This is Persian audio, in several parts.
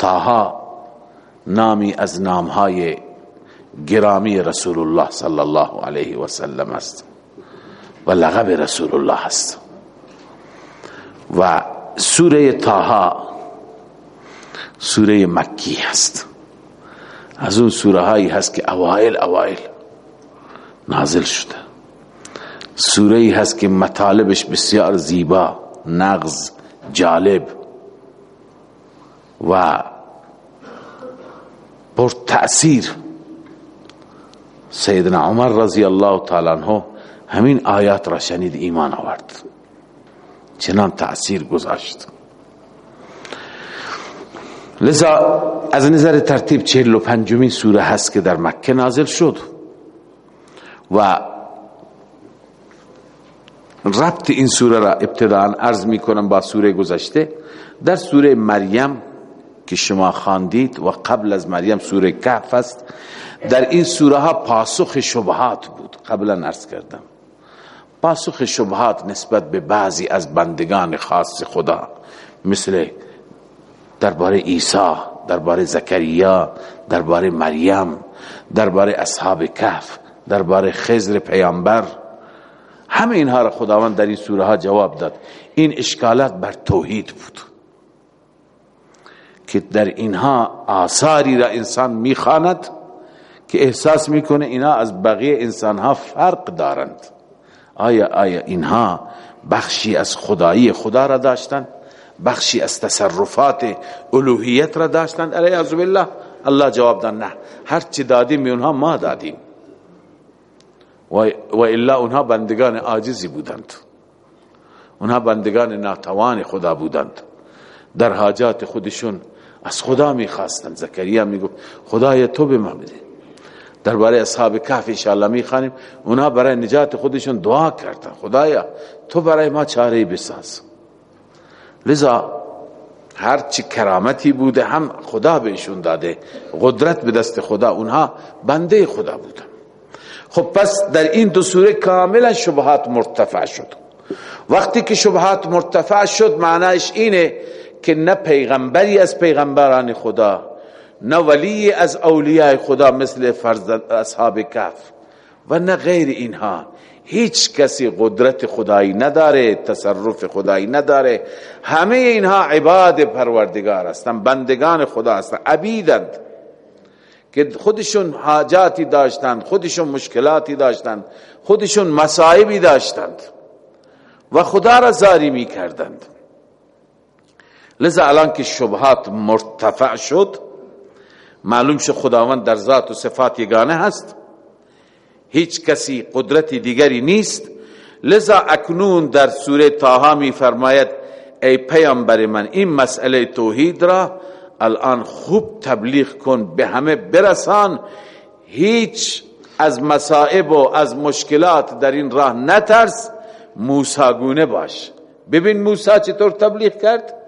تاها نامی از نامهای گرامی رسول الله صلی الله علیه و سلم است و لقب رسول الله است. و سوره تاها سوره مکی هست. از اون سوره هایی هست که اوائل اوائل نازل شده. سوره ای هست که مطالبش بسیار زیبا نغز جالب و پر تأثیر. سیدنا عمر رضی الله تعالی عنہ همین آیات را شنید ایمان آورد. چنان تأثیر گذاشت. لذا از نظر ترتیب چهل و پنجمین سوره هست که در مکه نازل شد و ربط این سوره را ابتداعا عرض می کنم با سوره گذشته. در سوره مریم که شما خواندید و قبل از مریم سوره کهف است در این سوره ها پاسخ شبهات بود. قبلا عرض کردم. پاسخ شبهات نسبت به بعضی از بندگان خاص خدا مثل درباره عیسی درباره زکریا درباره مریم درباره اصحاب کهف درباره خضر پیامبر همه اینها را خداوند در این سوره ها جواب داد. این اشکالات بر توحید بود. که در اینها آثاری را انسان می‌خواند که احساس می‌کنه اینها از بقیه انسان ها فرق دارند. آیا آیا اینها بخشی از خدایی خدا را داشتند؟ بخشی از تصرفات الوهیت را داشتند؟ علیه عزو بالله. الله جواب داد نه. هر چی دادیم اونها ما دادیم. و الا اونها بندگان عاجزی بودند. اونها بندگان ناتوان خدا بودند. در حاجات خودشون از خدا می‌خواستند زکریا می‌گفت خدای تو به ما بده. درباره اصحاب کهف انشاءالله می‌خوانیم. اونها برای نجات خودشون دعا کردن. خدایا تو برای ما چاره بساز. لذا هر چی کرامتی بوده هم خدا بهشون داده. قدرت به دست خدا. اونها بنده خدا بودن. خب پس در این دو سوره کاملا شبهات مرتفع شد. وقتی که شبهات مرتفع شد معنیش اینه که نه پیغمبری از پیغمبران خدا نه ولی از اولیاء خدا مثل فرز اصحاب کف و نه غیر اینها. هیچ کسی قدرت خدایی نداره تصرف خدایی نداره. همه اینها عباد پروردگار هستند بندگان خدا هستند عبیدند که خودشون حاجاتی داشتند خودشون مشکلاتی داشتند خودشون مصائبی داشتند و خدا را زاری می کردند لذا الان که شبهات مرتفع شد معلوم شد خداوند در ذات و صفات یگانه هست. هیچ کسی قدرت دیگری نیست. لذا اکنون در سوره تاها می فرماید ای پیامبر من این مسئله توحید را الان خوب تبلیغ کن به همه برسان. هیچ از مصائب و از مشکلات در این راه نترس. موساگونه باش. ببین موسی چطور تبلیغ کرد؟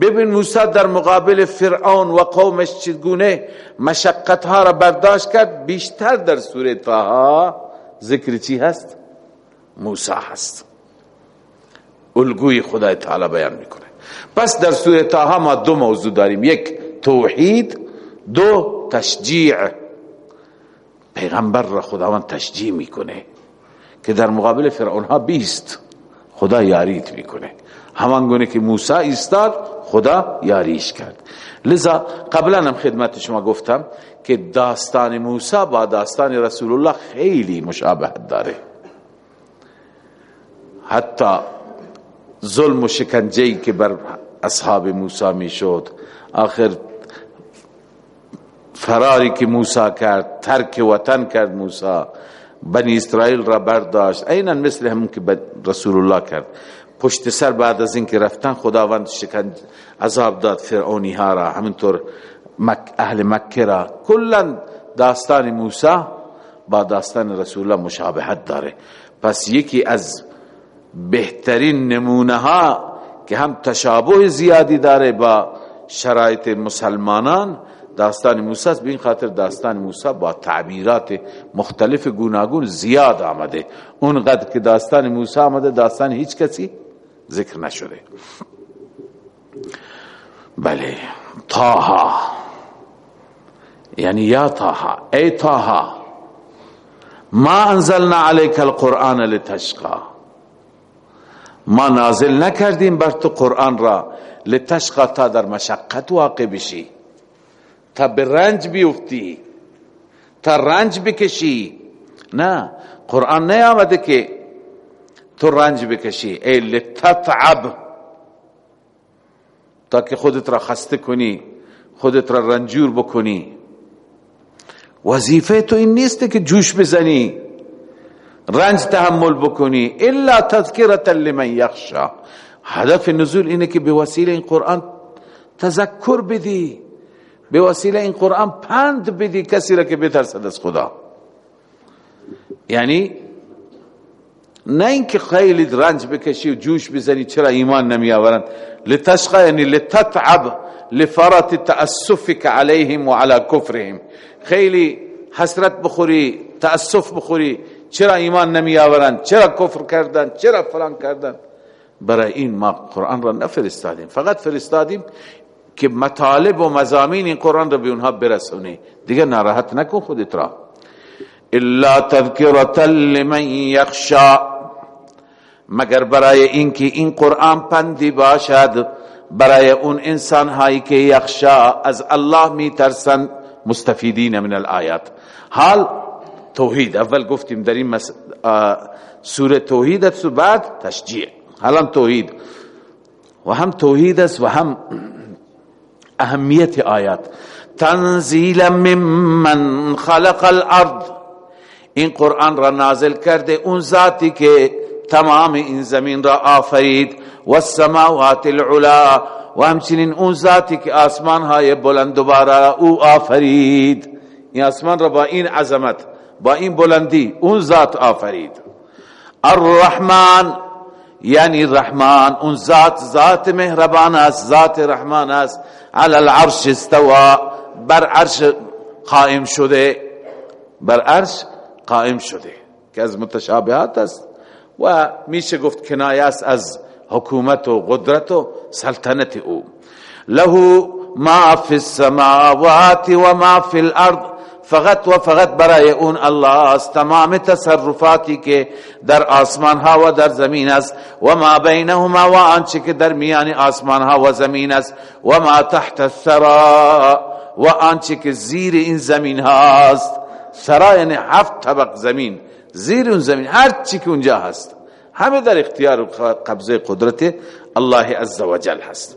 ببین موسی در مقابل فرعون و قومش چگونه مشقت ها را برداشت کرد بیشتر در سوره طه ذکر چی هست؟ موسی هست. الگوی خدای تعالی بیان می‌کنه. پس در سوره طه ما دو موضوع داریم. یک توحید دو تشجیع. پیغمبر را خداوند تشجیع می‌کنه که در مقابل فرعون ها بیست. خدا یاریت می‌کنه. همان گونه که موسی ایستاد خدا یاریش کرد. لذا قبلا هم خدمت شما گفتم که داستان موسی با داستان رسول الله خیلی مشابهت داره. حتی ظلم و شکنجهی که بر اصحاب موسی می‌شد آخر فراری که موسی کرد ترک وطن کرد موسی بنی اسرائیل را برداشت. اینا مثل همون که رسول الله کرد. پشت سر بعد از اینکه رفتن خداوند شکن عذاب داد فرعونی ها را همینطور مک اهل مکه را. کلا داستان موسی با داستان رسول الله مشابهت داره. پس یکی از بهترین نمونه ها که هم تشابه زیادی داره با شرایط مسلمانان داستان موسی به این خاطر داستان موسی با تعبیرات مختلف گوناگون زیاد آمده. اونقدر که داستان موسی آمده داستان هیچ کسی ذکر نشده. بله تاها یعنی یا تاها ای تاها ما انزلنا عليك القرآن لتشقى ما نازل نکردیم بر تو قرآن را لتشقى تا در مشقت واقع بشی. تا به رنج بیفتی تا رنج بکشی. نه قرآن نیامده که تو رنج بکشی. ای لتتعب. تا که خودت را خسته کنی خودت را رنجور بکنی. وظیفه تو این نیست که جوش بزنی. رنج تحمل بکنی. الا تذکرتا لمن یخشا. هدف نزول اینه که به وسیله این قرآن تذکر بدی. به وسیله این قرآن پند بدی کسی را که بترسد از خدا. یعنی نه اینکه خیلی رنج بکشی و جوش بزنی چرا ایمان نمی آورند لتشقى یعنی لتتعب لفرط تأسفك عليهم وعلى كفرهم. خیلی حسرت بخوری تأسف بخوری چرا ایمان نمی آورند چرا کفر کردن چرا فلان کردن برای این ما قرآن را نفرستادیم. فقط فرستادیم که مطالب و مزامین این قرآن را به اونها برسونی. دیگه ناراحت نکن خودت را. الا تذکرتا لمن یخشا مگر برای اینکه این قرآن پندی باشد برای اون انسان هایی که یخشا از الله می ترسن مستفیدین من الآیات. حال توحید. اول گفتیم در این سوره توحید است و بعد تشجیع. حالا توحید. و هم توحید است و هم اهمیت آیات. تنزیلا ممن خلق الارض. این قرآن را نازل کرده اون ذاتی که تمام این زمین را آفرید. و السماوات العلا و همچنین اون ذاتی که آسمان های بلند دوباره او آفرید. این آسمان را با این عظمت با این بلندی اون ذات آفرید. الرحمن یعنی رحمان اون ذات ذات مهربان است ذات رحمان است. علی العرش استوا بر عرش قائم شده. بر عرش قائم شده که از متشابهات است. و میشه گفت کنایه است از حکومت و قدرت و سلطنت او. له ما فی السماوات و ما فی الارض فقط و فقط برای اون الله است. تمام تصرفاتی که در آسمان ها و در زمین است. و ما بینهما و آنچه که در میان آسمان ها و زمین است. و ما تحت الثرا و آنچه که زیر این زمین هاست. سرا یعنی هفت طبق زمین. زیر اون زمین هر چی که اونجا هست. همه در اختیار و قبضه قدرت الله عزوجل هست.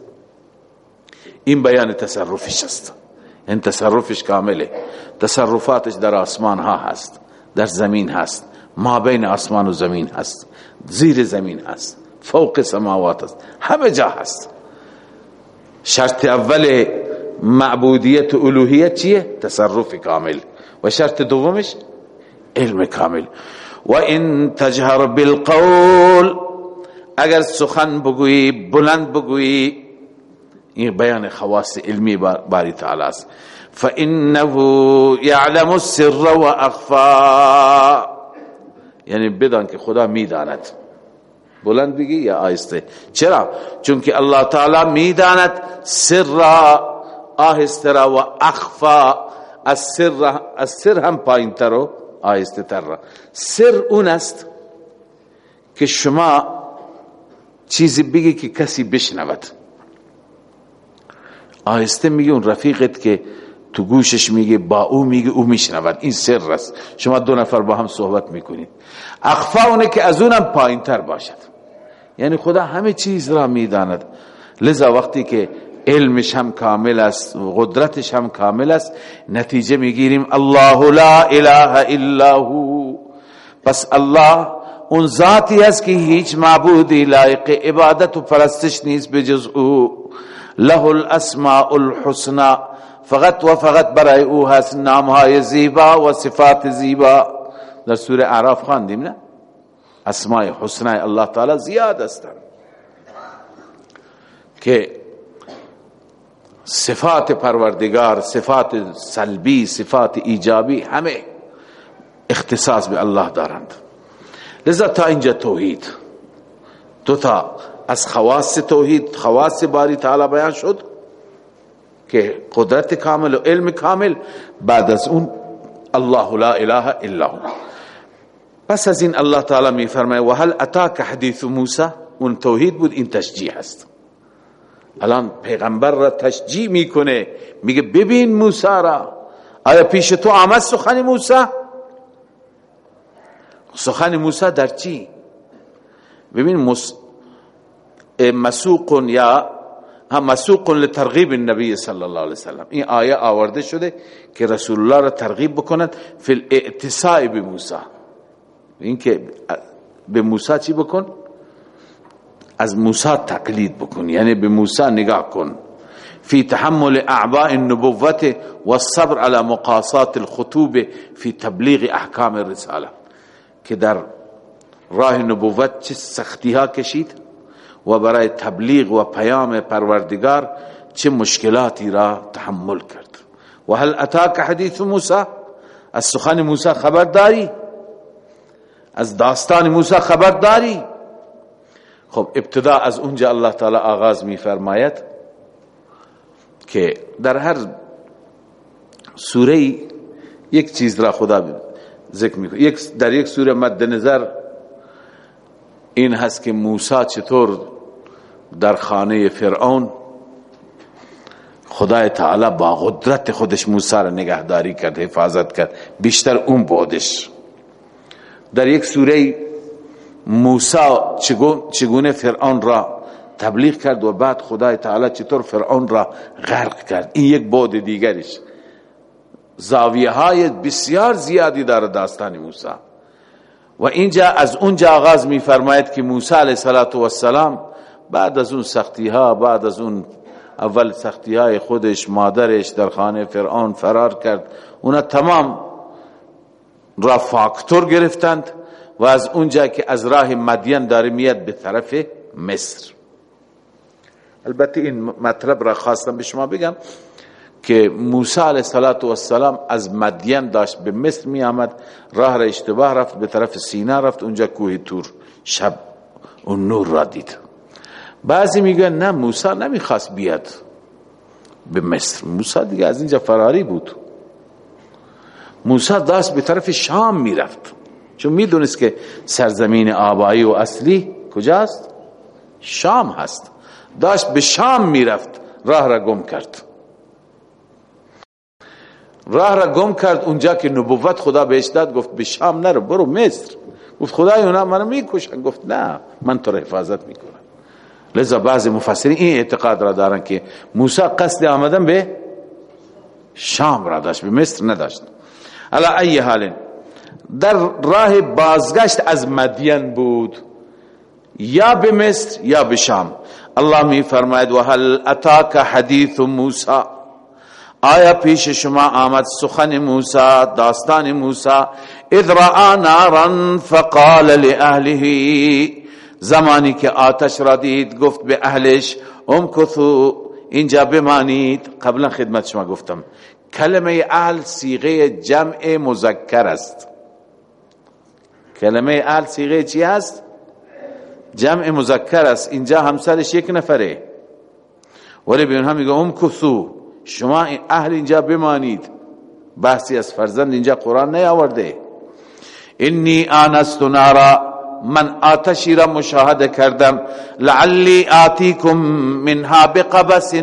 این بیان تصرفش است. این تصرفش کامله. تصرفاتش در آسمان ها هست در زمین هست. ما بین آسمان و زمین هست. زیر زمین هست. فوق سماوات هست. همه جا هست. شرط اول معبودیت و الوهیت چیه؟ تصرف کامل. و شرط دومش علم کامل. و این تجهر بالقول اگر سخن بگویی بلند بگویی این بیان خواص علمی باری تعالی است. فانه يعلم السر و اخفا. یعنی بدان که خدا می‌داند. بلند بگی یا آهسته. چرا؟ چون که الله تعالی می‌داند سر آهسته را و اخفا. از سر هم پایین تر و آهسته تر را سر اون است که شما چیزی بگی که کسی بشنود آهسته میگه اون رفیقت که تو گوشش میگه با او میگه او میشنود این سر است شما دو نفر با هم صحبت می‌کنید اخفا اونه که از اونم پایین تر باشد یعنی خدا همه چیز را می‌داند لذا وقتی که علمش هم کامل است قدرتش هم کامل است. نتیجه می‌گیریم الله لا اله الا هو. پس الله اون ذاتی است که هیچ معبودی لایق عبادت و پرستش نیست بجز او. له الاسماء الحسنى. فقط و فقط برای او هست نامهای زیبا و صفات زیبا. در سوره اعراف خواندیم نه؟ اسماء حسنى الله تعالی زیاد هستند. که صفات پروردگار صفات سلبی صفات ایجابی همه اختصاص به الله دارند. لذا تا اینجا توحید. دو تا از خواص توحید خواص باری تعالی بیان شد که قدرت کامل و علم کامل بعد از اون الله لا اله الا هو. پس از این الله تعالی می فرماید و هل اتاک حدیث موسی؟ اون توحید بود این تشجیع هست الان پیغمبر را تشجیع می‌کنه. میگه ببین موسی را. آیا پیش تو آمد سخن موسی؟ سخن موسی در چی؟ ببین مسوق یا هم مسوق لترغیب النبی صلی الله علیه وسلم. این آیه آورده شده که رسول الله را ترغیب بکند فی الاعتصاء بموسی این که به موسی چی بکن؟ از موسی تقلید بکن یعنی به موسی نگاه کن. في تحمل اعباء النبوة والصبر على مقاصات الخطوبه في تبلیغ احکام الرساله. که در راه نبوت چه سختی ها کشید و برای تبلیغ و پیام پروردگار چه مشکلاتی را تحمل کرد. و هل اتاک حدیث موسی؟ از سخن موسی خبر داری از داستان موسی خبر داری خب ابتدا از اونجا الله تعالی آغاز می فرماید که در هر سوره یک چیز را خدا ذکر می‌کنه یک در یک سوره مد نظر این هست که موسی چطور در خانه فرعون خدای تعالی با قدرت خودش موسی را نگهداری کرد حفاظت کرد بیشتر اون بودش. در یک سوره موسی چگونه فرعون را تبلیغ کرد و بعد خدای تعالی چطور فرعون را غرق کرد؟ این یک بود دیگرش زاویه های بسیار زیادی داره داستان موسی. و اینجا از اونجا آغاز می فرماید که موسی علیه السلام بعد از اون سختی ها بعد از اون اول سختی های خودش مادرش در خانه فرعون فرار کرد. اونا تمام را فاکتور گرفتند. و از اونجا که از راه مدین داره میاد به طرف مصر. البته این مطلب را خواستم به شما بگم که موسی علیه السلام از مدین داشت به مصر می آمد راه را اشتباه رفت به طرف سینا رفت اونجا کوه تور شب اون نور را دید. بعضی میگن نه موسی نمی‌خواست بیاد به مصر. موسی دیگه از اینجا فراری بود. موسی داشت به طرف شام می‌رفت. چون می‌دونست که سرزمین آبایی و اصلی کجاست؟ شام هست. داشت به شام می‌رفت. راه را گم کرد. راه را گم کرد اونجا که نبوت خدا بهش داد گفت به شام نرو برو مصر. گفت خدای اونا منو می‌کشن. گفت نه من تو را حفاظت می‌کنم. لذا بعض مفسرین این اعتقاد را دارن که موسی قصد آمدن به شام را داشت به مصر نداشت. علا ای حال در راه بازگشت از مدین بود. یا به مصر یا به شام. الله می فرماید و هل اتاک حدیث موسی? آیا پیش شما آمد سخن موسی داستان موسی؟ اذ رآ نارا فقال لأهله. زمانی که آتش را دید گفت به اهلش امکثو اینجا بمانید. قبلا خدمت شما گفتم. کلمه اهل سیغه جمع مذکر است. کلمه اهل سیغه چی است جمع مذکر است. اینجا همسرش یک نفره. ولی به اونها میگه امکثو شما اهل اینجا بمانید. بحثی از فرزند اینجا قرآن نیاورده. انی آنست نارا من آتشی را مشاهده کردم. لعلی آتیکم منها بقبس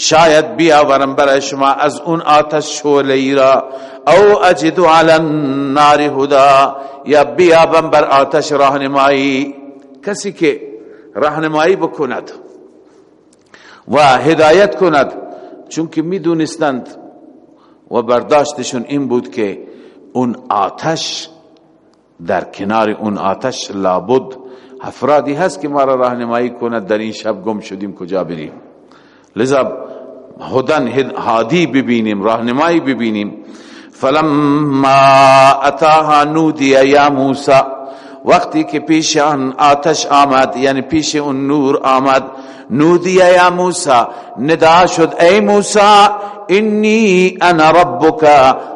شاید بیاورم برای شما از اون آتش شولی را. او اجد علی النار هدا یا بیابم بر آتش راهنمایی. کسی که راهنمایی بکند و هدایت کند چون که می‌دونستند و برداشتشون این بود که اون آتش در کنار اون آتش لابد افرادی هست که ما را راهنمایی کند در این شب گم شدیم کجا بریم؟ لذا هدن هادی ببینیم راهنمایی ببینیم. فلما اتاها نودی یا موسی وقتی که پیش آن آتش آمد یعنی پیش اون نور آمد نودی یا موسی ندا شد ای موسی انی انا ربک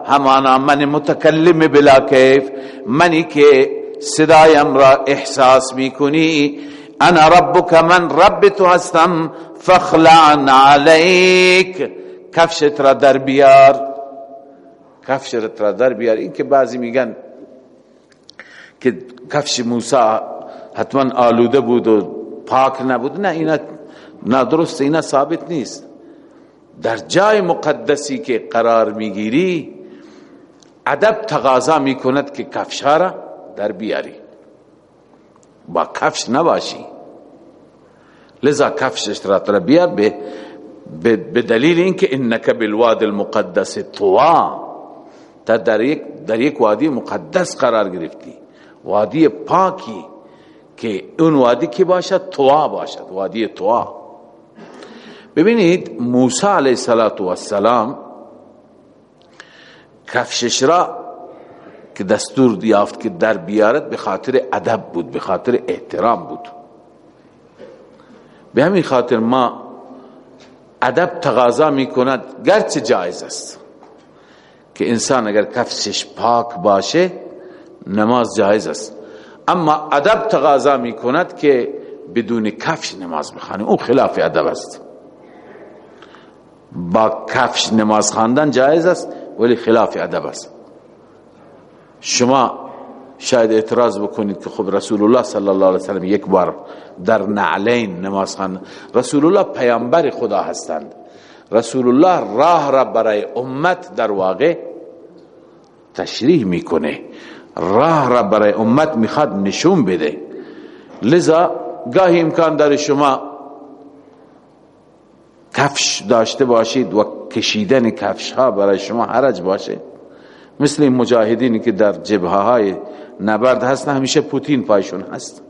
همانا من متکلم بلا کیف منی که صدایم را احساس می‌کنی. انا ربك من رب تو هستم فخلعن علیک. کفشت را در بیار. کفشت را در بیار. این که بعضی میگن که کفش موسی حتما آلوده بود و پاک نبود. نه اینا نادرست اینا ثابت نیست. در جای مقدسی که قرار می‌گیری ادب تقاضا می‌کند که کفش را در بیاری. با کفش نباشی. لذا کفشش را تر بیار به به دلیل اینکه انک بالواد المقدس طوا تا در یک در یک وادی مقدس قرار گرفتی. وادی پاکی که اون وادی که باشد؟ طوا باشد. وادی طوا ببینید موسی علیه السلام کفشش را که دستور یافت که در بیارد به خاطر ادب بود به خاطر احترام بود. به همین خاطر ما ادب تقاضا می کند گرچه جایز است که انسان اگر کفشش پاک باشه نماز جایز است. اما ادب تقاضا می کند که بدون کفش نماز بخوانیم. اون خلاف ادب است. با کفش نماز خواندن جایز است ولی خلاف ادب است. شما شاید اعتراض بکنید که خب رسول الله صلی الله علیه وسلم یک بار در نعلین نماز خواند. رسول الله پیامبر خدا هستند. رسول الله راه را برای امت در واقع تشریح می‌کنه. راه را برای امت می‌خواد نشون بده. لذا گاهی امکان داره شما کفش داشته باشید و کشیدن کفش ها برای شما حرج باشه. مثل این مجاهدینی که در جبهه های نبرد هستن همیشه پوتین پایشون هست.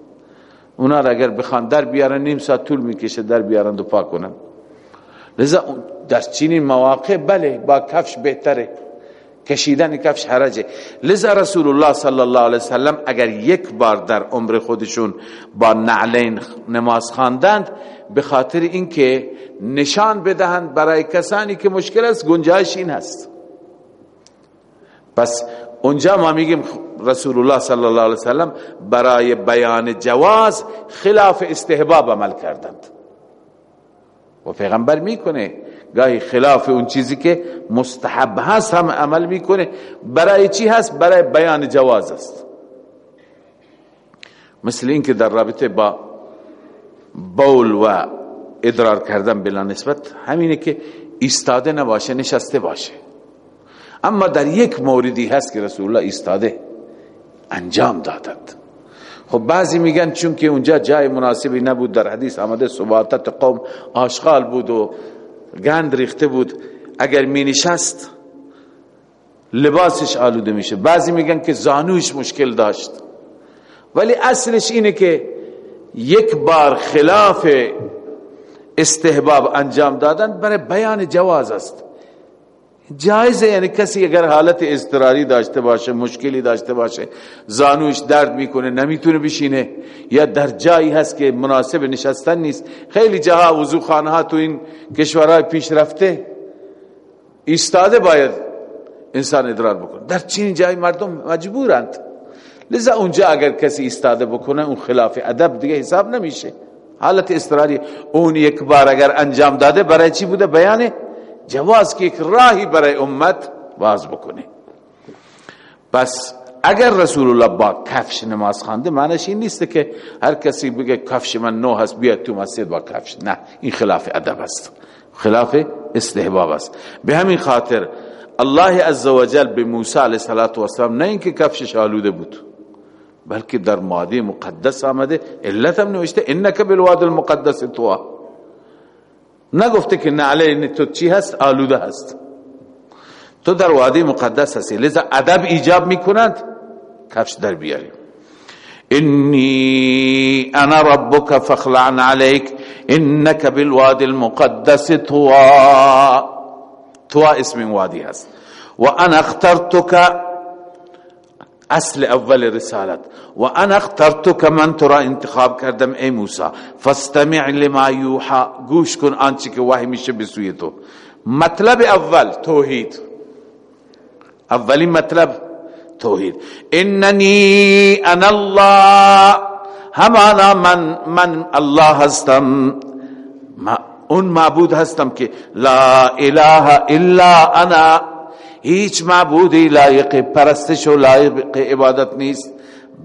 اونا را اگر بخوان در بیارن نیم ساعت طول می‌کشه در بیارن و پاک کنن. لذا در چنین مواقع بله با کفش بهتره. کشیدن کفش حرجه. لذا رسول الله صلی الله علیه وسلم اگر یک بار در عمر خودشون با نعلین نماز خواندند به خاطر اینکه نشان بدهند برای کسانی که مشکل است گنجایش این هست. پس اونجا ما میگیم رسول الله صلی الله علیه وسلم برای بیان جواز خلاف استحباب عمل کردند. و پیغمبر می‌کنه گاهی خلاف اون چیزی که مستحب هست هم عمل می‌کنه. برای چی هست؟ برای بیان جواز است. مثل این که در رابطه با بول و ادرار کردن بلا نسبت همینه که ایستاده نباشه نشسته باشه. اما در یک موردی هست که رسول الله ایستاده انجام دادند. خب بعضی میگن چون که اونجا جای مناسبی نبود در حدیث آمده سباتت قوم آشغال بود و گند ریخته بود. اگر می نشست لباسش آلوده میشه. بعضی میگن که زانوش مشکل داشت. ولی اصلش اینه که یک بار خلاف استحباب انجام دادن برای بیان جواز است. جایزه یعنی کسی اگر حالت اضطراری داشته باشه مشکلی داشته باشه زانوش درد می‌کنه نمی‌تونه بشینه یا در جایی هست که مناسب نشستن نیست. خیلی جاها وضو خانه تو این کشورهای پیشرفته ایستاده باید انسان ادرار بکنه. در چین جای مردم مجبورند. لذا اونجا اگر کسی ایستاده بکنه اون خلاف ادب دیگه حساب نمیشه. حالت اضطراری اون یک بار اگر انجام داده برای چی بوده؟ بیانه. جواز که یک راهی برای امت باز بکنه. پس اگر رسول الله با کفش نماز خانده معنیش این نیست که هر کسی بگه کفش من نو هست بیاد تو مسجد با کفش. نه این خلاف ادب است. خلاف استحباب است. به همین خاطر الله عزوجل به موسی علیه السلام نه اینکه کفشش آلوده بود بلکه در ماده مقدس آمده علت هم نوشته انک بالواد المقدس طوا نگفته که نعله تو چی هست؟ آلوده هست. تو در وادی مقدس هستی. لذا ادب ایجاب می‌کند کفش در بیاری. انی انا ربک فخلعن علیک انک بالوادی المقدس طوا طوا اسم وادی هست. و انا اخترتک اصل اول رسالت. و انا اخترتك من تو را انتخاب کردم ای موسی فاستمع لما یوحى گوش کن آنچه که وحی میشه تو. مطلب اول توحید. اولین مطلب توحید. اننی انا الله همانا من من الله هستم. اون معبود هستم که لا اله الا انا. هیچ معبودی لایق پرستش و لایق عبادت نیست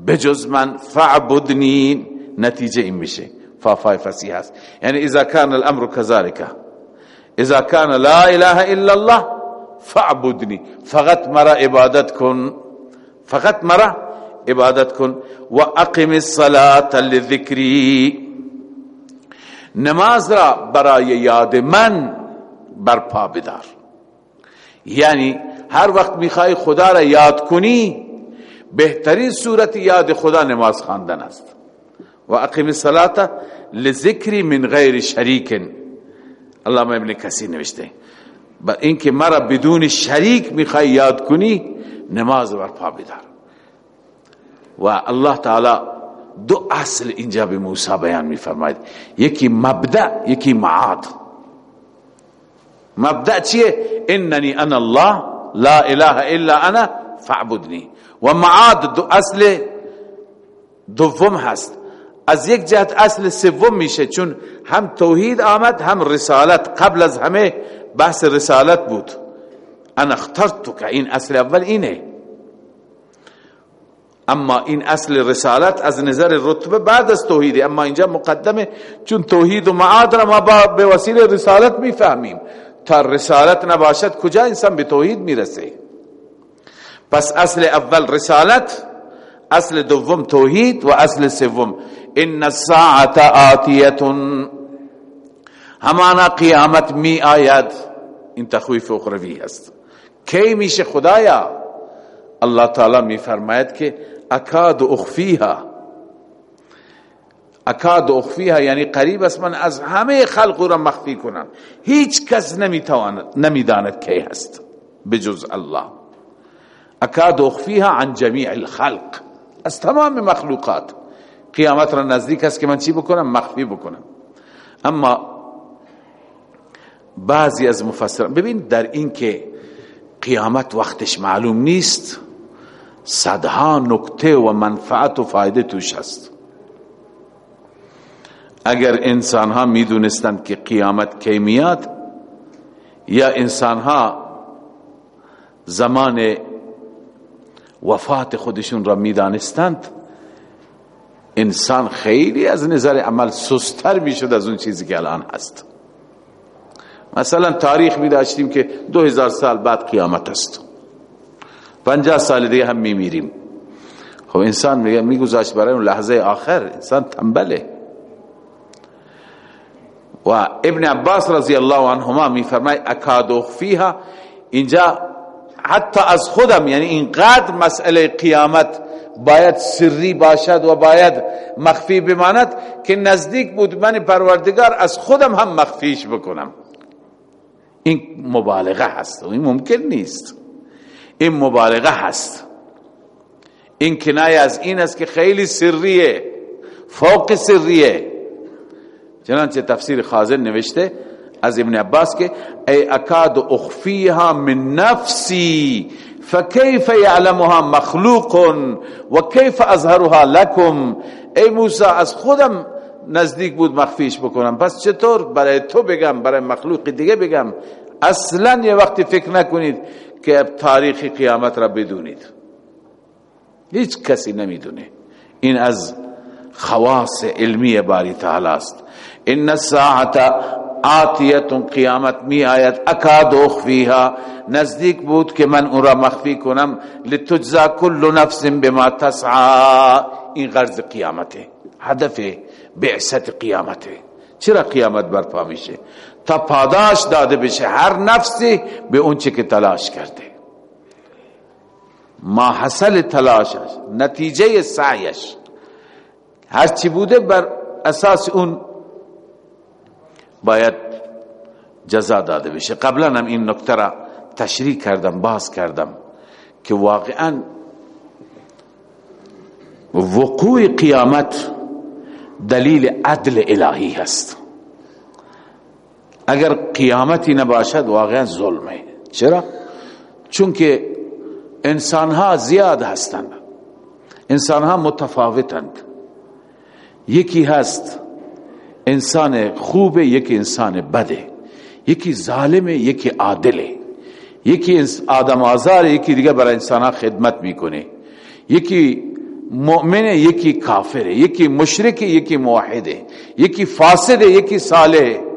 بجز من فعبدنی نتیجه این میشه. فافای فسیح هست یعنی اذا كان الامر كذلك اذا كان لا اله الا الله فعبدنی فقط مرا عبادت کن فقط مرا عبادت کن. و اقم الصلاة لذکری. نماز را برای یاد من برپا بدار. یعنی هر وقت می‌خوای خدا را یاد کنی بهترین صورت یاد خدا نماز خواندن است. و اقیم الصلاة لذکری من غیر شریک علامه ابن کثیر نوشته. با اینکه مرا بدون شریک می‌خوای یاد کنی نماز برپا بدار. و الله تعالی دو اصل اینجا به موسی بیان میفرماید. یکی مبدع یکی معاد. مبدع چیه؟ اننی انا الله لا اله الا انا فاعبدنی و معاد دو اصل دوم هست. از یک جهت اصل سوم میشه چون هم توحید آمد هم رسالت. قبل از همه بحث رسالت بود. انا اخترت که این اصل اول اینه. اما این اصل رسالت از نظر رتبه بعد از توحید اما اینجا مقدمه چون توحید و معاد را ما به وسیله رسالت می‌فهمیم. تا رسالت نباشد کجا انسان به توحید می‌رسه؟ پس اصل اول رسالت اصل دوم توحید و اصل سوم. ان الساعت آتیت همانا قیامت می آید. این تخویف اخروی هست. کی میشه خدایا؟ الله تعالی می فرماید که اکاد اخفیها. اکاد اخفیها یعنی قریب است من از همه خلق را مخفی کنم. هیچ کس نمی‌تواند نمی‌داند کی هست بجز الله. اکاد اخفیها عن جمیع الخلق از تمام مخلوقات. قیامت را نزدیک است که من چی بکنم؟ مخفی بکنم. اما بعضی از مفسران ببین در این که قیامت وقتش معلوم نیست صدها نکته و منفعت و فایده توش هست. اگر انسان ها می دونستند که قیامت کی میاد یا انسان ها زمان وفات خودشون را می دانستند انسان خیلی از نظر عمل سستر می شد از اون چیزی که الان هست. مثلا تاریخ می داشتیم که دو هزار سال بعد قیامت است. پنجاه سال دیگه هم میمیریم خب انسان میگه میگذاشت برای اون لحظه آخر. انسان تنبله. و ابن عباس رضی الله عنهما میفرمای اکاد فیها اینجا حتی از خودم یعنی اینقدر مسئله قیامت باید سری باشد و باید مخفی بماند که نزدیک بود من پروردگار از خودم هم مخفیش بکنم. این مبالغه هست و این ممکن نیست. این مبالغه هست. این کنایه از این است که خیلی سریه فوق سریه. چنانچه تفسیر خازن نوشته از ابن عباس که ای اکاد اخفیها من نفسی فکیف یعلمها مخلوق و کیف اظهرها لکم. ای موسی از خودم نزدیک بود مخفیش بکنم. پس چطور برای تو بگم برای مخلوق دیگه بگم؟ اصلا یه وقتی فکر نکنید که تاریخ قیامت را بدونید. هیچ کسی نمی‌دونه. این از خواص علمی باری تعالی است. ان الساعت آتیت قیامت می آید اکاد اخفیها نزدیک بود که من اون را مخفی کنم. لتجزا کل نفس بما تسعى. این غرض قیامته. هدف بعثت قیامته. چرا قیامت برپا میشه؟ تا پاداش داده بشه هر نفسی به اون چه که تلاش کرده. ما حصل تلاشش نتیجه سعیش. هر چی بوده بر اساس اون باید جزا داده بشه. قبلا هم این نکته را تشریح کردم باز کردم که واقعا وقوع قیامت دلیل عدل الهی هست. اگر قیامتی نباشد واقعا ظلمه. چرا؟ چون که انسان ها زیاد هستند. انسان ها متفاوتند. یکی هست انسان خوبه یکی انسان بده یکی ظالمه یکی عادله یکی آدم آزار یکی دیگه برای انسان خدمت می‌کنه۔ یکی مؤمنه یکی کافره یکی مشرکه یکی موحده یکی فاسده یکی صالحه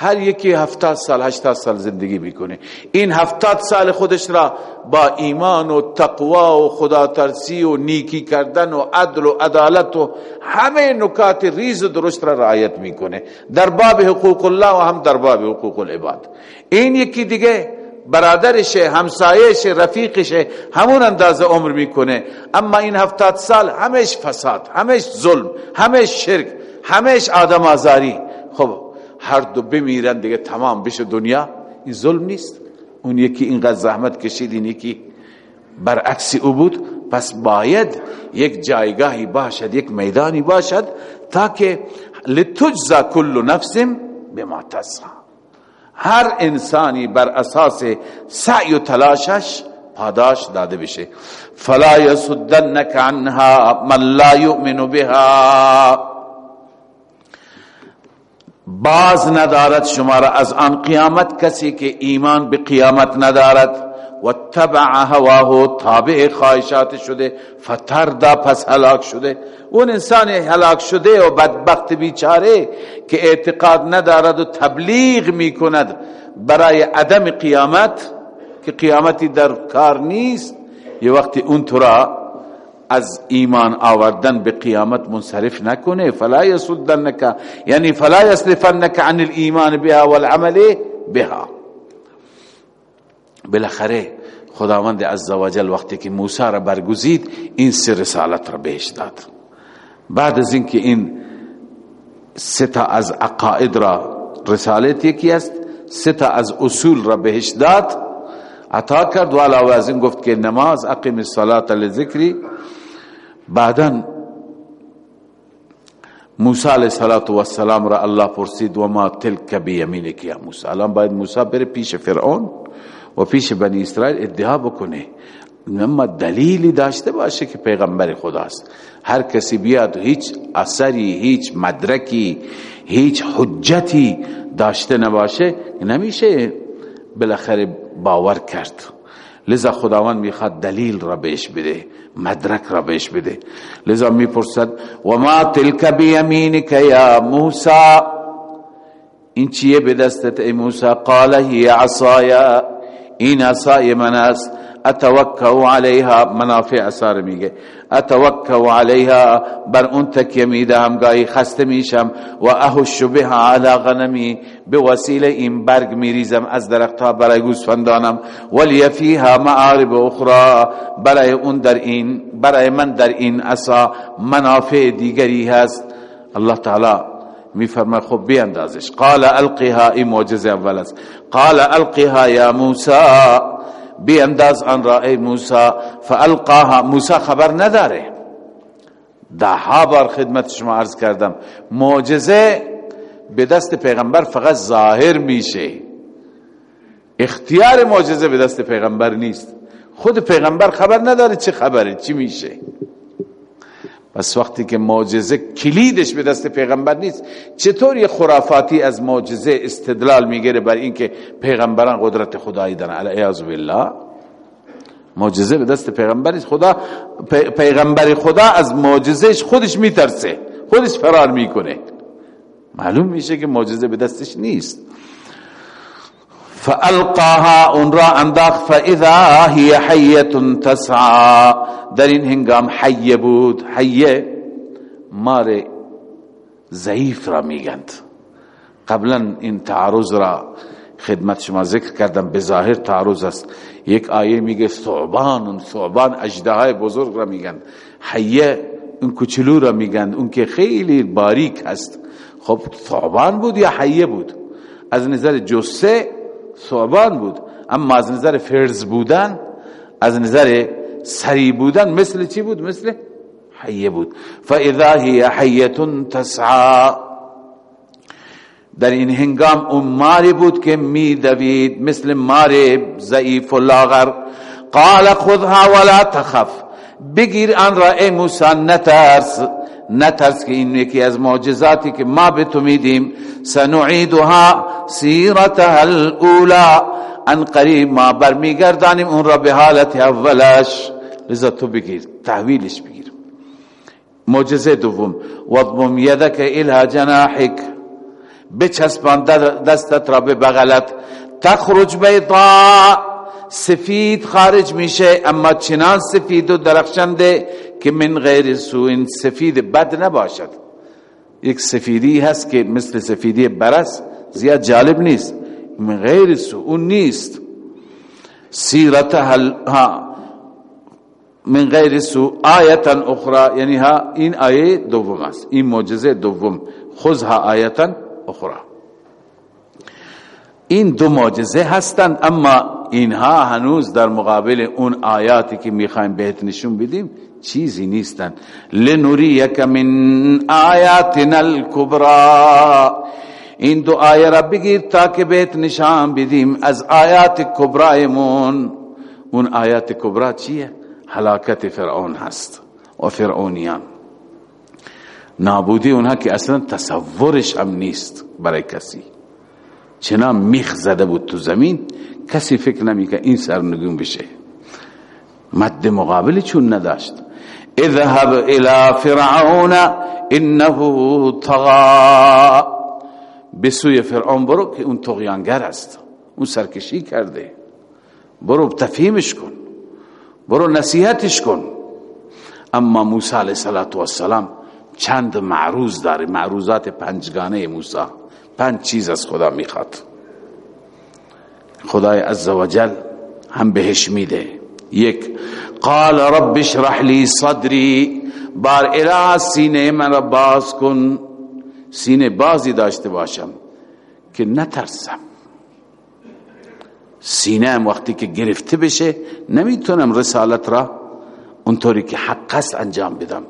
هر یکی هفتاد سال هشتاد سال زندگی می‌کنه. این هفتاد سال خودش را با ایمان و تقوا و خدا ترسی و نیکی کردن و عدل و عدالت و همه نکات ریز و درست را رعایت می‌کنه. در باب حقوق الله و هم در باب حقوق العباد. این یکی دیگه برادرشه همسایشه رفیقشه همون اندازه عمر می‌کنه. اما این هفتاد سال همش فساد همش ظلم همش شرک همش آدم آزاری. خب هر دو بمیرن دیگه تمام بشه دنیا. این ظلم نیست. اون یکی اینقدر زحمت کشید این یکی برعکس او بود. پس باید یک جایگاهی باشد یک میدانی باشد تا که لتجزا کل نفس بما تسعى هر انسانی بر اساس سعی و تلاشش پاداش داده بشه. فلا یصدنک عنها من لا یؤمن بها. باز ندارد شما را از آن قیامت کسی که ایمان به قیامت ندارد. و تبع هواه تابع خواهشات شده فتردا پس هلاک شده. اون انسان هلاک شده و بدبخت بیچاره که اعتقاد ندارد و تبلیغ می‌کند برای عدم قیامت که قیامتی در کار نیست. یه وقتی اون تو را از ایمان آوردن به قیامت منصرف نکنه. فلا یصدنک یعنی فلا یصرفنک عن الایمان بها والعمل بها. بالاخره خداوند عزوجل وقتی که موسی را برگزید این سه رسالت را بهش داد. بعد از اینکه این ستا از عقاید را رسالت یکی است ستا از اصول را بهش داد. عطا کرد و علاوه از این گفت که نماز اقیم الصلاة لذکری. بعدا موسی علیہ الصلوۃ والسلام را الله پرسید و ما تلک بیمینک یا موسی؟ الان باید موسی بره پیش فرعون و پیش بنی اسرائیل ادعا بکنه. اما دلیلی داشته باشه که پیغمبر خداست هر کسی بیاد هیچ اثری هیچ مدرکی هیچ حجتی داشته نباشه نمیشه بالاخره باور کرد. لذا خداوند می‌خواد دلیل را بهش بده مدرک را بهش بده. لذا می‌پرسد و ما تلک بیمینک یا موسی؟ این چیه به دستت ای موسی؟ قال هی عصایا این عصای من است. اتوکو علیها منافع اثار میگه اتوکو علیها بر اون تکیه می‌دهم گاهی خسته میشم و اهش بها علی غنمی. به وسیله این برگ میریزم از درختها برای گوسفندانم. ولی فیها معارب اخرى. برای اون در این برای من در این عصا منافع دیگری هست. الله تعالی میفرماید خب بیاندازش. قال القها این معجزه اول است. قال القها یا موسی. بی انداز آن را ای موسی فالقاها. موسی خبر نداره. ده بار خدمت شما عرض کردم. معجزه به دست پیغمبر فقط ظاهر میشه. اختیار معجزه به دست پیغمبر نیست. خود پیغمبر خبر نداره چه خبره چی میشه. پس وقتی که معجزه کلیدش به دست پیغمبر نیست چطور یه خرافاتی از معجزه استدلال می‌گیره بر اینکه پیغمبران قدرت خدایی دارن؟ علیه بالله. معجزه به دست پیغمبر نیست. خدا پیغمبر خدا از معجزهش خودش میترسه. خودش فرار می‌کنه. معلوم میشه که معجزه به دستش نیست. فالقاها اون را انداخت فاذا هي حیه تسعى در این هنگام حیه بود. حیه مار ضعیف را میگند. قبلا این تعارض را خدمت شما ذکر کردم به ظاهر تعارض است. یک آیه میگه ثعبان ثعبان اجدهای بزرگ را میگن حیه اون کوچلو را میگن اون که خیلی باریک هست خب ثعبان بود یا حیه بود؟ از نظر جسه ثعبان بود. اما از نظر فرز بودن از نظر سری بودن مثل چی بود؟ مثل حیه بود. فاذا هی حیه تسعى. در این هنگام اون ماری بود که می دوید مثل مار ضعیف و لاغر. قال خذها ولا تخف. بگیر آن را ای موسی نترس. نترس که این یکی از معجزاتی که ما به تو میدیم سنعیدها سیرتها الاولا ان قریب ما برمیگردانیم اون را به حالت اولش. لذا تو بگیر تحویلش بگیر. معجزه دوم وضمم یدک الى جناحک. بچسبان دستت را به بغلت. تخرج بیضا. سفید خارج میشه اما چنان سفید و درخشنده که من غیر سو سفید بد نباشد. یک سفیدی هست که مثل سفیدی برس زیاد جالب نیست. من غیر سو اون نیست سیرتها ها. من غیر سو آیتا اخرى. یعنی ها این آیه دوم است. این معجزه دوم. خذها آیتا اخرى. این دو معجزه هستند اما اینها هنوز در مقابل اون آیاتی که می‌خوایم بهت نشون بدیم چیزی نیستند لنوریک من آیاتنا الكبرى این دو آیه را بگیر تا که بهت نشان بدیم از آیات کبرایمون. اون آیات کبرا چیه؟ حلاکت فرعون هست و فرعونیان. نابودی اونها که اصلا تصورش هم نیست برای کسی. چنان میخ زده بود تو زمین کسی فکر نمی که این سرنگون بشه. مد مقابلی چون نداشت. اذهب الى فرعون انه طغى. بسوی فرعون برو که اون تغیانگر است. اون سرکشی کرده. برو تفهیمش کن. برو نصیحتش کن. اما موسی علیه السلام چند معروض داره. معروضات پنجگانه موسی. پنج چیز از خدا می‌خواد. خدای عزوجل هم بهش میده. یک قال رب اشرح لی صدری بار اله سینه من باز کن. سینه بازی داشته باشم که نترسم. سینه وقتی که گرفته بشه نمی‌تونم رسالت را اونطوری که حق است انجام بدم.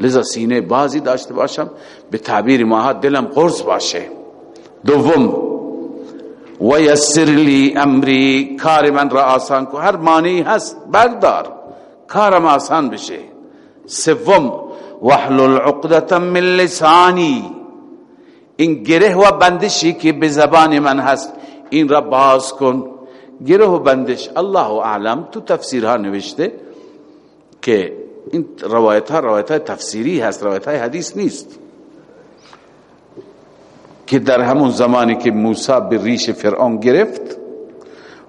لذا سینه بازی داشته باشم به تعبیر ماها دلم قرص باشه. دوم و یسر لی امری کار من را آسان کو هر مانی هست بردار کارم آسان بشه. سوم وحلل عقدة من لسانی. این گره و بندشی که به زبان من هست این را باز کن. گره و بندش الله اعلم. تو تفسیرها نوشته که این روایت ها روایت های تفسیری هست روایت های حدیث نیست. که در همون زمانی که موسی به ریش فرعون گرفت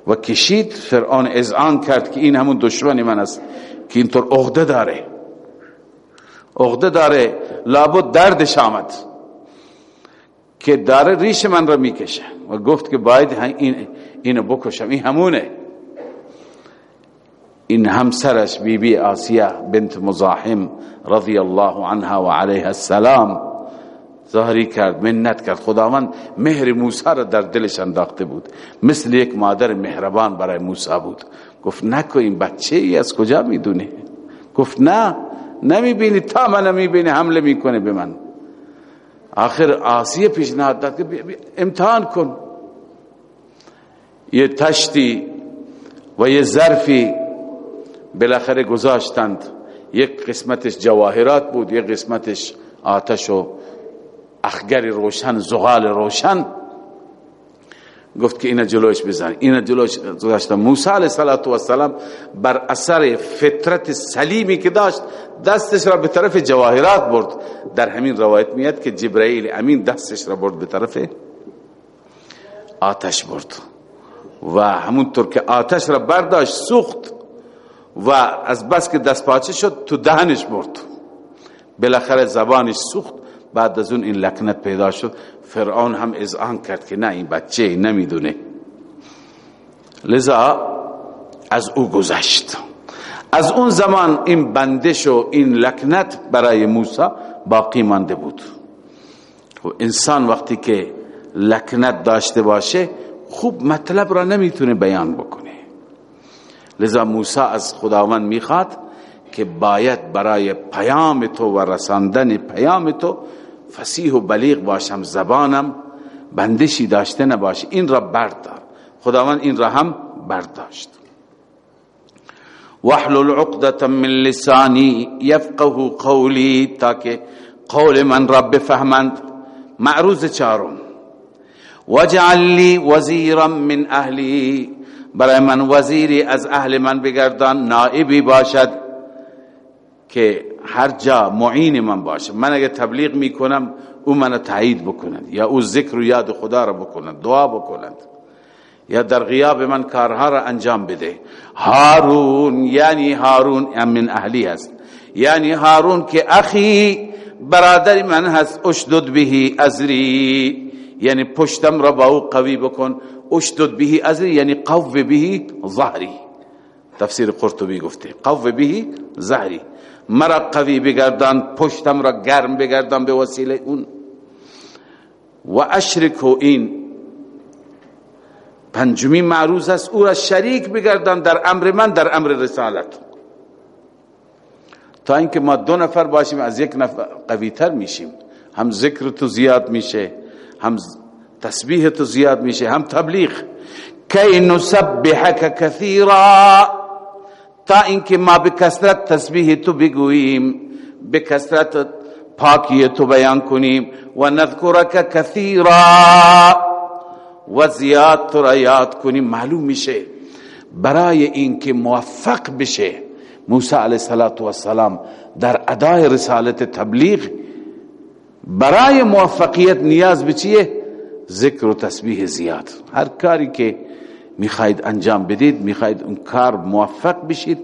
و کشید فرعون اذعان کرد که این همون دشمن من است که اینطور عقده داره. عقده داره لابد دردش آمد که داره ریش من را می‌کشه. و گفت که باید این اینو بکشم این همونه. این همسرش بی بی آسیه بنت مزاحم رضی الله عنها و علیها السلام ظاهری کرد منت کرد. خداوند مهر موسی را در دلش انداخته بود. مثل یک مادر مهربان برای موسی بود. گفت نکو این بچه ای از کجا می‌دونه گفت نه نمی‌بینی تا من نمی‌بینی حمله می‌کنه به من. آخر آسیه پیشنهاد داد که امتحان کن. یه تشتی و یه ظرفی بالاخره گذاشتند. یک قسمتش جواهرات بود یک قسمتش آتش و اخگر روشن زغال روشن. گفت که اینا جلوش بزن. اینا جلوش گذاشت موسی علیه السلام بر اثر فطرت سلیمی که داشت دستش را به طرف جواهرات برد. در همین روایت میاد که جبرائیل امین دستش را برد به طرف آتش برد. و همونطور که آتش را برداشت سوخت. و از بس که دست پاچه شد تو دهنش برد. بالاخره زبانش سوخت. بعد از اون این لکنت پیدا شد فرعون هم اذعان کرد که نه این بچه نمی‌دونه. لذا از او گذشت. از اون زمان این بندش و این لکنت برای موسی باقی مانده بود. و انسان وقتی که لکنت داشته باشه خوب مطلب را نمی‌تونه بیان بکنه. لذا موسی از خداوند می‌خواد که باید برای پیام تو و رساندن پیام تو فسیح و بلیغ باشم زبانم بندشی داشته نباشه این را بردار. خداوند این را هم برداشت. وحلل عقدة من لسانی یفقه قولی تاکه قول من رب فهمند معروض چارم. وجعل لی وزیرا من اهلی. برای من وزیری از اهل من بگردان. نائبی باشد که هر جا معین من باشه. من اگه تبلیغ می‌کنم او من تایید بکند. یا او ذکر و یاد خدا را بکند دعا بکند. یا در غیاب من کارها را انجام بده. هارون یعنی هارون من اهلی است. یعنی هارون که اخی برادر من هست اشدد بهی ازری. یعنی پشتم را با او قوی بکن. اشدد بهی ازری یعنی قو بهی ظهری تفسیر قرطبی گفته. قو بهی ظهری مرا قوی بگردان پشتم را گرم بگردان به وسیله اون. و اشرکو این. پنجمی معروض است او را شریک بگردان در امر من در امر رسالت. تا اینکه ما دو نفر باشیم از یک نفر قوی تر میشیم. هم ذکر تو زیاد میشه هم تسبیح تو زیاد میشه هم تبلیغ. کی نسبحک کثیرا. تا اینکه ما به کثرت تسبیح تو بگوییم به کثرت پاکی تو بیان کنیم. و نذکرک کثیرا و زیاد تو را یاد کنیم. معلوم میشه برای اینکه موفق بشه موسی علیه السلام در ادای رسالت تبلیغ برای موفقیت نیاز به چیه؟ ذکر و تسبیح زیاد. هر کاری که می‌خواید انجام بدید می‌خواید اون کار موفق بشید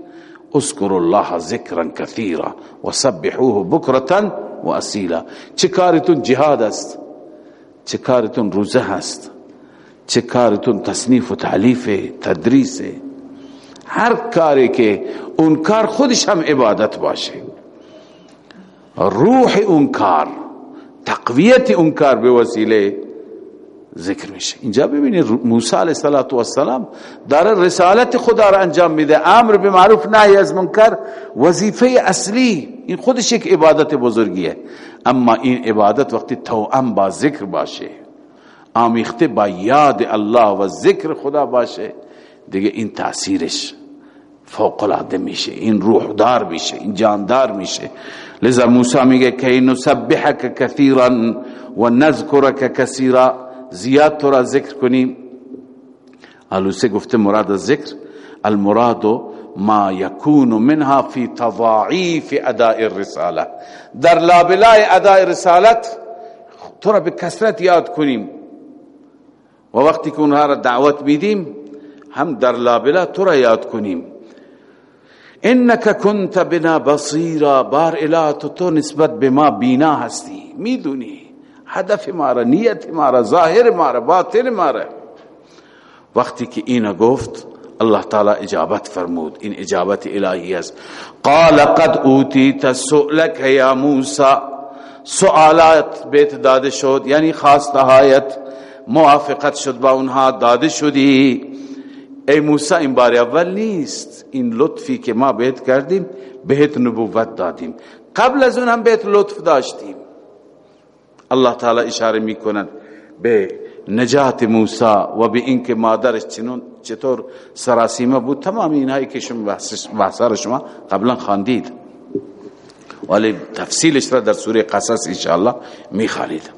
اذکر الله ذکرا کثیرا و سبحوه بکرتا و اصیلا. چه کارتون جهاد است؟ چه کارتون روزه هست چه کارتون تصنیف و تعلیف تدریس؟ هر کاری که اون کار خودش هم عبادت باشه. روح اون کار تقویت اون کار به وسیله ذکر میشه. اینجا ببینید موسی علیه السلام داره رسالت خدا را انجام میده. امر به معروف نهی از منکر وظیفه اصلی. این خودش یک عبادت بزرگیه. اما این عبادت وقتی توأم با ذکر باشه آمیخته با یاد الله و ذکر خدا باشه دیگه این تاثیرش فوق العاده میشه. این روحدار میشه این جاندار میشه. لذا موسی میگه که نسبحک کثیرا و نذکرک کثیرا. زیاد تو را ذکر کنیم. علوسه گفته مراد ذکر المراد ما یکون منها فی تضاعیف اداء الرساله. در لابلای اداء رسالت تو را به کسرت یاد کنیم. و وقتی که اونها را دعوت میدیم هم در لابلا تو را یاد کنیم. انک کنت بنا بصیرا بار اله تو نسبت به ما بینا هستی. می‌دونی؟ هدف ما را نیت ما را ظاهر ما را باطن ما را. وقتی که این گفت الله تعالی اجابت فرمود این اجابت الهی است. قال قد اوتیت سؤلك یا موسی. سوالات بیت داده شد یعنی خاص نهایت موافقت شد با اونها داده شدی. ای موسی این بار اول نیست. این لطفی که ما بهت کردیم بهت نبوت دادیم. قبل از اون هم بهت لطف داشتیم. الله تعالی اشاره می‌کنند به نجات موسی و به اینکه مادرش چنون چطور سراسیمه بود تمام اینهایی که شما بحثار شما قبلا خواندید. ولی تفصیلش را در سوره قصص انشاءالله می‌خوانید.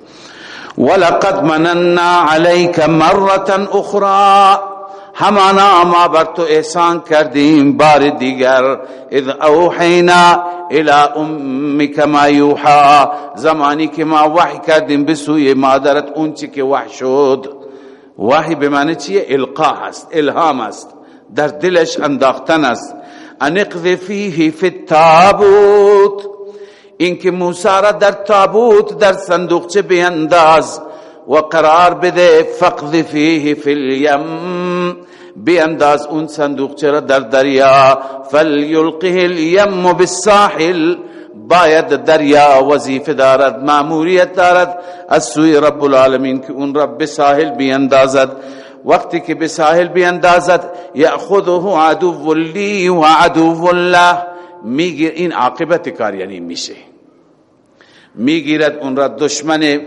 ولقد مننا عليك مرة اخرى. همانا ما بر تو احسان کردیم بار دیگر. اذ اوحینا الى امک ما یوحا. زمانی که ما وحی کردیم به سوی مادرت اون چی که وحی شد. وحی به معنی چیه؟ القا هست الهام است. در دلش انداختن است. انقذ فیه فی التابوت. اینکه موسی را در تابوت در صندوقچه بینداز. و قرار بده فقذ فیه فی الیم بینداز أون صندوق چرا در دریا فلیلقه الیم بالساحل. باید دریا وظیفه دارد معموریت دارد. از سوی رب العالمین که أون رب ساحل بیندازد وقتی که به ساحل بیندازد یأخذه عدو لی و عدو الله میگیر این عاقبت کار یعنی میشه. میگیرد اون را دشمن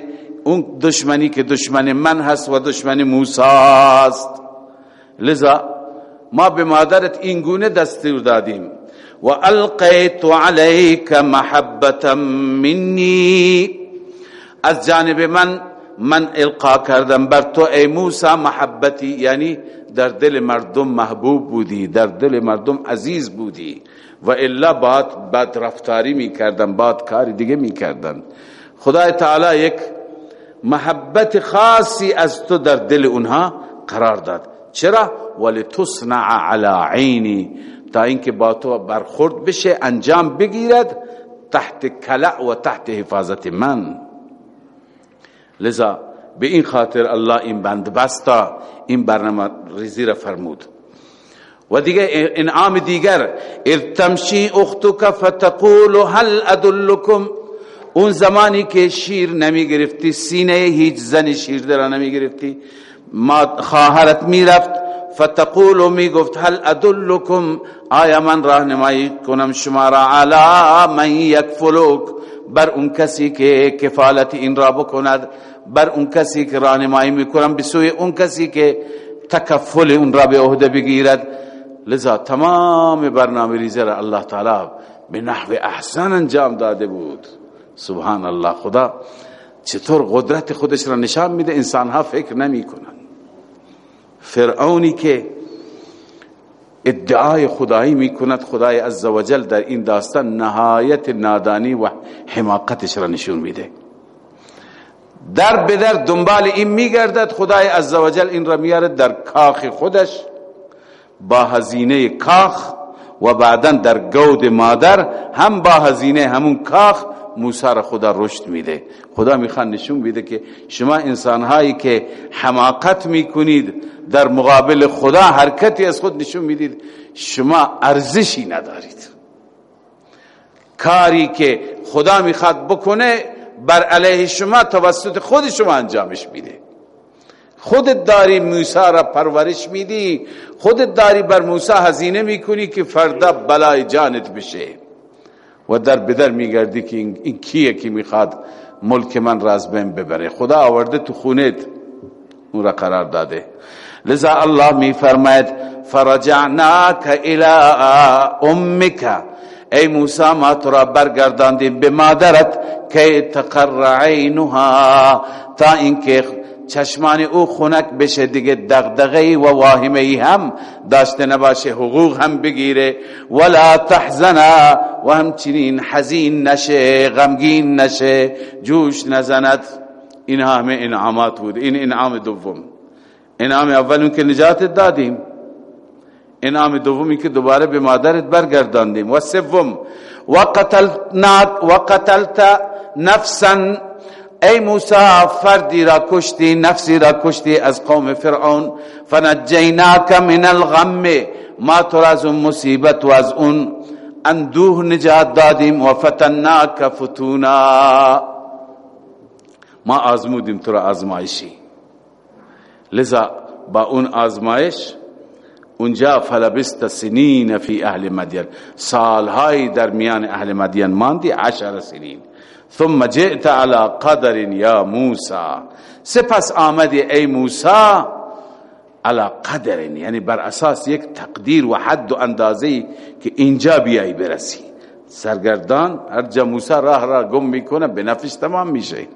اون دشمنی که دشمن من هست و دشمن موسی است لذا ما به مادرت این گونه دستور دادیم. و القیت علیک محبتا منی. از جانب من من القا کردم بر تو ای موسی محبتی یعنی در دل مردم محبوب بودی در دل مردم عزیز بودی. و الا بعد بد رفتاری می کردن بعد کاری دیگه می کردن خدای تعالی یک محبت خاصی از تو در دل اونها قرار داد. چرا؟ ولی تصنع علی عینی. تا اینکه با تو برخورد بشه انجام بگیرد تحت کلع و تحت حفاظت من. لذا به این خاطر الله این بند بستا این برنامه ریزی را فرمود. و دیگه انعام دیگر اذ تمشی اختک فتقول هل ادلکم؟ اون زمانی که شیر نمی گرفتی سینه هیچ زن شیر در نمی گرفتی ما خواهرت می رفت فتقول می گفت هل ادلکم آیا من راهنمایی کنم؟ شما را علی من یکفلوک بر اون کسی که کفالت این را بکند بر اون کسی که راهنمایی می‌کنم به سوی اون کسی که تکفل اون را به عهده بگیرد. لذا تمام برنامه ریزه را الله تعالی به نحو احسان انجام داده بود. سبحان الله خدا چطور قدرت خودش را نشان میده انسان ها فکر نمی کنن فرعونی که ادعای خدایی می‌کند خدای عزوجل در این داستان نهایت نادانی و حماقتش را نشون میده در به در دنبال این میگردد خدای عزوجل این را میارد در کاخ خودش با هزینه کاخ و بعدا در گود مادر هم با هزینه همون کاخ موسی را خدا رشد میده. خدا می‌خواد نشون میده که شما انسانهایی که حماقت می‌کنید در مقابل خدا حرکتی از خود نشون می‌دید شما ارزشی ندارید. کاری که خدا می‌خواد بکنه بر علیه شما توسط خود شما انجامش میده. خودت داری موسی را پرورش میدی. خودت داری بر موسی هزینه می‌کنی که فردا بلای جانت بشه. و در بدر میگردی که این کیه که می‌خواد ملک من را از بین ببره. خدا آورده تو خونت اون را قرار داده. لذا الله میفرماید فرجعناک الى امک. ای موسی ما تو را برگرداندیم به مادرت که تقر عینها تا اینکه چشمان او خونک بشه دیگه دغدغه و واهمه هم. داشته نباشه حقوق هم بگیره. ولا تحزنا و همچنین حزین نشه غمگین نشه. جوش نزند. این همه انعامات بود. این انعام دوم. انعام اول که نجات دادیم. انعام دومی که دوباره به مادرت برگرداندیم. و سوم وقتلت نفسا ای موسی فردی را کشتی نفسی را کشتی از قوم فرعون. فنجیناک من الغم ما تو از اون مصیبت و از اون اندوه نجات دادیم. و فتناک فتونا. ما آزمودیم تو را آزمایشی. لذا با اون آزمایش اونجا فلبست سنین فی اهل مدین. سالهای در میان اهل مدین ماندی عشر سنین. ثم جئت على قدر یا موسى. سپس آمدی ای موسی على قدر یعنی بر اساس یک تقدیر و حد و اندازه که اینجا بیای برسی. سرگردان هر جا موسی راه را گم می‌کنه به نفش تمام میشه.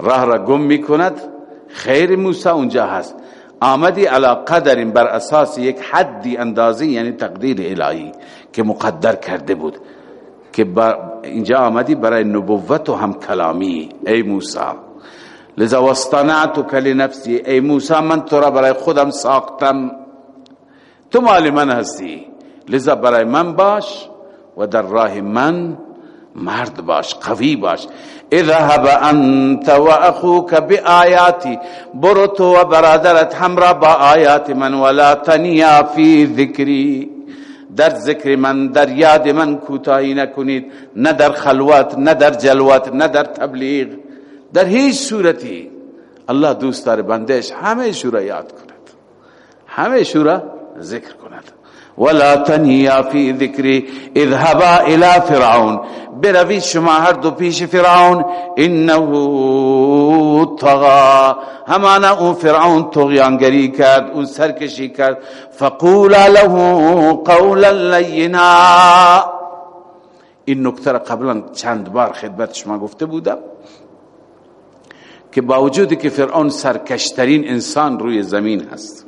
راه را گم می‌کند خیر موسی اونجا هست. آمدی على قدر بر اساس یک حدی اندازه یعنی تقدیر الهی که مقدر کرده بود. که اینجا آمدی برای نبوت و هم کلامی ای موسی. لذا واصطنعتك لنفسی ای موسی من تو را برای خودم ساختم. تو مال من هستی. لذا برای من باش و در راه من مرد باش قوی باش. اذهب انت و اخوك بآیاتی برو تو و برادرت همراه با آیات من ولا تنیا فی ذکری. در ذکر من در یاد من کوتاهی نکنید. نه در خلوت نه در جلوت نه در تبلیغ. در هیچ صورتی الله دوست داره بندش همه شورا یاد کند. همه شورا ذکر کند. ولا تنیا فی ذکری اذهبا الى فرعون. بروید شما هر دو پیش فرعون. انه طغا همانا اون فرعون تغیانگری کرد اون سرکشی کرد. فقولا له قولا لینا. این نکته قبلا چند بار خدمت شما گفته بودم که با وجودی که فرعون سرکشترین انسان روی زمین هست.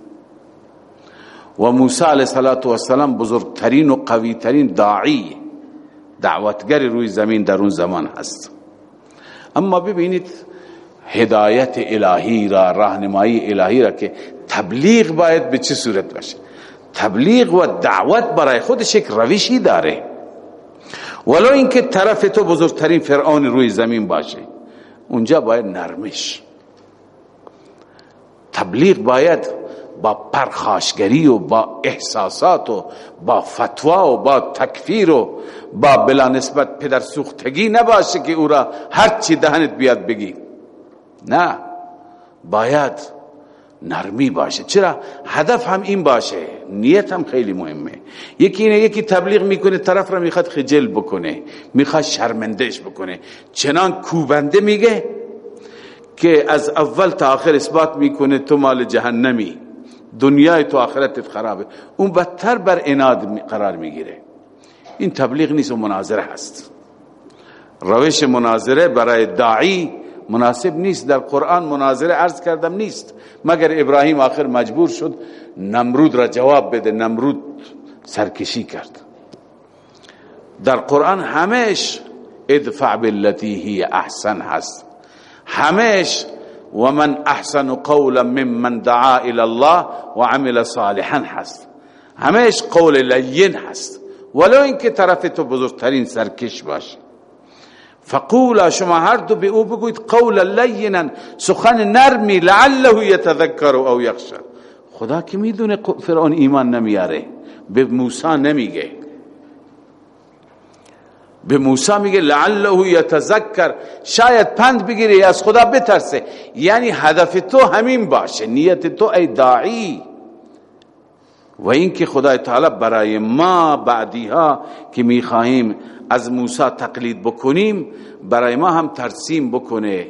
و موسی علیه السلام بزرگترین و قویترین داعی دعوتگر روی زمین در اون زمان هست. اما ببینید هدایت الهی را راهنمایی الهی را که تبلیغ باید به چه صورت باشه؟ تبلیغ و دعوت برای خودش یک روشی داره. ولو اینکه طرف تو بزرگترین فرعون روی زمین باشه اونجا باید نرمش. تبلیغ باید با پرخاشگری و با احساسات و با فتوا و با تکفیر و با بلا نسبت پدر سوختگی نباشه که او را هر چی دهنت بیاد بگی. نه باید نرمی باشه. چرا؟ هدف هم این باشه. نیت هم خیلی مهمه. یکی اینه یکی تبلیغ می‌کنه طرف را می‌خواد خجل بکنه. می‌خواد شرمندهش بکنه. چنان کوبنده میگه که از اول تا آخر اثبات می‌کنه تو مال جهنمی. دنیای تو آخرتت خرابه. اون بدتر بر اناد قرار می‌گیره. این تبلیغ نیست و مناظره هست. روش مناظره برای داعی مناسب نیست. در قرآن مناظره عرض کردم نیست. مگر ابراهیم آخر مجبور شد نمرود را جواب بده نمرود سرکشی کرد. در قرآن همش ادفع بالتي هی احسن هست. همش ومن احسن قولا ممن دعا الى الله وعمل صالحا هست همش قول لین هست. ولو اینکه طرف تو بزرگترین سرکش باشه. فقولا شما هر دو به او بگوید قولا لینا سخن نرمی لعله یتذکر او یخشى. خدا که می‌دونه فرعون ایمان نمیاره. به موسی نمیگه. به موسی میگه لعله یتذکر. شاید پند بگیره از خدا بترسه. یعنی هدف تو همین باشه. نیت تو ای داعی. و اینکه خدای تعالی برای ما بعدیها که می‌خواهیم از موسی تقلید بکنیم برای ما هم ترسیم بکنه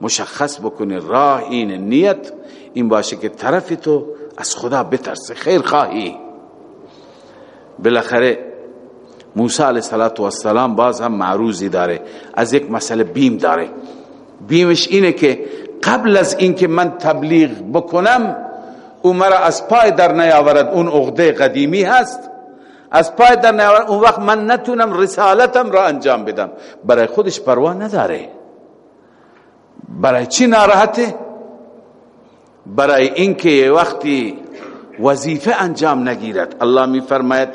مشخص بکنه راه این نیت. این باشه که طرف تو از خدا بترسه. خیر خواهی. بالاخره موسی علیه السلام باز هم معروضی داره. از یک مسئله بیم داره. بیمش اینه که قبل از اینکه من تبلیغ بکنم او مرا از پای در نیاورد. اون عقده قدیمی هست. از پای در نیاورد. اون وقت من نتونم رسالتم را انجام بدم. برای خودش پروا نداره. برای چی ناراحته؟ برای اینکه وقتی وظیفه انجام نگیرد. الله می فرماید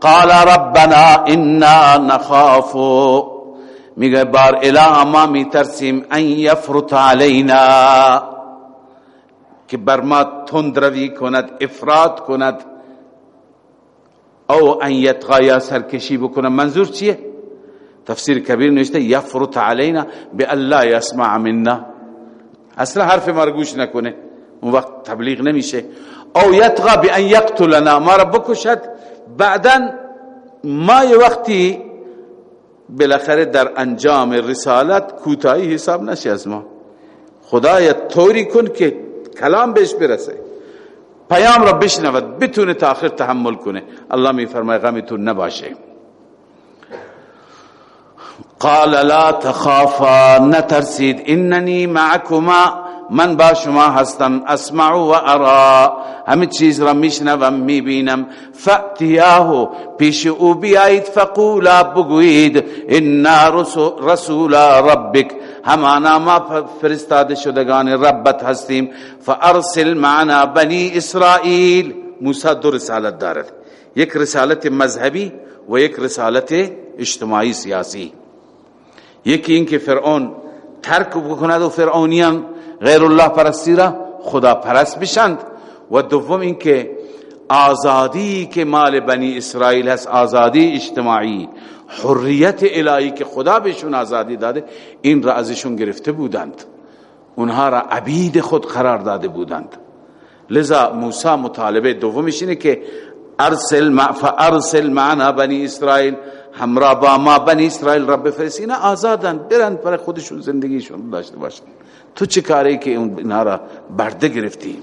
قال ربنا انا نخاف. میگه بار اله ما می ترسیم ان یفرط علینا. که بر ما تندروی کند افراد کند. او ان یتغا سرکشی بکنه منظور چیه؟ تفسیر کبیر نوشته یفرط علینا به الله یسمع منا. اصلا حرف ما نکنه. اون وقت تبلیغ نمیشه. او یتغا به ان یقتلنا ما را بکشد بعدا ما یه وقتی بالاخره در انجام رسالت کوتاهی حساب نشه از ما. خدای طوری کن که کلام بهش برسه. پیام را بشنود بتونه تا آخر تحمل کنه. الله می فرمای غمتون نباشه. قال لا تخافا نترسید. اننی معكما من با شما هستم. اسمع و ارا. همه چیز را میشنوم می‌بینم. فأتیاه. پیش او بیایید فقولا بگوید انا رسول ربک. همانا ما فرستاده شدگان ربت هستیم. فارسل معنا بنی اسرائیل. موسی دو رسالت دارد. یک رسالت مذهبی و یک رسالت اجتماعی سیاسی. یکی اینکه فرعون ترک بکند و فرعونیان غیر الله پرستی را خدا پرست بشند. و دوم اینکه آزادی که مال بنی اسرائیل هست آزادی اجتماعی حریت الهی که خدا بهشون آزادی داده این را ازشون گرفته بودند. اونها را عبید خود قرار داده بودند. لذا موسی مطالبه دومش اینه که ارسل مع فارسل معنا بنی اسرائیل همراه با ما بنی اسرائیل رب فرسینا آزادن. برن پر خودشون زندگیشون داشته باشن. تو چه کاری که اینها را برده گرفتی؟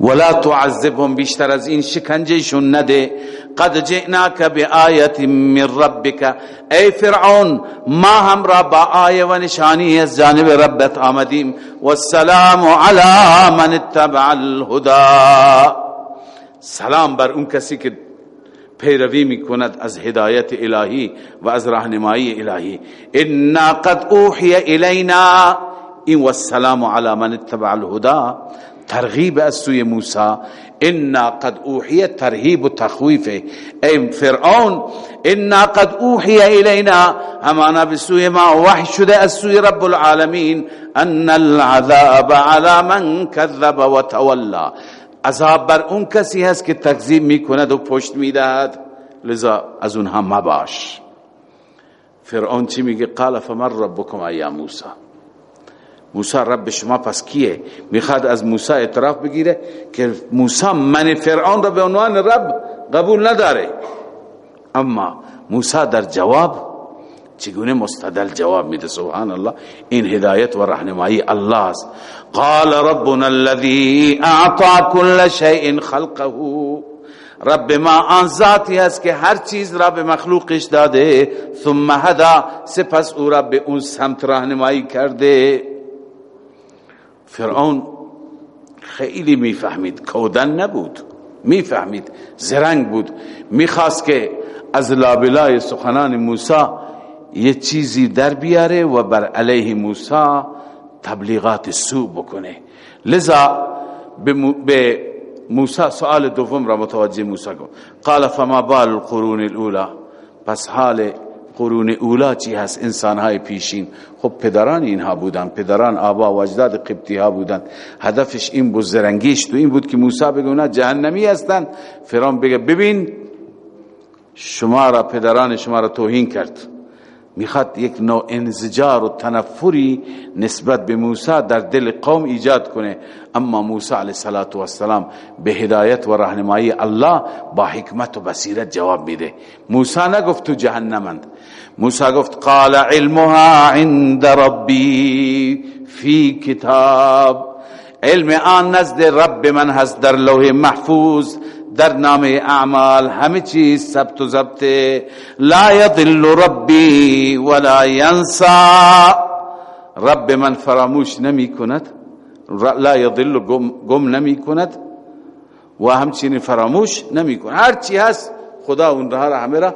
ولا تعذبهم. بیشتر از این شکنجهشون نده. قد جئناک بآیت من ربک. ای فرعون ما هم را با آیه و نشانی از جانب ربت آمدیم. والسلام علی من اتبع الهدى. سلام بر اون کسی که پیروی میکند از هدایت الهی و از راهنمایی الهی. أنا قد اوحی الینا این والسلام علی من اتبع الهدى ترغیب از سوی موسی. أنا قد اوحی ترهیب و تخویف ای فرعون أنا قد اوحی الینا همانا بسوی ما وحی شده از سوی رب العالمین ان العذاب على من كذب و تولا عذاب بر اون کسی هست که تکذیب می‌کند و پشت می‌دهد. لذا از اونها مباش. فرعون چی میگه؟ قال فمن ربكم ایا موسی؟ موسی رب شما پس کیه؟ می‌خواد از موسی اعتراف بگیره که موسی من فرعون را به عنوان رب قبول نداره. اما موسی در جواب چگونه مستدل جواب میده؟ سبحان الله این هدایت و رحمایی الله است قال ربنا الذي اعطى كل شيء خلقه. رب ما آن ذاتی است که هر چیز را به مخلوقش داده ثم هدا سپس او را به اون سمت راهنمایی کرده. فرعون خیلی می‌فهمید. کودن نبود. می‌فهمید. زرنگ بود. می‌خواست که از لابلای سخنان موسی یه چیزی در بیاره و بر علیه موسی تبلیغات سو بکنه. لذا به موسی سوال دوم را متوجه موسی کن. قال فما بال القرون الاولى پس حال قرون اولا چی هست؟ انسان های پیشین. خب پدران اینها بودن. پدران آبا و اجداد قبطی ها بودن. هدفش این بود زرنگیش تو این بود که موسی بگه اونا جهنمی هستن. فرام بگه ببین شما را پدران شما را توهین کرد. می‌خواد یک نوع انزجار و تنفری نسبت به موسی در دل قوم ایجاد کنه. اما موسی علیه السلام به هدایت و راهنمایی الله با حکمت و بصیرت جواب میده. موسی نگفت تو جهنمند. موسی گفت قال علمها عند ربی فی کتاب. علم آن نزد رب من هست در لوح محفوظ. در نام اعمال همه چیز ثبت و ضبط. لا یضل ربی ولا ینسا. رب من فراموش نمی کند. لا یضل گم نمی کند. و همچنین فراموش نمی کند. هر چی هست خدا اون را همه را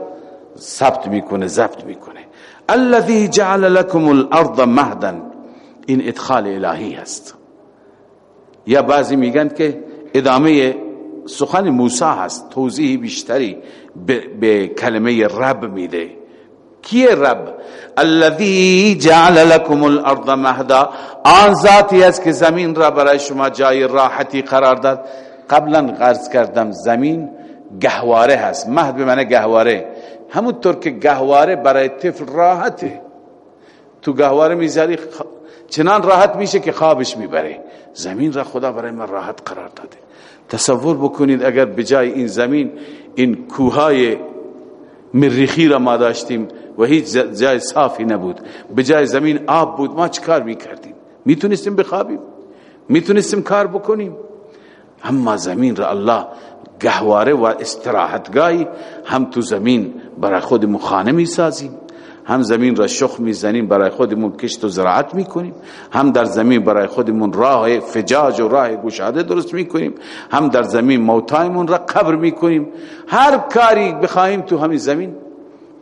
ثبت می‌کنه ضبط می‌کنه الذي جعل لكم الارض مهدا این ادخال الهی است یا بعضی میگن که ادامه سخن موسی هست توضیح بیشتری به کلمه رب میده. کی رب؟ الذي جعل لكم الارض مهدا. آن ذاتی است که زمین را برای شما جای راحتی قرار داد. قبلا غرض کردم زمین گهواره هست. مهد به معنی گهواره. همونطور که گهواره برای طفل راحته. تو گهواره می‌ذاری چنان راحت میشه که خوابش می‌بره. زمین را خدا برای من راحت قرار داده. تصور بکنید اگر بجای این زمین این کوههای مریخی را ما داشتیم و هیچ جای صافی نبود. بجای زمین آب بود ما چه کار می‌کردیم؟ می‌تونستیم بخوابیم می‌تونستیم کار بکنیم. اما زمین را الله گهواره و استراحتگاهی هم تو زمین برای خود مخانه می‌سازیم. هم زمین را شخ می‌زنیم برای خودمون کشت و زراعت می‌کنیم هم در زمین برای خودمون راه فجاج و راه گشاده درست می‌کنیم هم در زمین موتایمون را قبر می‌کنیم. هر کاری بخواهیم تو همین زمین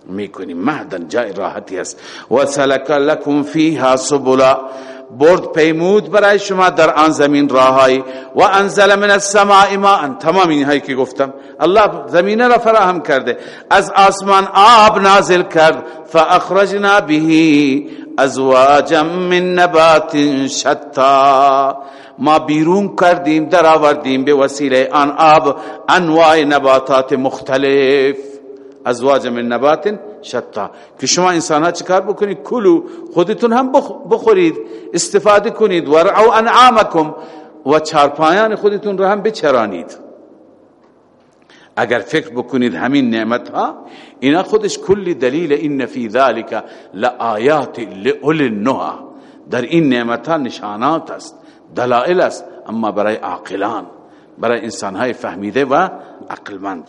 می‌کنیم. مهدن جای راحتی است. و سلک لکم فیها سبلا. برد پیمود برای شما در آن زمین راهایی و انزل من السماء ماء. تمام اینهایی که گفتم. الله زمینه را فراهم کرده. از آسمان آب نازل کرد. فاخرجنا به ازواجا من نبات شتا ما بیرون کردیم در آوردیم به وسیله آن آب انواع نباتات مختلف. ازواج من نبات. شتا. که شما انسان ها چیکار بکنید؟ کلو. خودتون هم بخورید. استفاده کنید. ورعو انعامکم. و چارپایان خودتون رو هم بچرانید. اگر فکر بکنید همین نعمت ها اینا خودش کلی دلیل این فی ذالک لآیات لأول النهى. در این نعمت ها نشانات است دلائل است اما برای عاقلان برای انسان های فهمیده و عقلمند.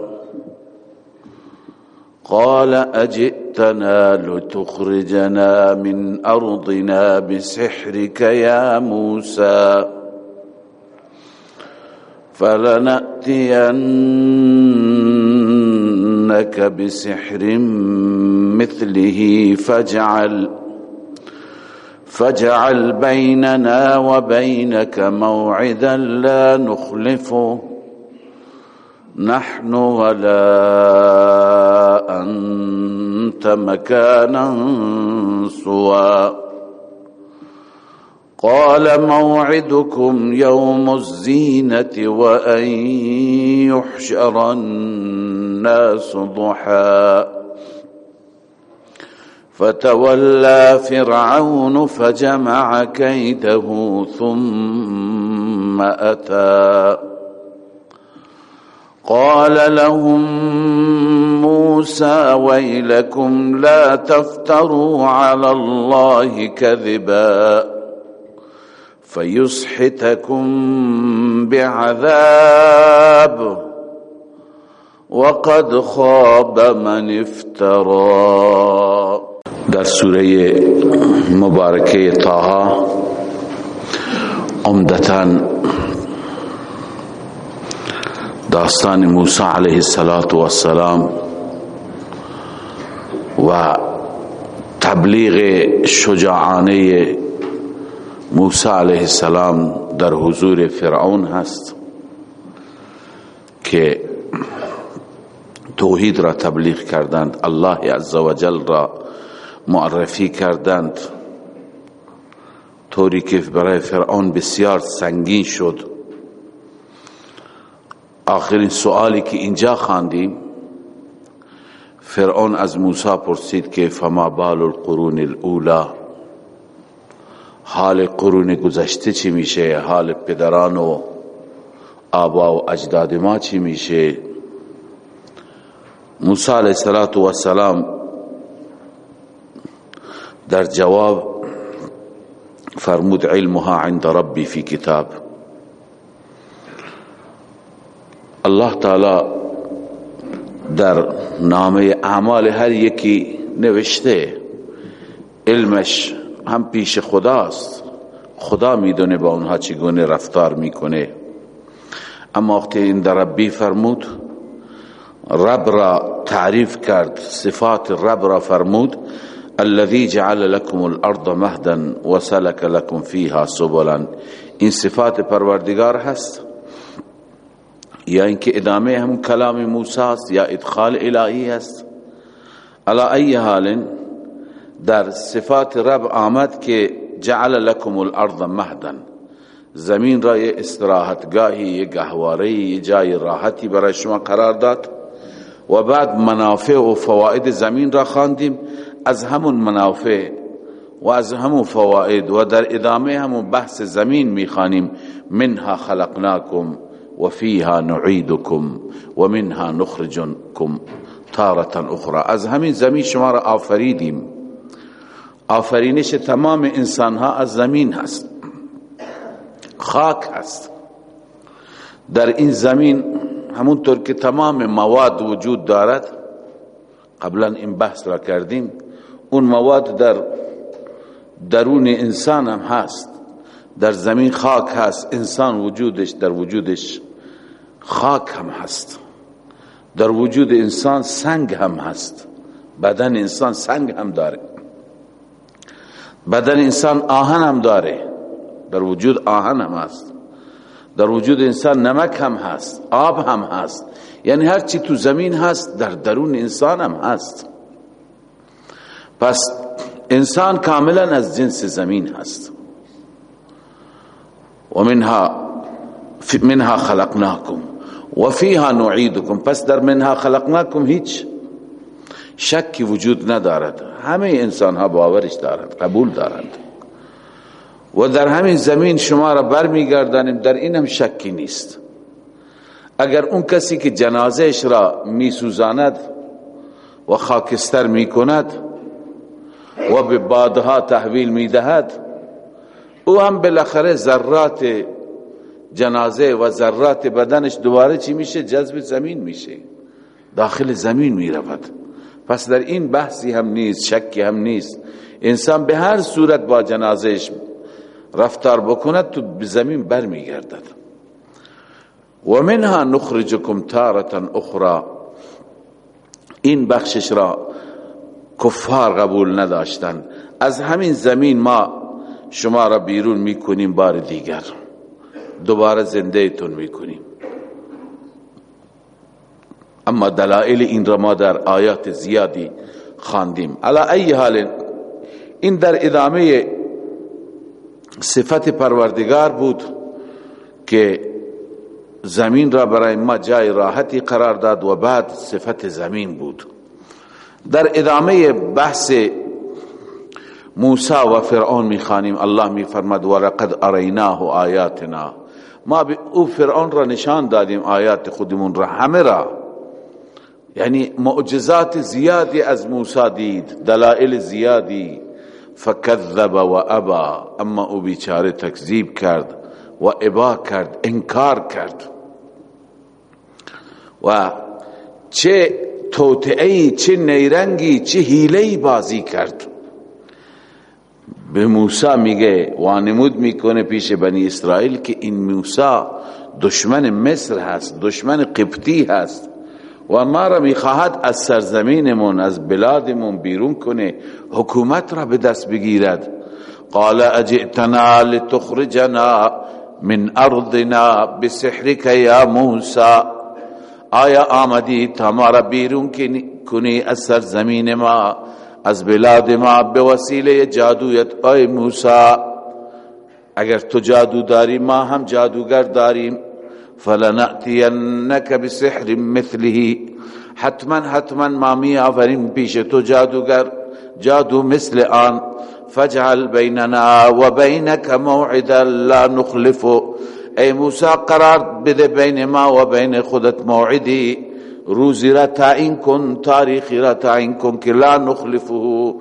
قال أجئتنا لتخرجنا من أرضنا بسحرك يا موسى فلنأتينك بسحر مثله فاجعل فاجعل بيننا وبينك موعدا لا نخلفه نحن ولا أنت مكانا سوى. قال موعدكم يوم الزينة وأن يحشر الناس ضحى. فتولى فرعون فجمع كيده ثم أتى. قال لهم موسى ويلكم لا تفتروا على الله كذبا فيسحتكم بعذاب وقد خاب من افترى. در سوره مبارکه طه عمدتا داستان موسی علیه السلام و تبلیغ شجاعانه موسی علیه السلام در حضور فرعون هست که توحید را تبلیغ کردند الله عزوجل را معرفی کردند. طوری که برای فرعون بسیار سنگین شد. آخرین سوالی که اینجا خواندیم فرعون از موسی پرسید که فما بال القرون الاولا حال قرون گذشته چی میشه؟ حال پدران و آبا و اجداد ما چی میشه؟ موسی علیه السلام در جواب فرمود علمها عند ربی فی کتاب. الله تعالی در نامه اعمال هر یکی نوشته. علمش هم پیش خداست. خدا می‌دونه با اونها چگونه رفتار می‌کنه. اما وقتی این در ربی فرمود رب را تعریف کرد صفات رب را فرمود الذي جعل لكم الارض مهدا وسلك لكم فيها سبلا این صفات پروردگار هست. یا اینکه ادامه هم کلام موسی است یا ادخال الهی است. علا ای حال در صفات رب آمد که جعل لكم الارض مهدا زمین را یه استراحتگاهی یه گهواره یه جای راحتی برای شما قرار داد. و بعد منافع و فواید زمین را خواندیم. از همون منافع و از همون فواید و در ادامه همون بحث زمین می‌خوانیم. منها خلقناکم. و فیها نعیدکم و منها تارة اخرى از همین زمین شما را آفریدیم. آفرینش تمام انسان ها از زمین هست. خاک هست. در این زمین همونطور که تمام مواد وجود دارد قبلا این بحث را کردیم اون مواد در درون انسان هم هست. در زمین خاک هست انسان وجودش در وجودش خاک هم هست. در وجود انسان سنگ هم هست. بدن انسان سنگ هم داره. بدن انسان آهن هم داره. در وجود آهن هم هست. در وجود انسان نمک هم هست. آب هم هست. یعنی هر چی تو زمین هست در درون انسان هم هست. پس انسان کاملا از جنس زمین هست. و منها منها خلقناکم. و فیها نعیدکم پس در منها خلقناکم هیچ شکی وجود ندارد. همه انسان ها باورش دارند قبول دارند. و در همین زمین شما را برمیگردانیم در این هم شکی نیست. اگر اون کسی که جنازهش را میسوزاند و خاکستر می‌کند و به بادها تحویل می‌دهد او هم بالاخره ذرات جنازه و ذرات بدنش دوباره چی میشه؟ جذب زمین میشه. داخل زمین می‌رود. پس در این بحثی هم نیست شکی هم نیست. انسان به هر صورت با جنازهش رفتار بکند تو به زمین برمیگردد. و منها نخرجکم تارتا اخرى این بخشش را کفار قبول نداشتن. از همین زمین ما شما را بیرون می‌کنیم بار دیگر. دوباره زنده تون می‌کنیم. اما دلائل این را ما در آیات زیادی خواندیم. علا ای حال این در ادامه صفت پروردگار بود که زمین را برای ما جای راحتی قرار داد و بعد صفت زمین بود. در ادامه بحث موسی و فرعون می‌خوانیم. الله و لقد اریناه آیاتنا ما به او فرعون را نشان دادیم آیات خودمون را همه را. یعنی معجزات زیادی از موسی دید دلائل زیادی. فکذب و ابا اما او بیچاره تکذیب کرد و ابا کرد انکار کرد. و چه توتعی چه نیرنگی چه هیلی بازی کرد. به موسی میگه وانمود می‌کنه پیش بنی اسرائیل که این موسی دشمن مصر هست دشمن قبطی هست. و ما را می‌خواهد از سرزمینمون از بلادمون بیرون کنه حکومت را به دست بگیرد. قال اجئتنا لتخرجنا من ارضنا بسحرك یا موسی. آیا آمدی تا ما را بیرون کنی از سرزمین ما؟ از بلاد ما به وسیله جادویت ای موسی اگر تو جادو داری ما هم جادوگر داریم. فلنأتينك بسحر مثله. حتما حتما ما می آوریم پیش تو جادوگر جادو مثل آن. فاجعل بيننا وبينك موعدا لا نخلفه ای موسی قرار بده بین ما و بین خودت موعدی. روزی را تعیین کن تاریخی را تعیین کن که لا نخلفه.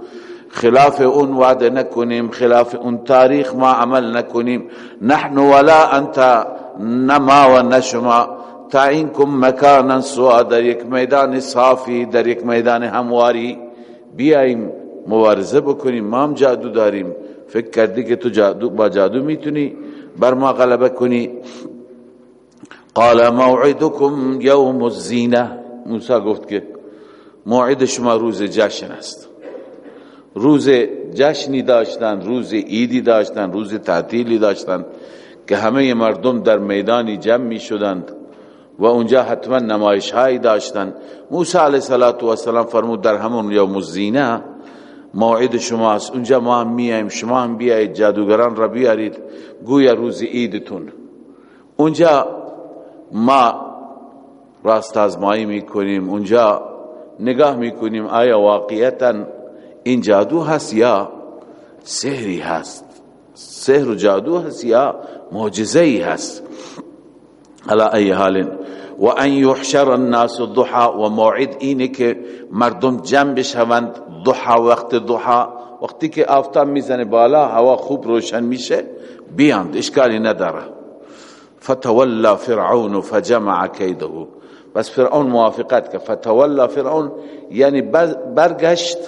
خلاف اون وعده نکنیم خلاف اون تاریخ ما عمل نکنیم. نحن ولا انت نما و نشما تعیین کن مکانا سوا در یک میدان صافی در یک میدان همواری. بیاییم مبارزه بکنیم ما هم جادو داریم. فکر کردی که تو جادو با جادو می‌تونی بر ما غلبه کنی. قال موعدكم یوم الزینه موسی گفت که موعد شما روز جشن است. روز جشنی داشتن روز عیدی داشتن روز تعطیلی داشتن که همه مردم در میدانی جمع می شدند و اونجا حتما نمایش هایی داشتن. موسی علیه السلام فرمود در همون یوم الزینه موعد شماست اونجا ما هم میاییم شما هم بیایید جادوگران را بیارید گویا روز عیدتون. اونجا ما راست آزمایی می‌کنیم اونجا نگاه می‌کنیم آیا واقعیتا این جادو هست یا سحری هست؟ سحر و جادو هست یا معجزه ای هست؟ علا ای حال و ان یحشر الناس الضحى و موعد اینه که مردم جمع بشوند ضحا وقت ضحا وقتی که آفتاب می‌زنه بالا هوا خوب روشن میشه بیاند اشکالی نداره. فتولى فرعون فجمع کیده. بس فرعون موافقت که فتولى فرعون یعنی برگشت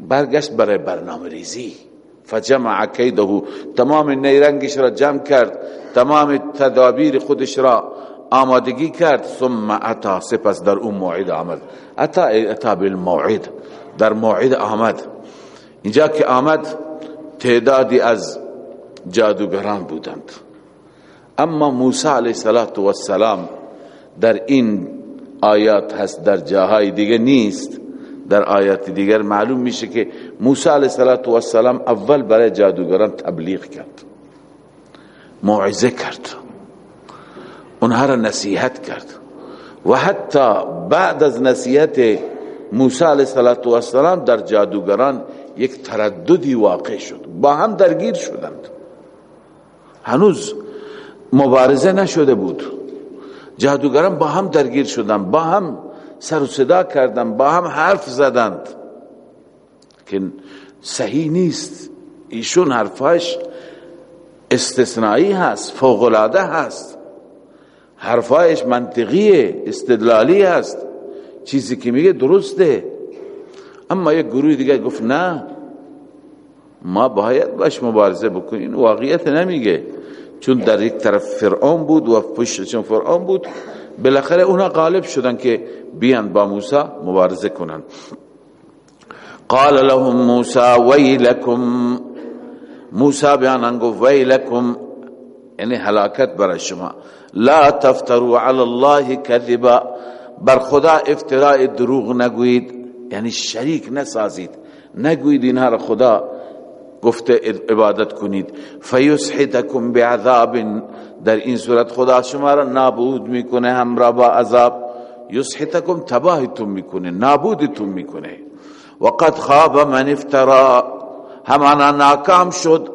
برگشت برای برنامه ریزی. فجمع کیده تمام نیرنگش را جمع کرد تمام تدابیر خودش را آمادگی کرد ثم اتا سپس در اون موعد آمد. اتا اتا بالموعد در موعد آمد. اینجا که آمد تعدادی از جادوگران بودند. اما موسی علیه السلام در این آیات هست در جاهای دیگه نیست. در آیات دیگر معلوم میشه که موسی علیه السلام اول برای جادوگران تبلیغ کرد موعظه کرد اونها را نصیحت کرد. و حتی بعد از نصیحت موسی علیه السلام در جادوگران یک ترددی واقع شد با هم درگیر شدند. هنوز مبارزه نشده بود. جادوگران با هم درگیر شدند با هم سر و صدا کردند با هم حرف زدند که صحیح نیست. ایشون حرفاش استثنایی هست فوقلاده هست. حرفایش منطقیه استدلالی هست. چیزی که میگه درسته. اما یک گروه دیگه گفت نه ما باید باش مبارزه بکنیم. واقعیت نمیگه. چون در یک طرف فرعون بود و پشتشون فرعون بود بالاخره اونا غالب شدن که بیان با موسی مبارزه کنن. قال لهم موسی ویلکم موسی بیان گفت ویلکم یعنی هلاکت برای شما. لا تفتروا علی الله کذبا بر خدا افتراء دروغ نگویید یعنی شریک نسازید. نگویید اینها را خدا گفته عبادت کنید. فیسحتکم بعذاب. در این صورت خدا شما را نابود می‌کنه همراه با عذاب. یسحتکم تباهتون می‌کنه نابودتون می‌کنه. وقد خواب من افترا. همانا ناکام شد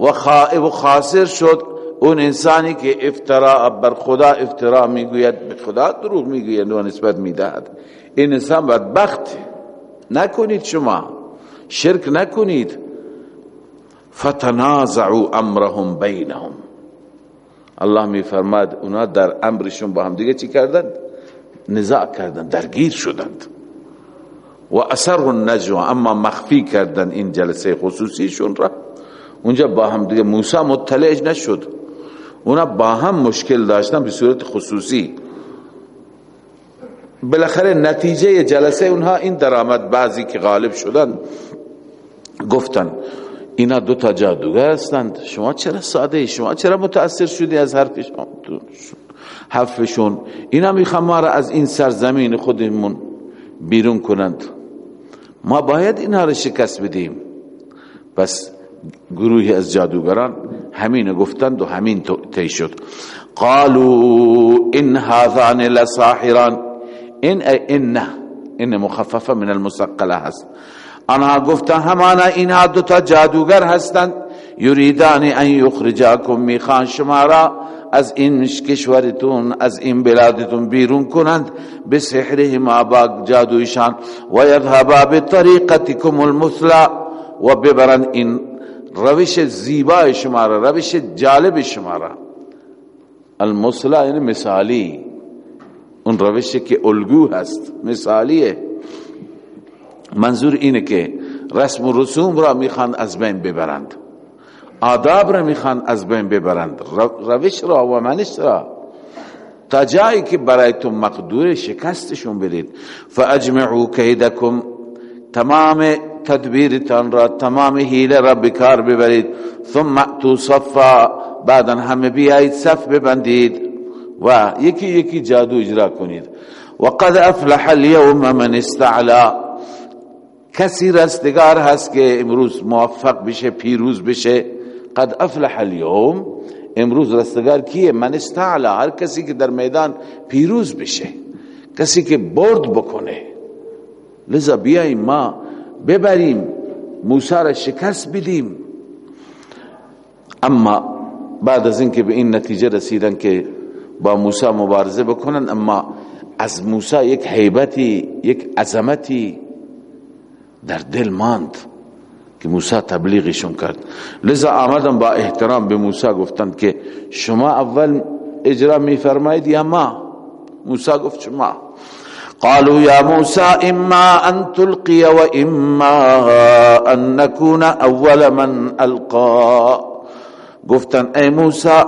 و خائب و خاسر شد. اون انسانی که افترا بر خدا افترا می‌گوید به خدا دروغ می‌گوید و نسبت می‌دهد. این انسان بدبخت. نکنید شما. شرک نکنید. فتنازعوا امرهم بینهم. الله می فرماد اونا در امرشون با هم دیگه چی کردند؟ نزاع کردند درگیر شدند. و اثر النجوا اما مخفی کردن این جلسه خصوصیشون را. اونجا با هم دیگه موسی مطلع نشد. اونا با هم مشکل داشتن به صورت خصوصی. بالاخره نتیجه جلسه اونها این درآمد بعضی که غالب شدن گفتن اینا دو تا جادوگر هستند. شما چرا ساده شما چرا متاثر شدی از حرفشون حرفشون. اینا می‌خوام ما را از این سرزمین خودمون بیرون کنند. ما باید اینها را شکست بدیم. بس گروهی از جادوگران همین گفتند و همین تی شد. قالوا ان هذان لساحران. ان ان ان مخففه من المثقله هست. آنها گفتن همانا اینها دو تا جادوگر هستند. یریدان ان یخرجاکم می‌خوان شما را از این کشورتون از این بلادتون بیرون کنند. به سحرهم با جادویشان. و یذهبا بطریقتکم المثلا و ببرن این روش زیبای شما را روش جالب شما را. المثلا یعنی مثالی. اون روشی که الگو هست مثالیه. منظور اینه که رسم و رسوم را می‌خوان از بین ببرند. آداب را می‌خوان از بین ببرند. روش را و منش را. تا جایی که برایتون مقدور شکستشون برید فاجمعو کیدکم. تمام تدبیرتان را تمام حیله را بکار ببرید. ثم اتو صفا. بعدا همه بیایید صف ببندید. و یکی یکی جادو اجرا کنید. وقد افلح اليوم من استعلا. کسی رستگار هست که امروز موفق بشه پیروز بشه. قد افلح اليوم. امروز رستگار کیه؟ من استعلا. هر کسی که در میدان پیروز بشه کسی که برد بکنه. لذا بیاییم ما ببریم موسی را شکست بدیم. اما بعد از اینکه به این نتیجه رسیدن که با موسی مبارزه بکنن اما از موسی یک حیبتی یک عظمتی در دل ماند که موسی تبلیغشون کرد. لذا آمدن با احترام به موسی گفتند که شما اول اجرا میفرمایید یا ما؟ موسی گفت شما. قالوا يا موسى اما ان تلقي واما ان نكون اول من القى گفتن ای موسی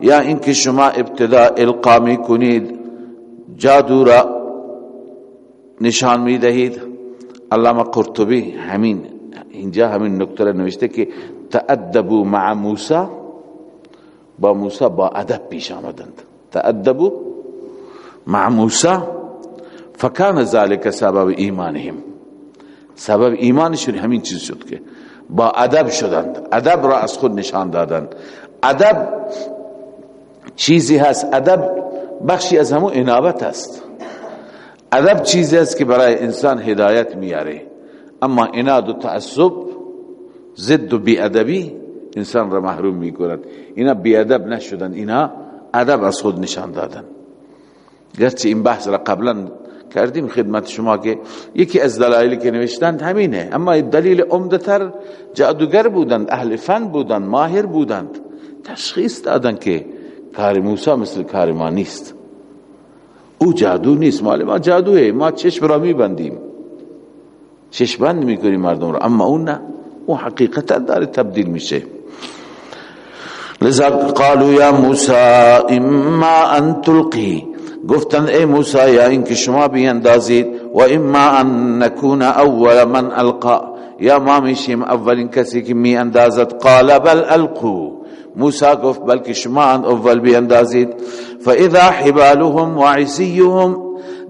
یا اینکه شما ابتدا القا می کنید جادو را نشان می دهید علامه قرطبی همین اینجا همین نکته نوشته که تأدبوا مع موسی با موسی با ادب پیش آمدند. تأدبوا مع موسی فکان ذلك سبب ایمانهم سبب ایمانشون همین چیز شد که با ادب شدند. ادب را از خود نشان دادند. ادب چیزی هست. ادب بخشی از همون انابت است. ادب چیزی است که برای انسان هدایت میاره. اما اناد و تعصب ضد و بیادبی انسان را محروم می‌کند. اینا بیادب نشدن اینا ادب از خود نشان دادن. گرچه این بحث را قبلا کردیم خدمت شما که یکی از دلایلی که نوشتند همینه. اما دلیل عمدتر جادوگر بودند اهل فن بودند ماهر بودند. تشخیص دادن که کار موسی مثل کار ما نیست. او جادو نیست. مال ما جادوه ما چشم را میبندیم. چشم بند می‌کنیم مردم را اما اون نه. او حقیقتا داره تبدیل میشه. لذا قالوا یا موسی اما ان تلقی گفتند ای موسی یا اینکه شما بیندازید و اما ان نکون اول من القا یا ما میشیم اولین کسی که می اندازد قال بل القو موسی گفت بلکه شما اول بیندازید. فاذا حبالهم وعصيهم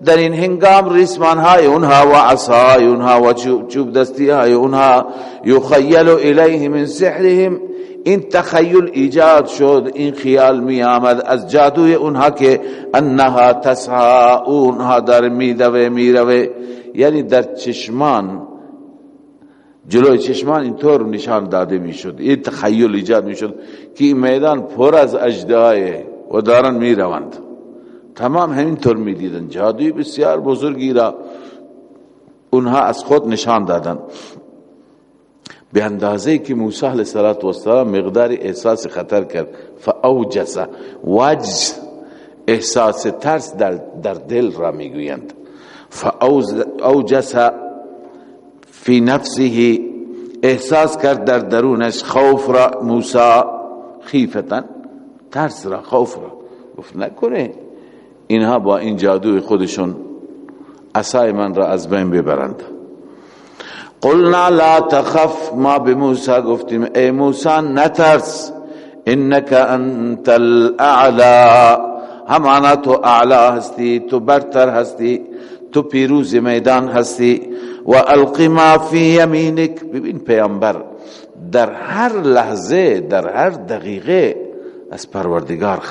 در این هنگام ریسمان های اونها و عصای اونها و چوب دستی های اونها یخیل الیه من سحرهم این تخیل ایجاد شد این خیال می آمد از جادوی اونها که انها تسعا اونها در می دوه می روه یعنی در چشمان جلوی چشمان اینطور نشان داده می شد این تخیل ایجاد می شد که این میدان پر از اجدای و دارن می روند تمام همینطور می دیدن جادوی بسیار بزرگی را اونها از خود نشان دادن به اندازه که موسی علیه السلام مقدار احساس خطر کرد. فاوجس وجز احساس ترس در, در دل را می‌گویند. فاوجس فی نفسه احساس کرد در درونش خوف را موسی خیفتا ترس را خوف را. گفت نکنه اینها با این جادوی خودشون عصای من را از بین ببرند. قلنا لا تخف ما به موسی گفتیم ای موسی نترس انك انت الاعلى همانا تو اعلا هستی تو برتر هستی تو پیروز میدان هستی. و القی ما فی یمینک ببین پیامبر در هر لحظه در هر دقیقه از پروردگار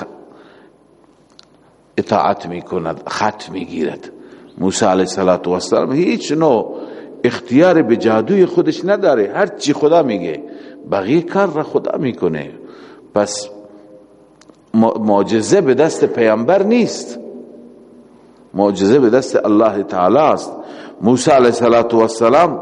اطاعت می کند خط می گیرد موسی علیه السلام هیچ نوع اختیار به جادوی خودش نداره هر چی خدا میگه بقیه کار را خدا می‌کنه پس معجزه به دست پیامبر نیست معجزه به دست الله تعالی است موسی علیه السلام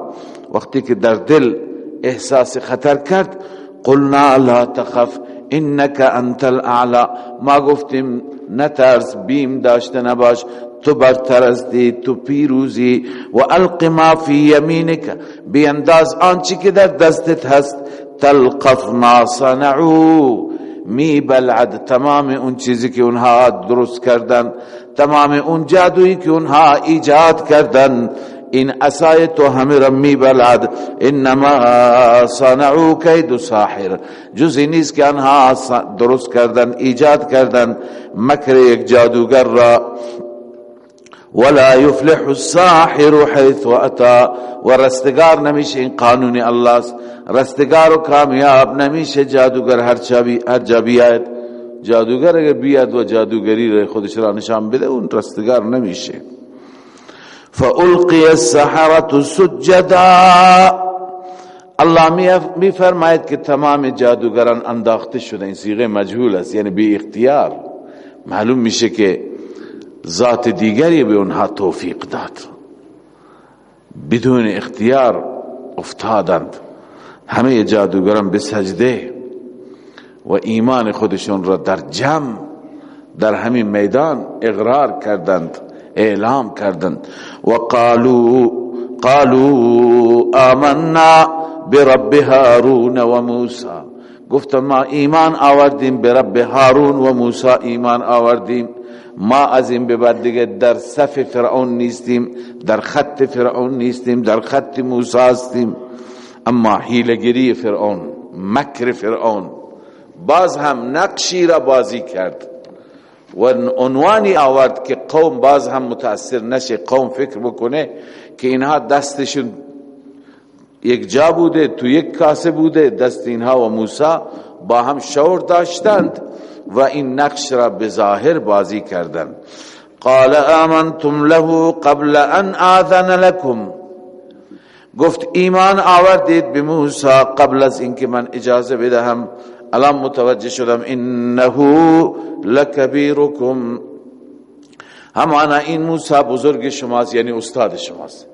وقتی که در دل احساس خطر کرد قلنا لا تخف انك انت الاعلى ما گفتیم نترس بیم داشته نباش تو برتر هستی تو پیروزی. و الق ما فی یمینک. بیانداز آنچه که در دستت هست. تلقف ما صنعو. می بلعد تمام اون چیزی که اونها درست کردن. تمام اون جادویی که اونها ایجاد کردن. این اسای تو همه را می بلعد انما صنعو کید ساحر جزی نیست که آنها درست کردن ایجاد کردن مکر یک جادوگر را. ولا يفلح الساحر حيث اتى و رستگار نمیشه این قانون الله رستگار و کامیاب نمیشه جادوگر هر چابی هر جا بیاد جادوگر اگر بیاد و جادوگری خودش را نشان بده اون رستگار نمیشه. فالقي السحرة سجدا۔ الله می فرماید که تمام جادوگران انداخته شده این صیغه مجهول است یعنی بی اختیار. معلوم میشه که ذات دیگری به اونها توفیق داد. بدون اختیار افتادند. همه جادوگران به سجده و ایمان خودشون را در جمع در همین میدان اقرار کردند. اعلام کردند. و قالوا قالوا آمنا برب هارون و موسی. گفتم ما ایمان آوردیم به رب هارون و موسی ایمان آوردیم. ما از این به بعد دیگه در صف فرعون نیستیم در خط فرعون نیستیم در خط موسی هستیم. اما حیلگیری فرعون مکر فرعون باز هم نقشی را بازی کرد. و عنوانی آورد که قوم باز هم متاثر نشه قوم فکر بکنه که اینها دستشون یک جا بوده تو یک کاسه بوده دست اینها و موسی با هم شور داشتند و این نقش را به ظاهر بازی کردند. قال آمنتم له قبل ان آذن لكم. گفت ایمان آوردید به موسی قبل از اینکه من اجازه بدهم. الان متوجه شدم انه لکبیرکم. همانا این موسی بزرگ شماست یعنی استاد شماست.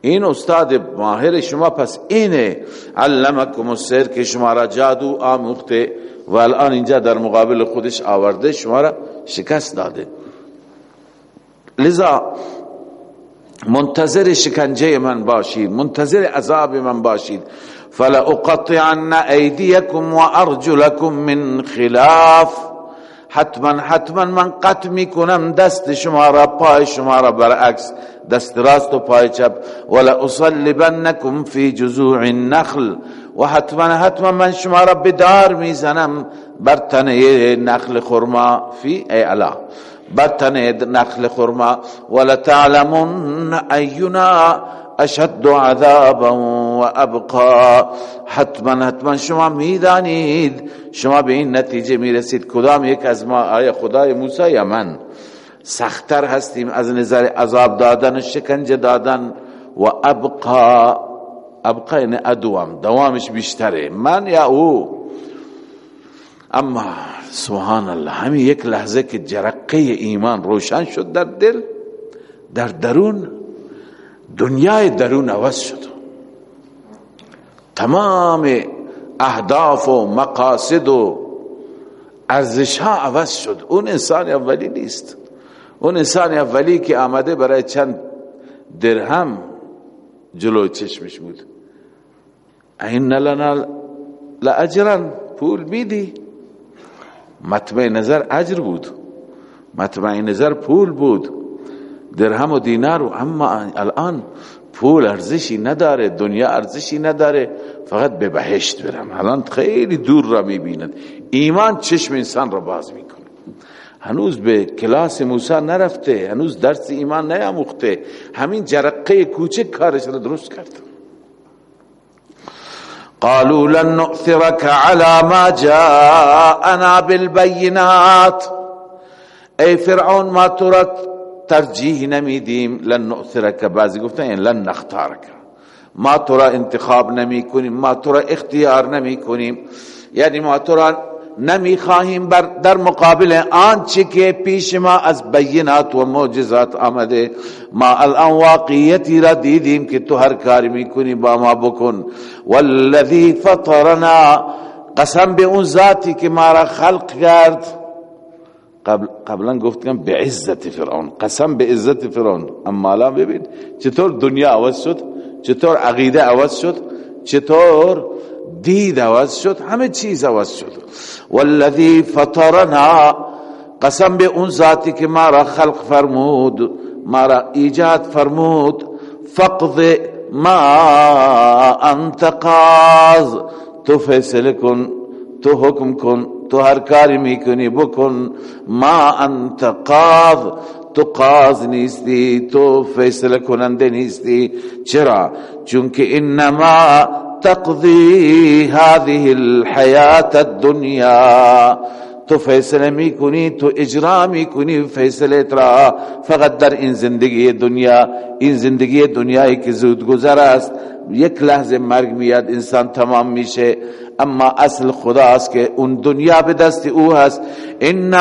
این استاد ماهر شما پس اینه. علمکم السر که شما را جادو آموخته و الان اینجا در مقابل خودش آورده شما را شکست داده. لذا منتظر شکنجه من باشید منتظر عذاب من باشید. فلا اقطعن ایدیکم و ارجلکم من خلاف. حتما حتما من قطع میکنم دست شما را پای شما را برعکس دست راست و پای چپ. ولا اصلبنکم فی جذوع النخل. و حتما حتما من شما را بدار میزنم بر تنه نخل خرما. فی ای علا بر تنه نخل خرما. ولا تعلمون اینا اشد عذابا و ابقا حتما حتما شما می‌دانید. شما به این نتیجه می‌رسید. کدام یک از ما آیا خدای موسی یا من؟ سختتر هستیم از نظر عذاب دادن و شکنجه دادن و ابقا. ابقا یعنی ادوام دوامش بیشتره. من یا او؟ اما سبحان الله همین یک لحظه که جرقه ایمان روشن شد در دل در درون دنیای درون عوض شد. تمام اهداف و مقاصد و ارزش ها عوض شد. اون انسان اولی نیست. اون انسان اولی که آمده برای چند درهم جلو چشمش بود. این لنا لاجرا پول بیدی مطمع نظر اجر بود. مطمع نظر پول بود. درهم و دینار و اما الان پول ارزشی نداره دنیا ارزشی نداره فقط به بهشت برم. الان خیلی دور را می‌بیند. ایمان چشم انسان را باز می‌کنه هنوز به کلاس موسی نرفته هنوز درس ایمان نیاموخته. همین جرقه کوچک کارش را درست کرد قالوا لن نؤثرك على ما جاءنا بالبينات. ای فرعون ما ترك ترجیح نمیدیم لن نؤثرك بعضی گفتن یعنی لن نختارك ما تو را انتخاب نمی کنیم ما تو را اختیار نمی کنیم یعنی ما تو را نمی خواهیم در مقابل آنچه که پیش ما از بینات و معجزات آمده. ما الان واقعیتی را دیدیم که تو هر کاری می‌کنی با ما بکن. والذی فطرنا قسم به اون ذاتی که ما را خلق کرد. قبل قبلا گفتم به عزت فرعون. قسم به عزت فرعون. اما الان ببین چطور دنیا عوض شد چطور عقیده عوض شد چطور دید عوض شد همه چیز عوض شد. والذی فطرنا قسم به اون ذاتی که ما را خلق فرمود ما را ایجاد فرمود. فقض ما انت قاض تو فیصله کن تو حکم کن تو هر کاری می‌کنی بکن. ما انت قاض. تو قاض نیستی تو فیصله کننده نیستی. چرا؟ چونکه انما تقضی هذه الحیات الدنیا. تو فیصله می‌کنی تو اجرا می‌کنی فیصله ترا فقط در این زندگی دنیا. این زندگی دنیایی که زود گذر است یک لحظه مرگ میاد انسان تمام میشه. اما اصل خداست که اون دنیا به دست او هست. انا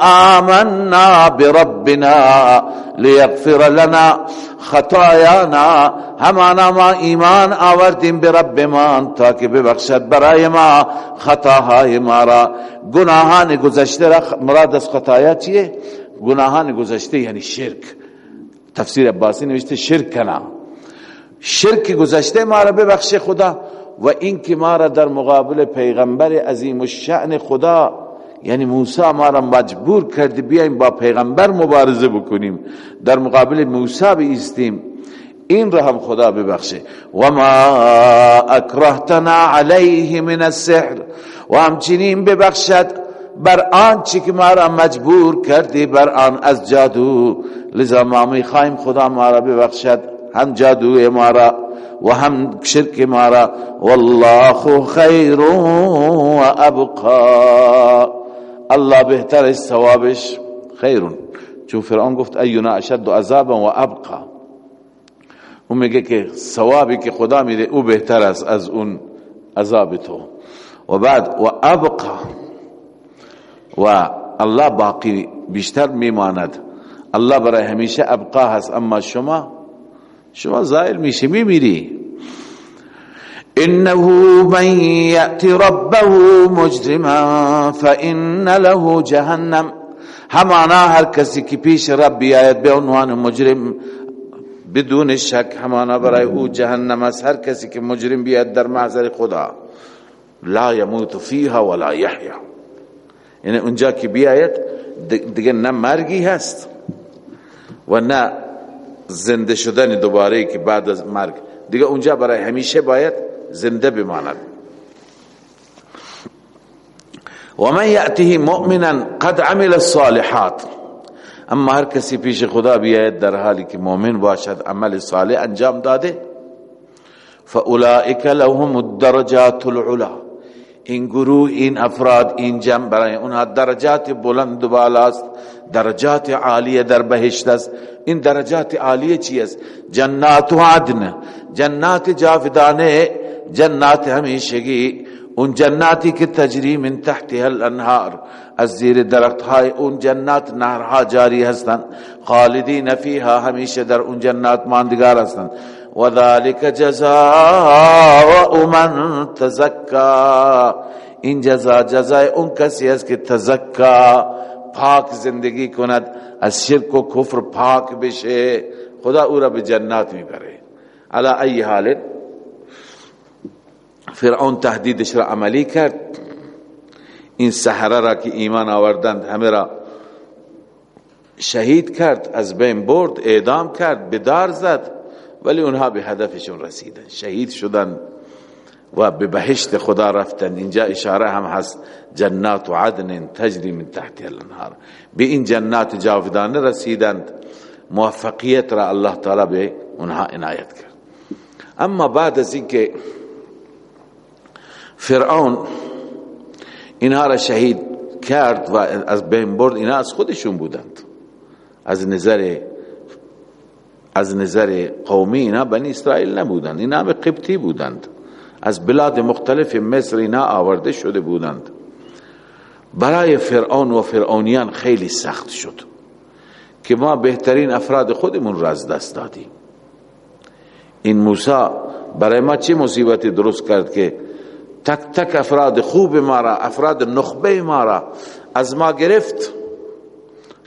آمنا بربنا لیغفر لنا خطایانا همانا ما ایمان آوردیم به ما تا که ببخشد برای ما خطاهای ما را. گناهان گذشته را مراد از خطایا چیه؟ گناهان گذشته یعنی شرک. تفسیر عباسی نوشته شرک کنا شرک گذشته ما را ببخشه خدا. و این که ما را در مقابل پیغمبر عظیم الشأن خدا یعنی موسی ما را مجبور کرد بیایم با پیغمبر مبارزه بکنیم در مقابل موسی بیستیم این را هم خدا ببخشه. و ما اکرهتنا علیه من السحر و همچنین ببخشد بر آن چی که ما را مجبور کردی بر آن از جادو. لذا ما می خواهیم خدا ما را ببخشد. هم جادو ما را و هم شرک ما را والله خیر و ابقا۔ الله بهتر ثوابش خیرون چون فرعون گفت اینا اشد عذابا و ابقا۔ اون میگه که ثوابی که خدا میده او بهتر است از اون عذاب تو۔ و بعد و ابقا۔ و الله باقی بیشتر میماند۔ الله برای همیشه ابقا هست اما شما شما زائل میشه میمیری. انه من یأتی ربه مجرما فإن له جهنم. همانا هر کسی که پیش رب بیاید به عنوان مجرم بدون شک همانا برای او جهنم است. هر کسی که مجرم بیاد در محضر خدا. لا يموت فيها ولا يحيا یعنی اونجا که بیاید دیگه نه مرگی هست و نه زنده شدن دوباره که بعد از مرگ. دیگه اونجا برای همیشه باید زنده بماند. و من یأتیه مؤمنا قد عمل الصالحات. اما هر کسی پیش خدا بیاید در حالی که مؤمن باشد عمل صالح انجام داده. فاولئک لهم الدرجات العلا. این گروه این افراد این جمع برای اونها درجات بلند و بالاست. درجات عالیه در بهشت است. این درجات عالیه چی است؟ جنات عدن. جنات جاودانه جنات همیشگی. اون جناتی که تجری من تحتها الانهار. از زیر درخت های اون جنات نهرها جاری هستند. خالدین فیها همیشه در اون جنات ماندگار هستند. و ذالک جزاء من تزکا. این جزا جزای اون کسی است که تزکا. پاک زندگی کند از شرک و کفر پاک بشه. خدا او را به جنات می‌بره. علا ای حال فرعون تهدیدش را عملی کرد. این سحره را که ایمان آوردند همه را شهید کرد از بین برد اعدام کرد بدار زد. ولی اونها به هدفشون رسیدن شهید شدن. و به بهشت خدا رفتن. اینجا اشاره هم هست جنات و عدن تجری من تحت الانهار. به این جنات جاودانه رسیدند. موفقیت را الله تعالی به اونها عنایت کرد. اما بعد از اینکه فرعون اینها را شهید کرد و از بین برد اینا از خودشون بودند. از نظر از نظر قومی اینا بنی اسرائیل نبودند. اینا همه قبطی بودند. از بلاد مختلف مصر اینا آورده شده بودند. برای فرعون و فرعونیان خیلی سخت شد که ما بهترین افراد خودمون را از دست دادیم. این موسی برای ما چه مصیبتی درست کرد که تک تک افراد خوب ما را افراد نخبه ما را از ما گرفت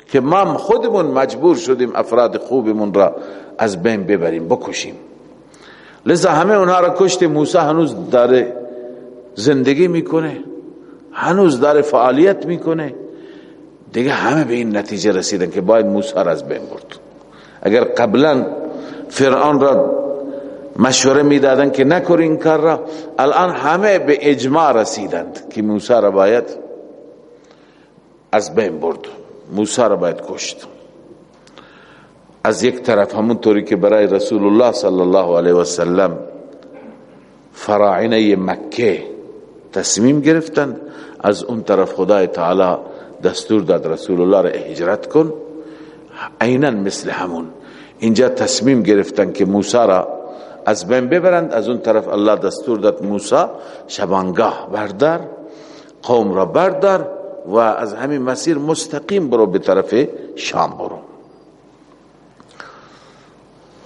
که ما خودمون مجبور شدیم افراد خوبمون را از بین ببریم بکشیم. لذا همه اونها را کشت موسی هنوز داره زندگی می‌کنه هنوز داره فعالیت می‌کنه. دیگه همه به این نتیجه رسیدن که باید موسی را از بین برد. اگر قبلا فرعون را مشوره می‌دادن که نکر این کار را الان همه به اجماع رسیدند که موسی را باید از بین برد. موسی را باید کشت. از یک طرف همون طوری که برای رسول الله صلی الله علیه و سلم فراعنه مکه تصمیم گرفتند از اون طرف خدای تعالی دستور داد رسول الله را هجرت کن. عینا مثل همون. اینجا تصمیم گرفتن که موسی را از بین ببرند. از اون طرف الله دستور داد موسی شبانگاه بردار قوم را بردار و از همین مسیر مستقیم برو به طرف شام برو.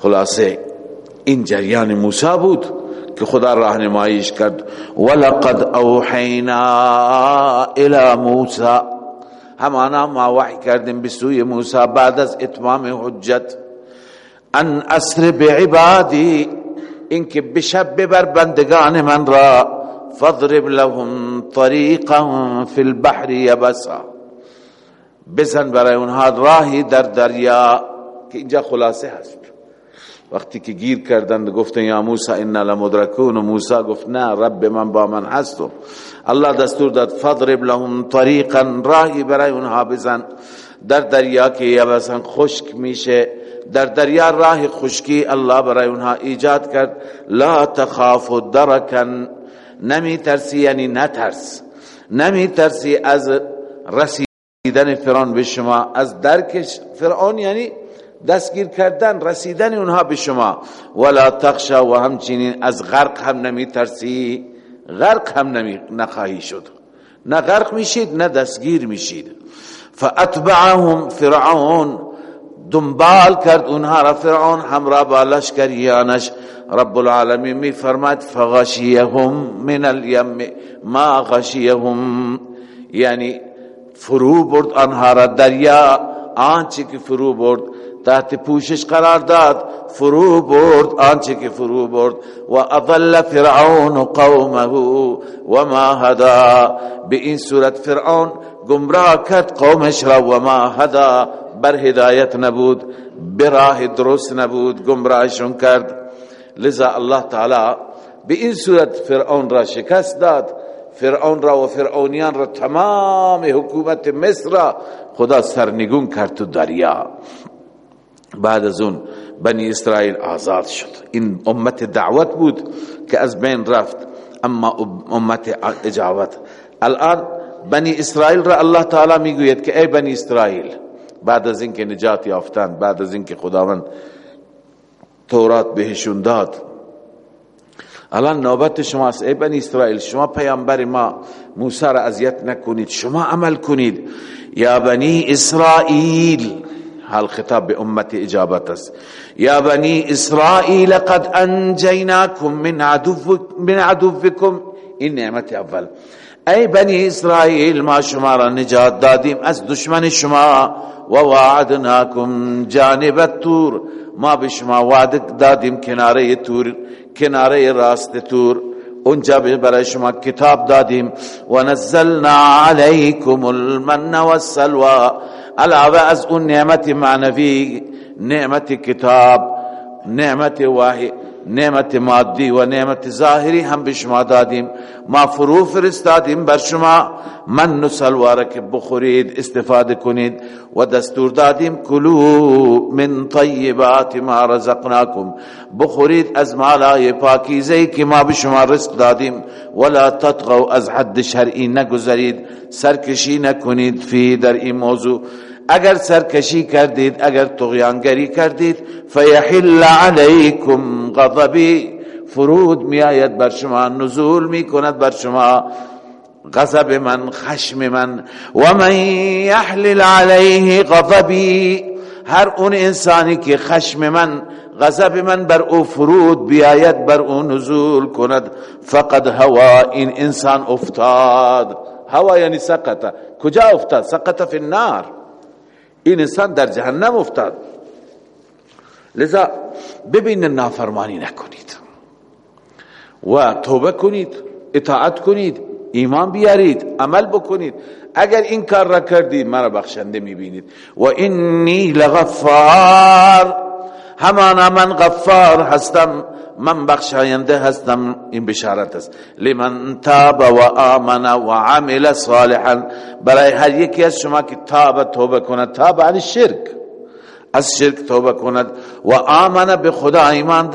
خلاصه این جریان موسی بود که خدا راهنماییش کرد. ولقد اوحینا الى موسی. همانا ما وحی کردیم به سوی موسی بعد از اتمام حجت. ان اسر بعبادی اینکه بشب ببر بندگان من را فضرب لهم طریقا فی البحر یبسا. بزن برای اونها راهی در دریا که اینجا خلاصه هست. وقتی که گیر کردند گفتن یا موسی انا لمدرکون. و موسی گفت نه رب من با من هست الله دستور داد فضرب لهم طریقا راهی برای اونها بزن. در دریا که یبسا خشک میشه در دریا راه خشکی الله برای اونها ایجاد کرد. لا تخاف درکن نمی ترسی یعنی نترس. نمی ترسی از رسیدن فرعون به شما از درکش. فرعون یعنی دستگیر کردن رسیدن اونها به شما. ولا تخشا و همچنین از غرق هم نمی ترسی غرق هم نمی نخواهی شد. نه غرق میشید نه دستگیر میشید. فاتبعهم فرعون. دنبال کرد اونها را فرعون همراه با لشکریانش رب العالمین می فرماد فغشیهم من الیم ما غشیهم یعنی فرو برد آنها را دریا آنچه که فرو برد تحت پوشش قرار داد. فرو برد آنچه که فرو برد. و اضل فرعون قومه و ما هدا. به این صورت فرعون گمراه کرد قومش را و ما هدا. بر هدایت نبود براه درست نبود گمراهشون کرد. لذا الله تعالی به این صورت فرعون را شکست داد. فرعون را و فرعونیان را تمام حکومت مصر را خدا سرنگون کرد تو دریا. بعد از اون بنی اسرائیل آزاد شد. این امت دعوت بود که از بین رفت. اما امت اجابت. الان بنی اسرائیل را الله تعالی می‌گوید که ای بنی اسرائیل بعد از اینکه نجات یافتند بعد از اینکه خداوند تورات بهشون داد الان نوبت شماست ای بنی اسرائیل شما پیامبر ما موسی را اذیت نکنید شما عمل کنید. یا بنی اسرائیل حال خطاب به امت اجابت است یا بنی اسرائیل قد انجیناکم من عدو من عدوکم این نعمت اول ای بنی اسرائیل ما شما را نجات دادیم از دشمن شما و وعدناکم جانب التور. ما به شما وعده دادیم کناره تور. کناره راست تور. اونجا برای شما کتاب دادیم و نزلنا علیکم المن والسلوى. علاوه أز اون نعمت معنوی نعمت کتاب نعمت واحد نعمت مادی و نعمت ظاهری هم به شما دادیم. ما فرو فرستادیم بر شما. من نسلواره که بخورید استفاده کنید. و دستور دادیم کلو من طیبات ما رزقناکم. بخورید از مالای پاکیزه که ما به شما رزق دادیم. ولا تطغوا از حد شرعی نگذرید. سرکشی نکنید فی در این موضوع. اگر سرکشی کردید اگر تغیانگری کردید فیحل علیکم غضبی فرود می آید بر شما نزول می کند بر شما غضب من خشم من. و من یحلل علیه غضبی هر اون انسانی که خشم من غضب من بر أو فرود بیاید بر أو نزول کند. فقد هوا این انسان افتاد. هوا یعنی سقط. کجا افتاد؟ سقط فی النار. این انسان در جهنم افتاد. لذا ببین نافرمانی نکنید. و توبه کنید اطاعت کنید ایمان بیارید عمل بکنید. اگر این کار را کردید مرا بخشنده می‌بینید. و اینی لغفار همانا من غفار هستم. من بخشاینده هستم این بشارت است. لمن تاب و آمن و عمل صالحا. برای هر یکی از شما که تاب توبه کند تاب عن شرک. از شرک توبه کند. و آمن به خدا ایمان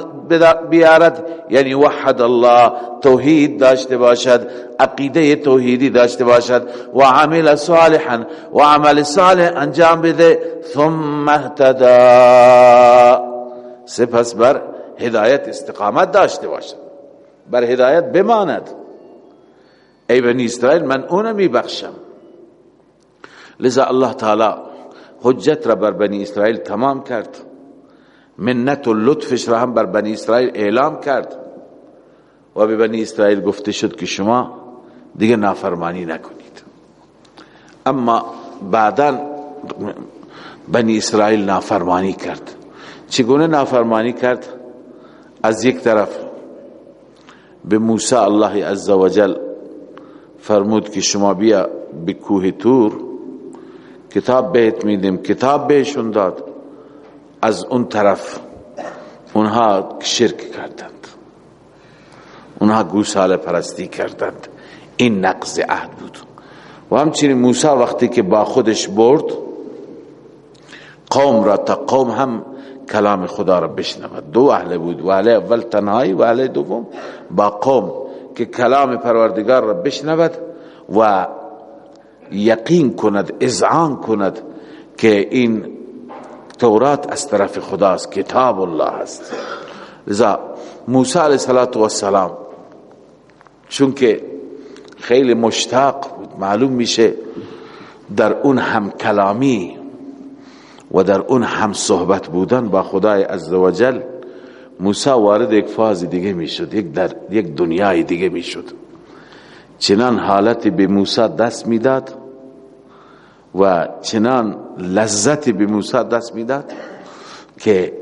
بیارد. یعنی وحد الله توحید داشته باشد عقیده توحیدی داشته باشد. و عمل صالحا و عمل صالح انجام بده. ثم اهتدا سپس بر هدایت استقامت داشته باشد. بر هدایت بماند. ای بنی اسرائیل من اون می بخشم لذا الله تعالی حجت را بر بنی اسرائیل تمام کرد. منت و لطفش را هم بر بنی اسرائیل اعلام کرد. و به بنی اسرائیل گفته شد که شما دیگه نافرمانی نکنید. اما بعدا بنی اسرائیل نافرمانی کرد. چگونه نافرمانی کرد؟ از یک طرف به موسی الله عزوجل فرمود که شما بیا به کوه تور کتاب بهت میدیم کتاب بهشون داد از اون طرف اونها شرک کردند اونها گوساله پرستی کردند این نقض عهد بود. و همچنین موسی وقتی که با خودش برد قوم را تا قوم هم کلام خدا را بشنود. دو اهل بود و اهل اول تنهایی و اهل دوم. با قوم که کلام پروردگار را بشنود و یقین کند اذعان کند که این تورات از طرف خداست کتاب الله است. لذا موسی علیه السلام چون که خیلی مشتاق معلوم میشه در اون هم کلامی و در اون هم صحبت بودن با خدای عزوجل موسی وارد یک فاز دیگه می‌شد یک در یک دنیای دیگه می‌شد. چنان حالتی به موسی دست می‌داد و چنان لذتی به موسی دست می‌داد که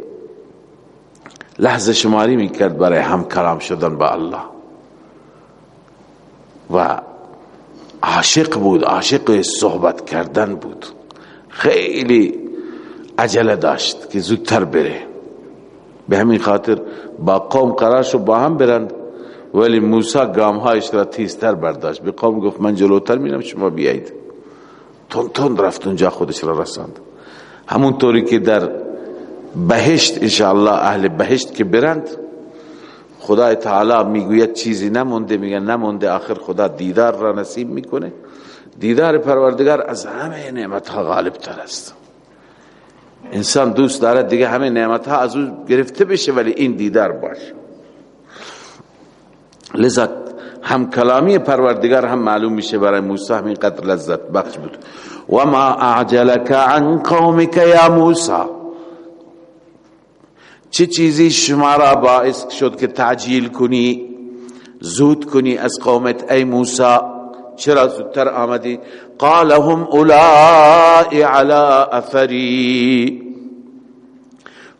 لحظه شماری می‌کرد برای هم کلام شدن با الله. و عاشق بود عاشق صحبت کردن بود. خیلی عجله داشت که زودتر بره. به همین خاطر با قوم قرار شد با هم برند ولی موسی گامهایش را تیزتر برداشت. به قوم گفت من جلوتر میرم شما بیایید. تون تون رفت اونجا خودش را رساند. همون طوری که در بهشت انشاءالله اهل بهشت که برند خدای تعالی می‌گوید چیزی نمونده میگه نمونده آخر خدا دیدار را نصیب می‌کنه. دیدار پروردگار از همه نعمت ها غالب تر است. انسان دوست داره دیگه همه نعمت ها از او گرفته بشه ولی این دیدار باشه لذا هم کلامی پروردگار هم معلوم میشه برای موسی همین قدر لذت بخش بود. و ما اعجلک عن قومک یا موسی؟ چه چیزی شما را باعث شد که تعجیل کنی زود کنی از قومت ای موسی؟ چرا زودتر آمدی؟ قال هم اولائی علی اثری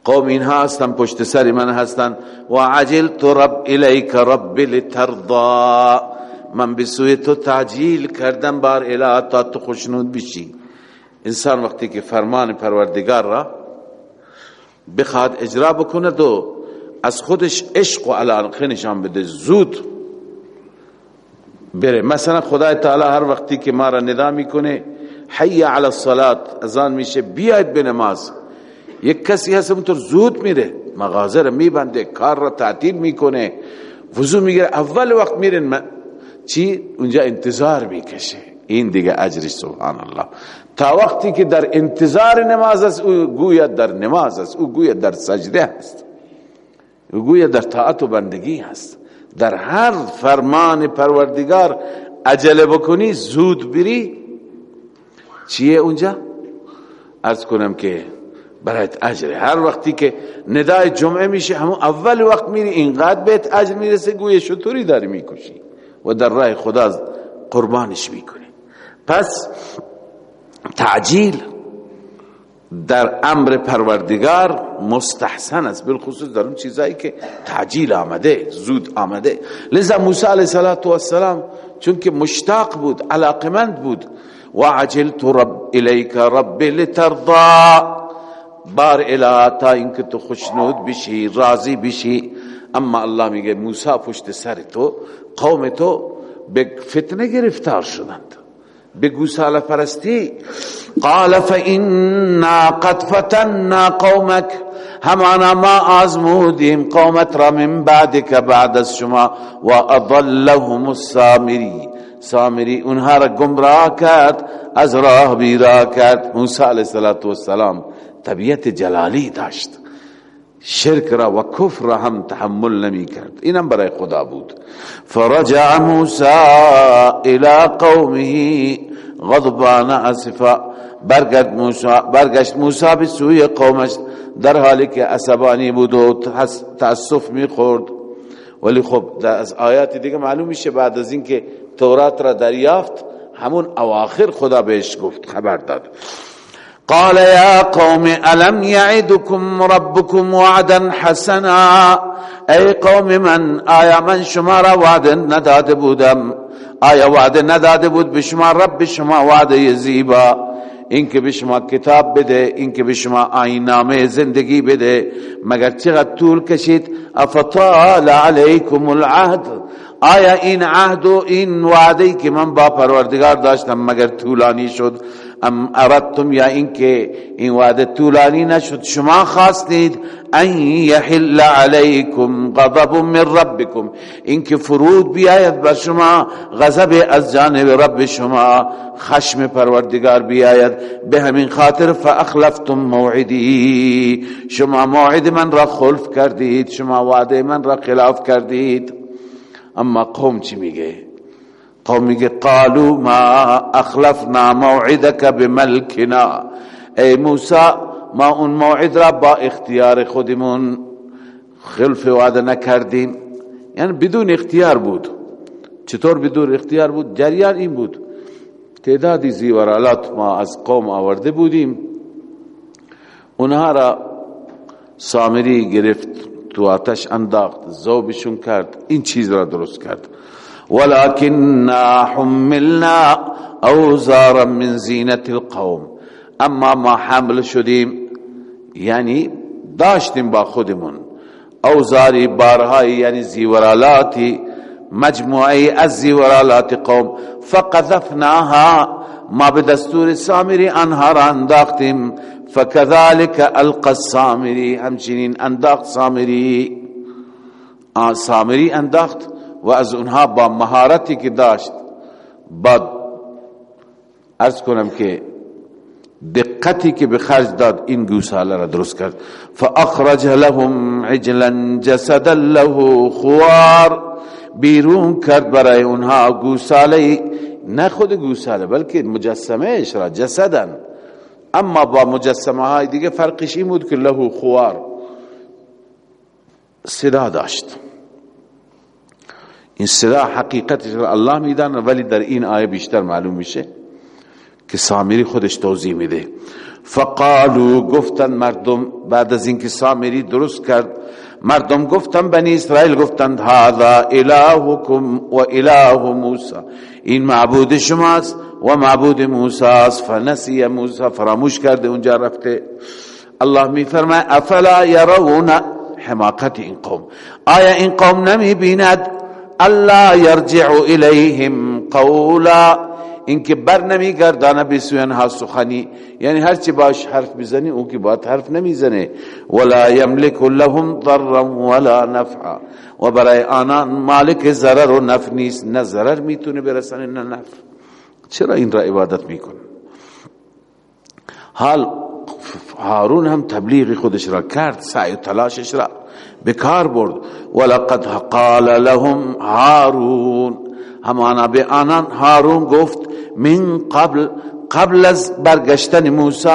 قوم اینها هستن پشت سر من هستن. و عجلت رب الیک رب لترضا من بسوی تو تعجیل کردم بار اله تا تو خوشنود بشی. انسان وقتی که فرمان پروردگار را بخواد اجرا بکنه و از خودش عشق و علاقه نشان بده زود بره. مثلا خدای تعالی هر وقتی که ما را ندا می‌کنه حی علی الصلاة ازان میشه بیاید به نماز. یک کسی هست اونطور زود میره مغازه را میبنده کار را تعطیل می‌کنه وضو می‌گیره اول وقت میره چی؟ اونجا انتظار می‌کشه. این دیگه اجرش سبحان الله تا وقتی که در انتظار نماز است او گوید در نماز است او گوید در سجده است. او گوید در طاعت و بندگی است. در هر فرمان پروردگار عجله بکنی زود بری. چیه اونجا؟ ارز کنم که برایت اجره هر وقتی که ندای جمعه میشه همون اول وقت میری اینقدر بهت اجر می‌رسه گویه شطوری داری می‌کشی و در راه خدا قربانش می‌کنی. پس تعجیل در امر پروردگار مستحسن است بالخصوص در اون چیزایی که تعجیل آمده زود آمده. لذا موسی علیه السلام چون که مشتاق بود علاقمند بود و عجلت رب الیک رب لترضا بار اله تا اینکه تو خوشنود بشی راضی بشی. اما الله میگه موسی پشت سر تو قوم تو به فتنه گرفتار شدند. به گوساله پرستی قال فإنا قد فتنا قومك همانا ما آزمودیم قومت را من بعدك بعد از شما و اضلهم السامری. سامری اونها را گمراه کرد از راه بیرا کرد. موسی علیه السلام طبیعت جلالی داشت. شرک را و کفر را هم تحمل نمی کرد. اینم برای خدا بود. فرجع موسی الى قومه غضبان اسفا. برگشت موسی برگشت موسی به سوی قومش در حالی که عصبانی بود و تاسف می‌خورد ولی خب از آیات دیگه معلوم میشه بعد از اینکه تورات را دریافت همون اواخر خدا بهش گفت خبر داد. قال يا قوم ألم يعدكم ربكم وعدا حسنا؟ ای قوم من آیا من شما را وعده نداده بودم؟ آیا وعده نداده بود به شما؟ رب شما وعده زیبا. اینکه به شما کتاب بده اینکه به شما آینامه زندگی بده. مگر چقدر طول کشید؟ افطال علیکم العهد. آیا این عهد و این وعده که من با پروردگار داشتم مگر طولانی شد؟ ام اردتم یا اینکه این وعده طولانی نشد. شما خواستید ان یحل علیکم غضب من ربکم. اینکه فرود بیاید بر شما غضب از جانب رب شما خشم پروردگار بیاید. به همین خاطر فاخلفتم موعدی. شما موعد من را خلف کردید شما وعده من را خلاف کردید. اما قوم چی میگه؟ قوم میگه قالو ما اخلفنا موعدك بملكنا ای موسی ما اون موعد را با اختیار خودمون خلف وعده نکردیم. یعنی بدون اختیار بود. چطور بدون اختیار بود؟ جریان این بود. تعدادی زیورالات ما از قوم آورده بودیم. اونها را سامری گرفت تو آتش انداخت زوبشون کرد این چیز را درست کرد. ولكننا حملنا أوزارا من زینت القوم. أما ما حمل شدیم یعنی داشتیم با خودمون. اوزاری بارهایی یعنی زیورالاتی مجموعی از زیورالات قوم. فقذفناها ما به دستور سامری انها را انداختیم فكذلك ألقى السامری همچنین انداخت سامری سامری انداخت و از اونها با مهارتی که داشت با ارز کنم که دقتی که به خرج داد این گوساله را درست کرد. فاخرج لهم عجلا جسدا له خوار بیرون کرد برای اونها گوساله نه خود گوساله بلکه مجسمه را جسدا. اما با مجسمه های دیگه فرقش این بود که له خوار صدا داشت. این صدا حقیقتش الله میدن ولی در این آیه بیشتر معلوم میشه که سامری خودش توضیح میده. فقالو گفتن مردم بعد از اینکه سامری درست کرد مردم گفتن بنی اسرائیل گفتند هذا الهکم و اله موسی. این معبود شماست و معبود موسی است. فنسی موسی فراموش کرده اونجا رفته. الله می فرماید افلا يرون حماقت این قوم؟ آیا این قوم نمی بیند الله يرجع الیهم قولا اینکه بر نمی گردانه بسوی ها سخنی یعنی هر چی باش حرف بزنی اون که باید حرف نمی‌زنه ولا یملک لهم ضرا ولا نفعا و برای آنان مالک ضرر و نفع نیست نه ضرر می‌تونه برسنه نه نفع چرا این را عبادت میکن حال هارون هم تبلیغ خودش را کرد سعی و تلاشش را بکار برد. ولقد قال لهم هارون. همانا به آنان هارون گفت من قبل قبل از برگشتن موسی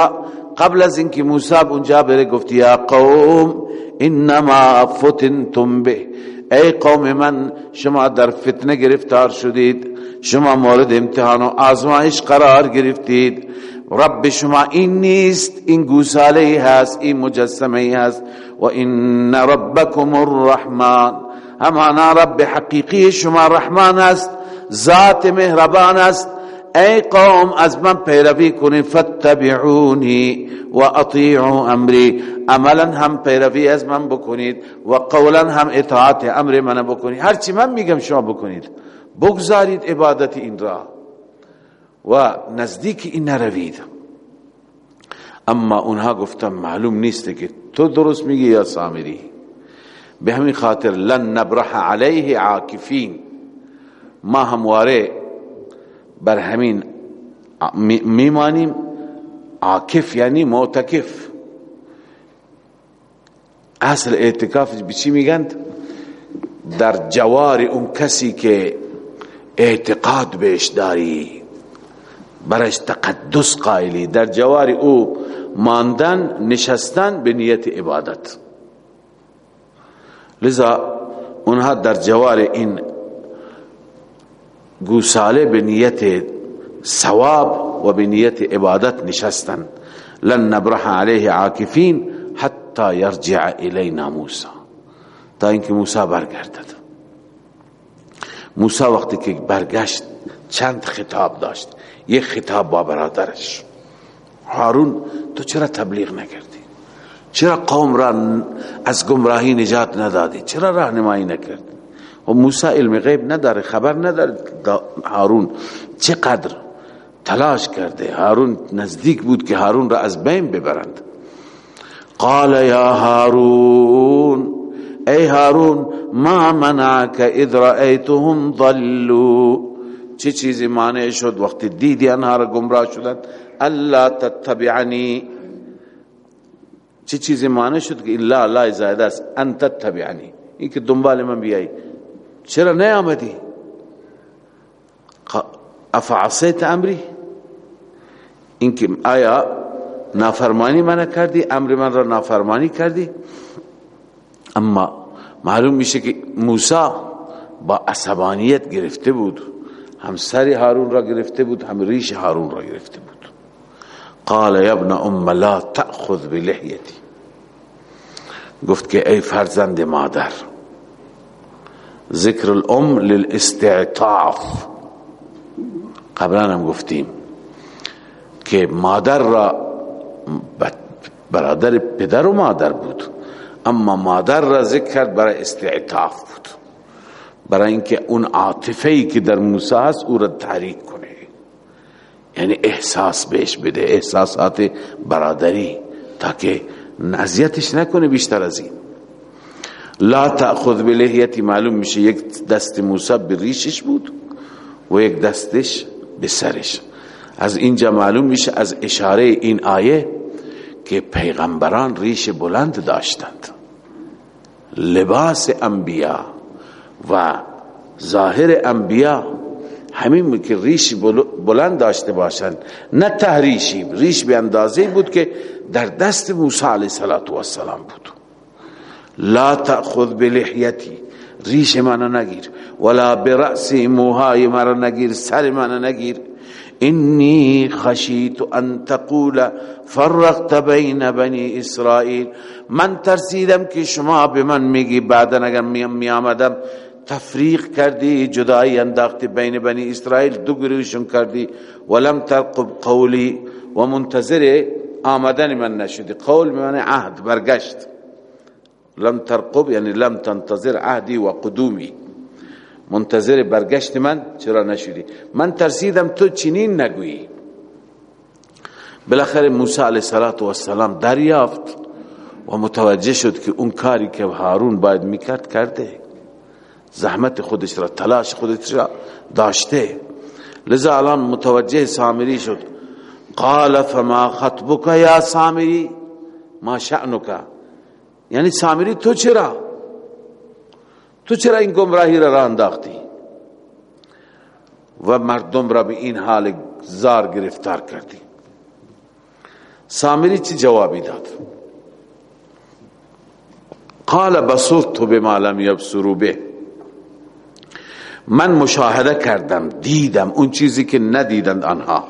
قبل از اینکه موسی اونجا بره گفت یا قوم انما فتنتم به. ای قوم من شما در فتنه گرفتار شدید. شما مورد امتحان و آزمایش قرار گرفتید. رب شما این نیست این گوساله هست این مجسمه هست. و این ربکم الرحمن همانا رب حقیقی شما رحمان است ذات مهربان است. ای قوم از من پیروی کنید فتبعونی و اطیعوا امری. عملا هم پیروی از من بکنید و قولا هم اطاعت امر من بکنید. هرچی من میگم شما بکنید. بگذارید عبادت این را. و نزدیک این نروید. اما اونها گفتم معلوم نیست که تو درست میگی یا سامری به همین خاطر لن نبرح علیه عاکفین. ما همواره بر همین میمانیم. عاکف یعنی معتکف. اصل اعتکاف بچی میگند؟ در جوار اون کسی که اعتقاد بهش داری برش تقدس قائلی. در جوار او ماندن نشستن به نیت عبادت لذا اونها در جوار این گوساله به نیت ثواب و به نیت عبادت نشستن لن نبرح علیه عاکفین حتی یرجع الینا موسی تا اینکه موسی برگردد موسی وقتی که برگشت چند خطاب داشت یک خطاب با برادرش هارون تو چرا تبلیغ نکردی؟ چرا قوم را از گمراهی نجات ندادی؟ چرا راهنمایی نکردی؟ و موسی علم غیب نداره خبر نداره. هارون چقدر تلاش کرده؟ هارون نزدیک بود که هارون را از بین ببرند. قال یا هارون ای هارون ما منعك اذ رأيتهم ضلوا. چه چیزی مانع شد وقتی دیدی انها را گمراه شدند؟ الا تتبعنی چه چیزی مانع شد که الا لا زائد است؟ ان تتبعنی این که دنبال من بیایی چرا نیامدی؟ افعصیت امری؟ این که آیا نافرمانی من کردی؟ امر من را نافرمانی کردی؟ اما معلوم میشه که موسی با عصبانیت گرفته بود. هم سر هارون را گرفته بود هم ریش هارون را گرفته بود. قال یا ابن أم لا تأخذ بلحیتی گفت که ای فرزند مادر ذکر الأم للاستعطاف. قبلا هم گفتیم که مادر را برادر پدر و مادر بود. أما مادر را ذکر کرد برای استعطاف بود. برای اینکه اون عاطفه ای که در موسی هست أو را تحریک کنه یعنی احساس بهش بده احساسات برادری تاکه نزیتش نکنه بیشتر از این. لا تأخذ بلحیتی معلوم میشه یک دست موسی به ریشش بود و یک دستش به سرش. از اینجا معلوم میشه از اشاره این آیه که پیغمبران ریش بلند داشتند. لباس انبیا و ظاهر انبیا همین که ریش بلند داشته باشند نه تحریشی ریش به اندازه بود که در دست موسی علیه السلام بود. لا تأخذ بلحیتی ریش منو نگیر. ولا برأسی موهای مرا نگیر سر منو نگیر. انی خشیت ان تقول فرقت بین بنی اسرائیل. من ترسیدم که شما به من میگی بعدا اگر می آمدم تفریق کردی جدایی انداختی بین بنی اسرائیل دو گروهشون کردی. ولم ترقب قولی و منتظر آمدن من نشدی. قول من عهد برگشت. لم ترقب یعنی لم تنتظر عهدی و قدومی. منتظر برگشت من چرا نشدی؟ من ترسیدم تو چنین نگویی. بالاخره موسی علیه السلام دریافت و متوجه شد که اون کاری که هارون باید می‌کرد کرده. زحمت خودش را تلاش خودش را داشته. لذا الان متوجه سامری شد. قال فما خطبك یا سامری؟ ما شأنك یعنی سامری تو چرا؟ تو چرا این گمراهی را انداختی؟ و مردم را به این حال زار گرفتار کردی. سامری چی جوابی داد؟ قال بصرت بما لم يبصروا به. من مشاهده کردم دیدم اون چیزی که ندیدند آنها.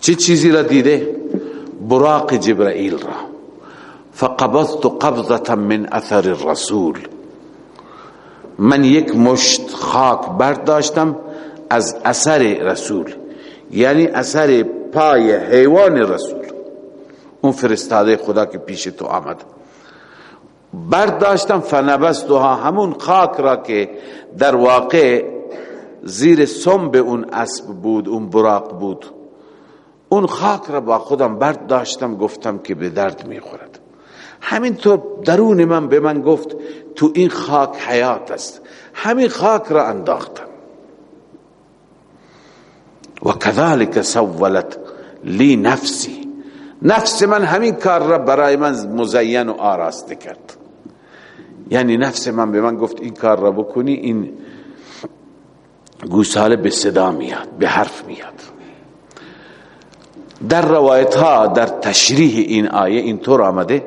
چه چیزی را دیده؟ براق جبرائیل را. فقبضت قبضة من اثر الرسول. من یک مشت خاک برداشتم از اثر رسول یعنی اثر پای حیوان رسول. اون فرستاده خدا که پیش تو آمد. برداشتم فنبستها همون خاک را که در واقع زیر سم به اون اسب بود اون براق بود. اون خاک را با خودم برداشتم گفتم که به درد می‌خورد. همینطور درون من به من گفت تو این خاک حیات است. همین خاک را انداختم. و کذالک سولت لی نفسی. نفس من همین کار را برای من مزین و آراسته کرد. یعنی نفس من به من گفت این کار را بکنی این گوساله به صدا میاد به حرف میاد. در روایت ها در تشریح این آیه اینطور آمده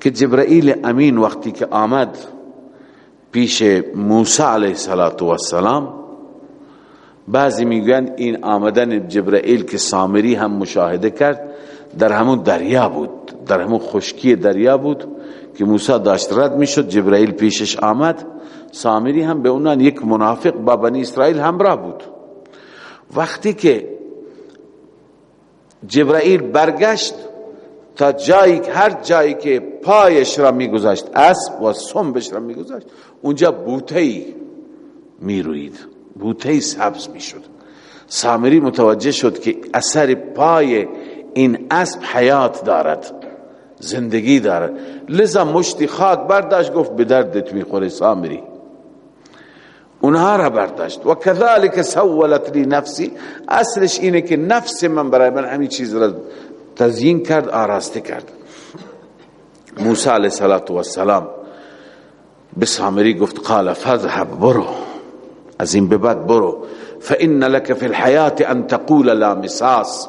که جبرائیل امین وقتی که آمد پیش موسی علیه السلام بعضی میگن این آمدن جبرائیل که سامری هم مشاهده کرد در همون دریا بود در همون خشکی دریا بود. که موسی داشت رد می‌شد جبرائیل پیشش آمد. سامری هم به اونان یک منافق با بنی اسرائیل همراه بود. وقتی که جبرائیل برگشت تا جایی هر جایی که پایش را میگذاشت اسب و سنبش را میگذاشت اونجا بوته ای می‌روید. بوته ای سبز می‌شد. سامری متوجه شد که اثر پای این اسب حیات دارد. زندگی دارد لذا مشتی خاک برداشت گفت به دردت می‌خوره سامری. اونها را برداشت. و کذالک سولت لی نفسی. اصلش اینه که نفس من برای من همین چیز را تزیین کرد آراسته کرد. موسی علیه السلام به سامری گفت قال فذهب برو. از این به بعد برو. فان لك في الحیات ان تقول لا مساس.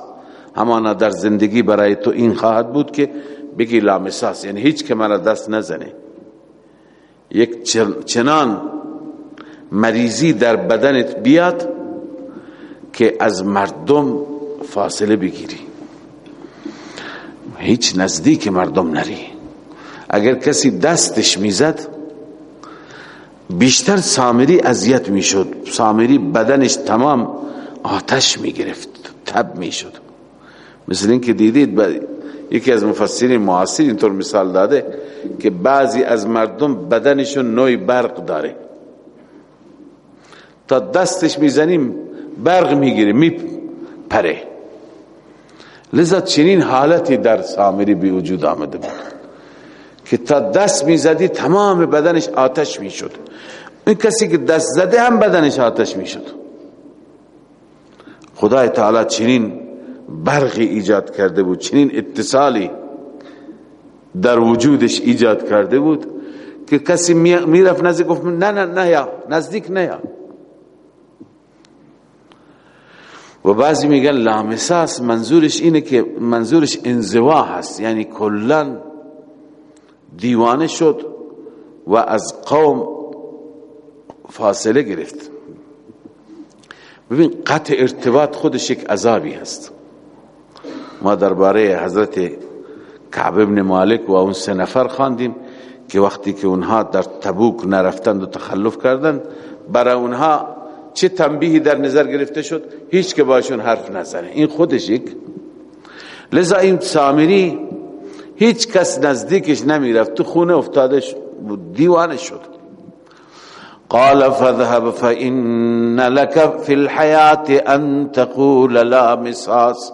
همانا در زندگی برای تو این خواهد بود که بگی لا مساس یعنی هیچ که مرا دست نزنه. یک چنان مریضی در بدنت بیاد که از مردم فاصله بگیری. هیچ نزدیک مردم نری. اگر کسی دستش می‌زد بیشتر سامری اذیت می‌شد. سامری بدنش تمام آتش می‌گرفت تب می‌شد. مثل اینکه دیدید یکی از مفسرین معاصر اینطور مثال داده که بعضی از مردم بدنشون نوع برق داره. تا دستش می‌زنیم برق می‌گیره میپره. لذا چنین حالتی در سامری بی وجود آمده بود که تا دست می‌زدی تمام بدنش آتش می‌شد. این کسی که دست زده هم بدنش آتش می‌شد. خدای تعالی چنین برقی ایجاد کرده بود چنین اتصالی در وجودش ایجاد کرده بود که کسی می‌رفت نزدیک گفت نه نه نه یا نزدیک نه یا. و بعضی میگن لامساس منظورش اینه که منظورش انزوا هست یعنی کلا دیوانه شد و از قوم فاصله گرفت. ببین قطع ارتباط خودش یک عذابی هست. ما درباره حضرت کعب ابن مالک و اون سه نفر خواندیم که وقتی که اونها در تبوک نرفتند و تخلف کردند برای اونها چه تنبیهی در نظر گرفته شد؟ هیچ که باشون حرف نزنه. این خودش یک. لذا این سامری هیچ کس نزدیکش نمی‌رفت. تو خونه افتاده دیوانه شد. قال فذهب فإن لك في الحياة أن تقول لا مساس.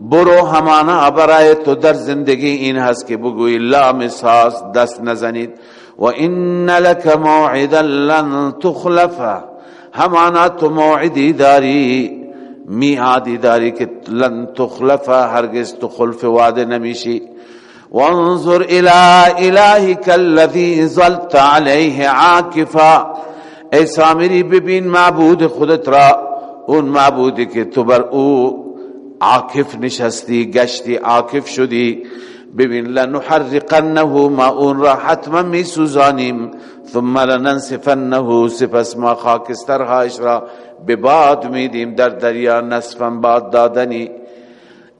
برو همانا برای تو در زندگی این هست که بگوی لا مساس دست نزنید. و ان لك موعدا لن تخلفه همانا تو موعدی داری میعادی داری که لن تخلفه هرگز تو خلف وعده نمیشی. وانظر الى الهك الذي ظلت عليه عاكفا ای سامری ببین معبود خودت را اون معبودی که تو بر او عاکف نشستی گشتی عاکف شدی. ببین لنحرقنه ما اون را حتما می سوزانیم ثم لننسفنه سپس ما خاکسترهایش را به باد میدیم. در دریا نصفا باد دادنی.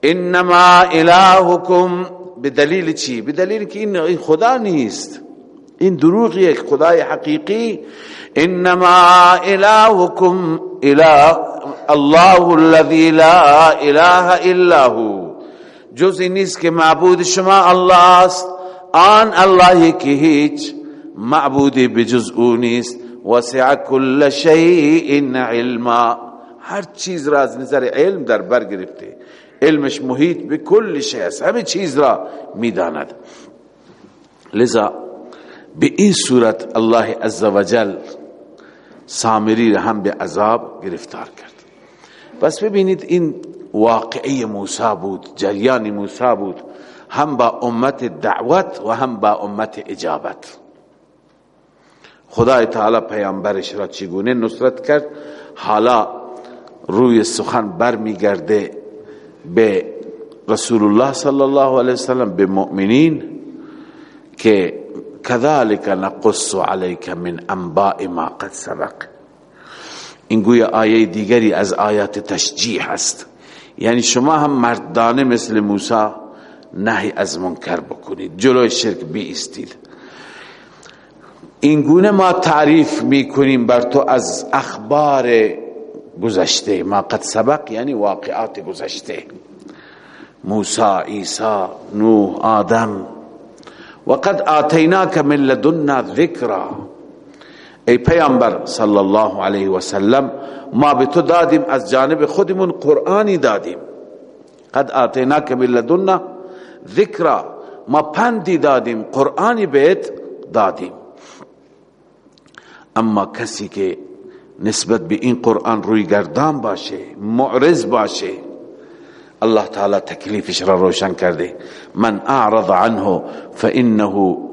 انما الهکم. به دلیل چی؟ به دلیل که این خدا نیست. این دروغ یک خدای حقیقی. انما الهکم. اله الله الذي لا اله الا هو جز نیست که معبود شما الله است آن اللهی که هیچ معبودی بجز او نیست وسع كل شيء علما هر چیز را از نظر علم در بر گرفته علمش محیط به کل شیء است همه چیز را می‌داند لذا به این صورت الله عزوجل سامری را هم به عذاب گرفتار کرد پس ببینید این واقعی موسی بود جریان موسی بود هم با امت دعوت و هم با امت اجابت. خدای تعالی پیامبرش را چگونه نصرت کرد؟ حالا روی سخن بر میگرده به رسول الله صلی الله علیه وسلم به مؤمنین که كذلك نقص عليك من انباء ما قد سبق. این گویا آیه دیگری از آیات تشجیح است یعنی شما هم مردانه مثل موسی نهی از منکر بکنید. جلوی شرک بیستید. این گونه ما تعریف می‌کنیم بر تو از اخبار گذشته. ما قد سبق یعنی واقعات گذشته. موسی عیسی نوح آدم. وقد آتیناک من لدنا ذکرا. ای پیامبر صلی الله علیه و سلم ما به تو دادیم از جانب خودمون قرآنی دادیم. قد آتیناک بلدنا ذکر ما پندی دادیم قرآنی بهت دادیم. اما کسی که نسبت به این قرآن روی گردان باشه معرض باشه الله تعالی تکلیفش را روشن کرده. من اعرض عنه فانه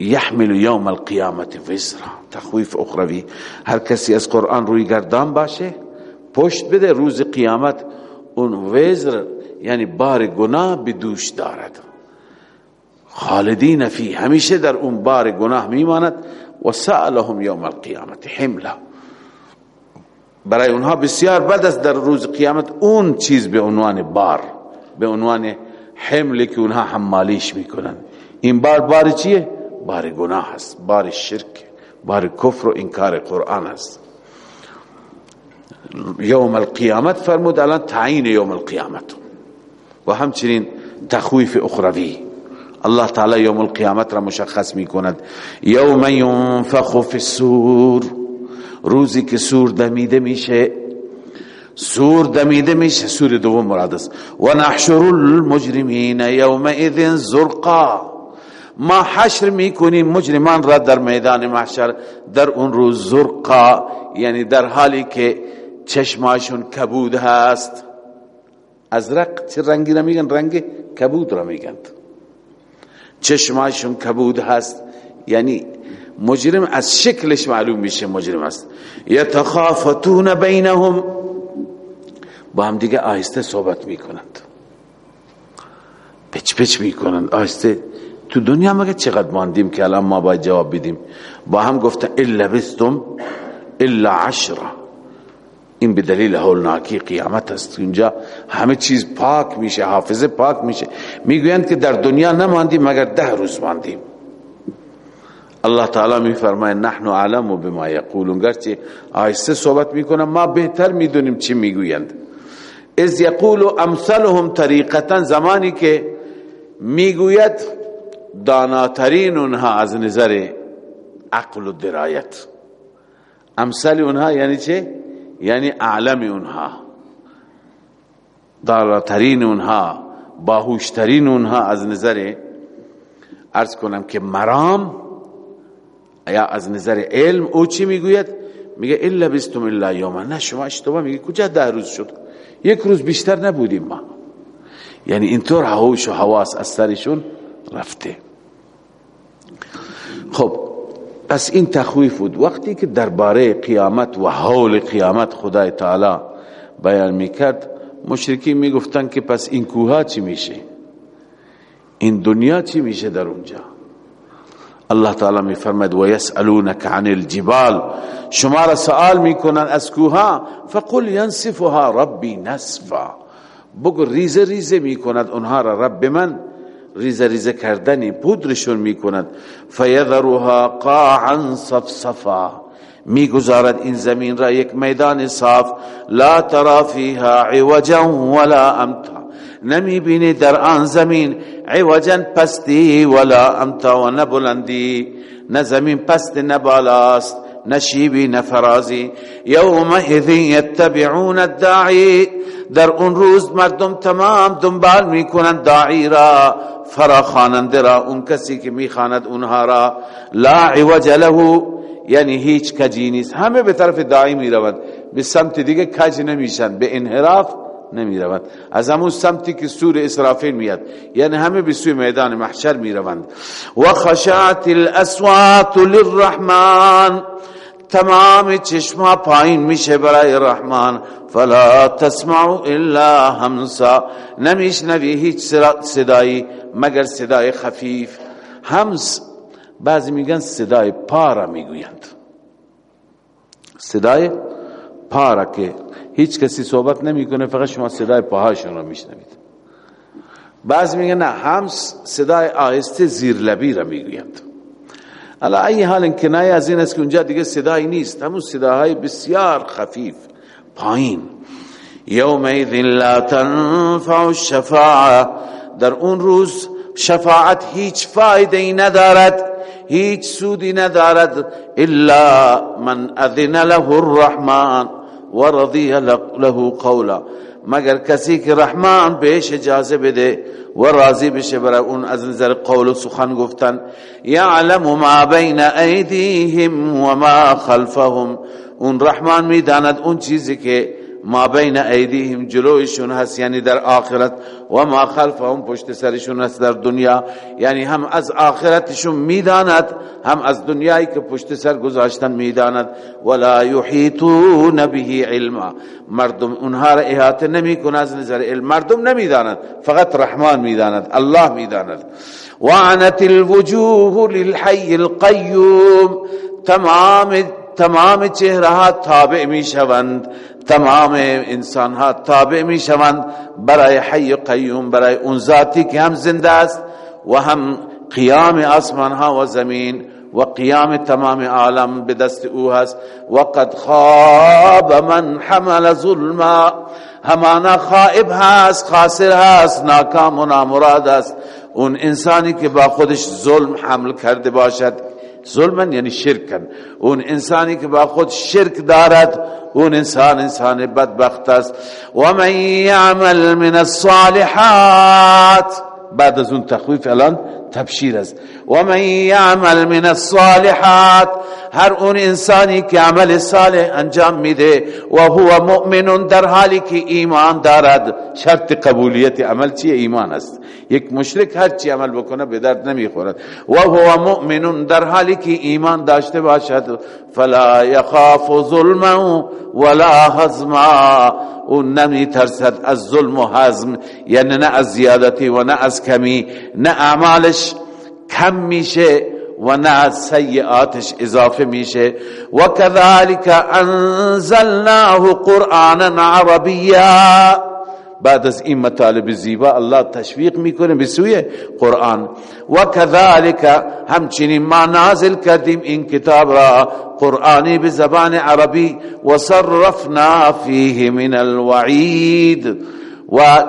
يحمل يوم القیامت وزرا. تخویف اخروی هر کسی از قرآن روی گردان باشه پشت بده روز قیامت اون وزر یعنی بار گناه به دوش دارد. خالدین فی همیشه در اون بار گناه میماند. و سألهم یوم القیامت حمله برای اونها بسیار بد است در روز قیامت اون چیز به عنوان بار به عنوان حملی که اونها حمالیش می‌کنن این بار بار چیه؟ بار گناه است بار شرک بار کفر و انکار قرآن است. یوم القیامت فرمود الان تعیین یوم القیامت. و همچنین تخویف اخروی. الله تعالی یوم القیامت را مشخص می کند یوم ینفخ فی السور روزی که سور دمیده میشه سور دمیده میشه سور دوم مراد است. و نحشر المجرمین یومئذ زرقا. ما حشر می‌کنیم مجرمان را در میدان محشر در اون روز زرقا یعنی در حالی که چشماشون کبود هست. ازرق چه رنگی را میگن؟ رنگ کبود را میگن. چشماشون کبود هست یعنی مجرم از شکلش معلوم میشه مجرم است. یتخافتون بینهم. با هم دیگه آهسته صحبت می‌کنند. پچ پچ می‌کنند. آهسته تو دنیا مگه چقدر ماندیم که الان ما باید جواب بدیم؟ با هم گفتن الا بستم الا عشره این به دلیل هولناکی قیامت است. اینجا همه چیز پاک میشه حافظه پاک میشه. می‌گویند که در دنیا نماندیم مگر ده روز ماندیم. الله تعالی میفرماید نحن علم بما یقولون. گرچه آیسته صحبت می‌کنم ما بهتر می‌دونیم چی می‌گویند. از یقول امثلهم طریقتا زمانی که می‌گوید داناترین اونها از نظر عقل و درایت. امثل اونها یعنی چه؟ یعنی اعلم اونها. داراترین اونها باهوشترین اونها از نظر ارز کنم که مرام یا از نظر علم او چی می‌گوید؟ میگه الا بستم الا یوما. نه شما اشتباه میگه کجا ده روز شد؟ یک روز بیشتر نبودیم ما. یعنی اینطور هوش و حواس از سرشون رفته. خب پس این تخویف بود. وقتی که درباره قیامت و حول قیامت خدای تعالی بیان می‌کرد مشرکی می‌گفتن که پس این کوها چی میشه؟ این دنیا چی میشه در اونجا؟ الله تعالی میفرماید و یسالونک عن الجبال. شما را سوال می‌کنن از کوها فقل ینسفها ربی نسفا بگو ریزه ریزه می‌کند اونها را رب من؟ ریزه ریزه کردنی پودرشون می‌کند. فیذرها قاعا صفصفا. می‌گذارد این زمین را یک میدان صاف. لا ترى فيها عوجا ولا امتا. نمی بینی در آن زمین عوجا پستی ولا امتا و نبلندی نه زمین پست نشیبی نفرازی. یومئذ یتبعون الداعی. در اون روز مردم تمام دنبال می‌کنند داعی را فرا خواننده را اون کسی که می‌خواند اونها را. لا عوج له یعنی هیچ کجی نیست. همه به طرف داعی می‌روند. به سمت دیگه کج نمیشن. به انحراف نمی روند از همون سمتی که سور اسرافیل میاد. یعنی همه به سوی میدان محشر می روند و خشعت الاسوات للرحمن. تمام چشما پایین میشه برای رحمان. فلا تسمعوا الا همسا نمیشنوی هیچ صدایی مگر صدای خفیف. همس بعضی میگن صدای پارا می‌گویند. صدای پارا که هیچ کسی صحبت نمی‌کنه فقط شما صدای پاهاشون رو میشنوید. بعضی میگن نه همس صدای آهسته زیر لبی را می‌گویند. الا ای حال کنایه از این است که اونجا دیگه صدایی نیست همون صداهای بسیار خفیف پایین یومئذ لا تنفع الشفاعه در اون روز شفاعت هیچ فایده ای ندارد هیچ سودی ندارد الا من اذن له الرحمن و رضی له قولا مگر کسی که رحمان بهش اجازه بده و راضی بشه برای اون از نظر قول و سخن گفتن یعلم ما بین ایدیهم و ما خلفهم. اون رحمان می‌داند اون چیزی که ما بین ایدیهم جلویشون هست یعنی در آخرت. و ما خلفهم پشت سرشون هست در دنیا. یعنی هم از آخرتشون می‌داند هم از دنیایی که پشت سر گذاشتن می‌داند. ولا یحیطون به علما. مردم اونها را احاطه نمی از نظر علم مردم نمی‌داند. فقط رحمان می‌داند الله می‌داند. وعنت الوجوه للحي القيوم تمام تمام چهره تابع می شوند تمام انسان ها تابع می شوند برای حی قیوم برای اون ذاتی که هم زنده است و هم قیام آسمان ها و زمین و قیام تمام عالم به دست او هست. و قد خواب من حمل ظلما. همانا خائب هست خاسر هست ناکام و نامراد است. اون انسانی که با خودش ظلم حمل کرده باشد. ظلمن یعنی شرکن اون انسانی که با خود شرک دارد اون انسان انسان بدبخت است. و من یعمل من الصالحات بعد از اون تخویف الان تبشیر است. و من یعمل من الصالحات هر اون انسانی که عمل صالح انجام میده و هو مؤمن در حالی که ایمان دارد. شرط قبولیت عمل چیه؟ ایمان است. یک مشرک هر چی عمل بکنه به درد نمی‌خورد. و هو مؤمن در حالی که ایمان داشته باشد فلا یخاف ظلما ولا هضما او نمی ترسد از ظلم و حزم یعنی نه از زیادتی و نه از کمی نه اعمالش کم میشه و نه از سیئاتش اضافه میشه. و كذلك انزلناه قرآنا عربیا. بعد از این مطالب زیبا الله تشویق می‌کنه به سوی قرآن. و كذلك همچنین ما نازل کردیم این کتاب را قرآنی به زبان عربی. و صرفنا فیه من الوعید. و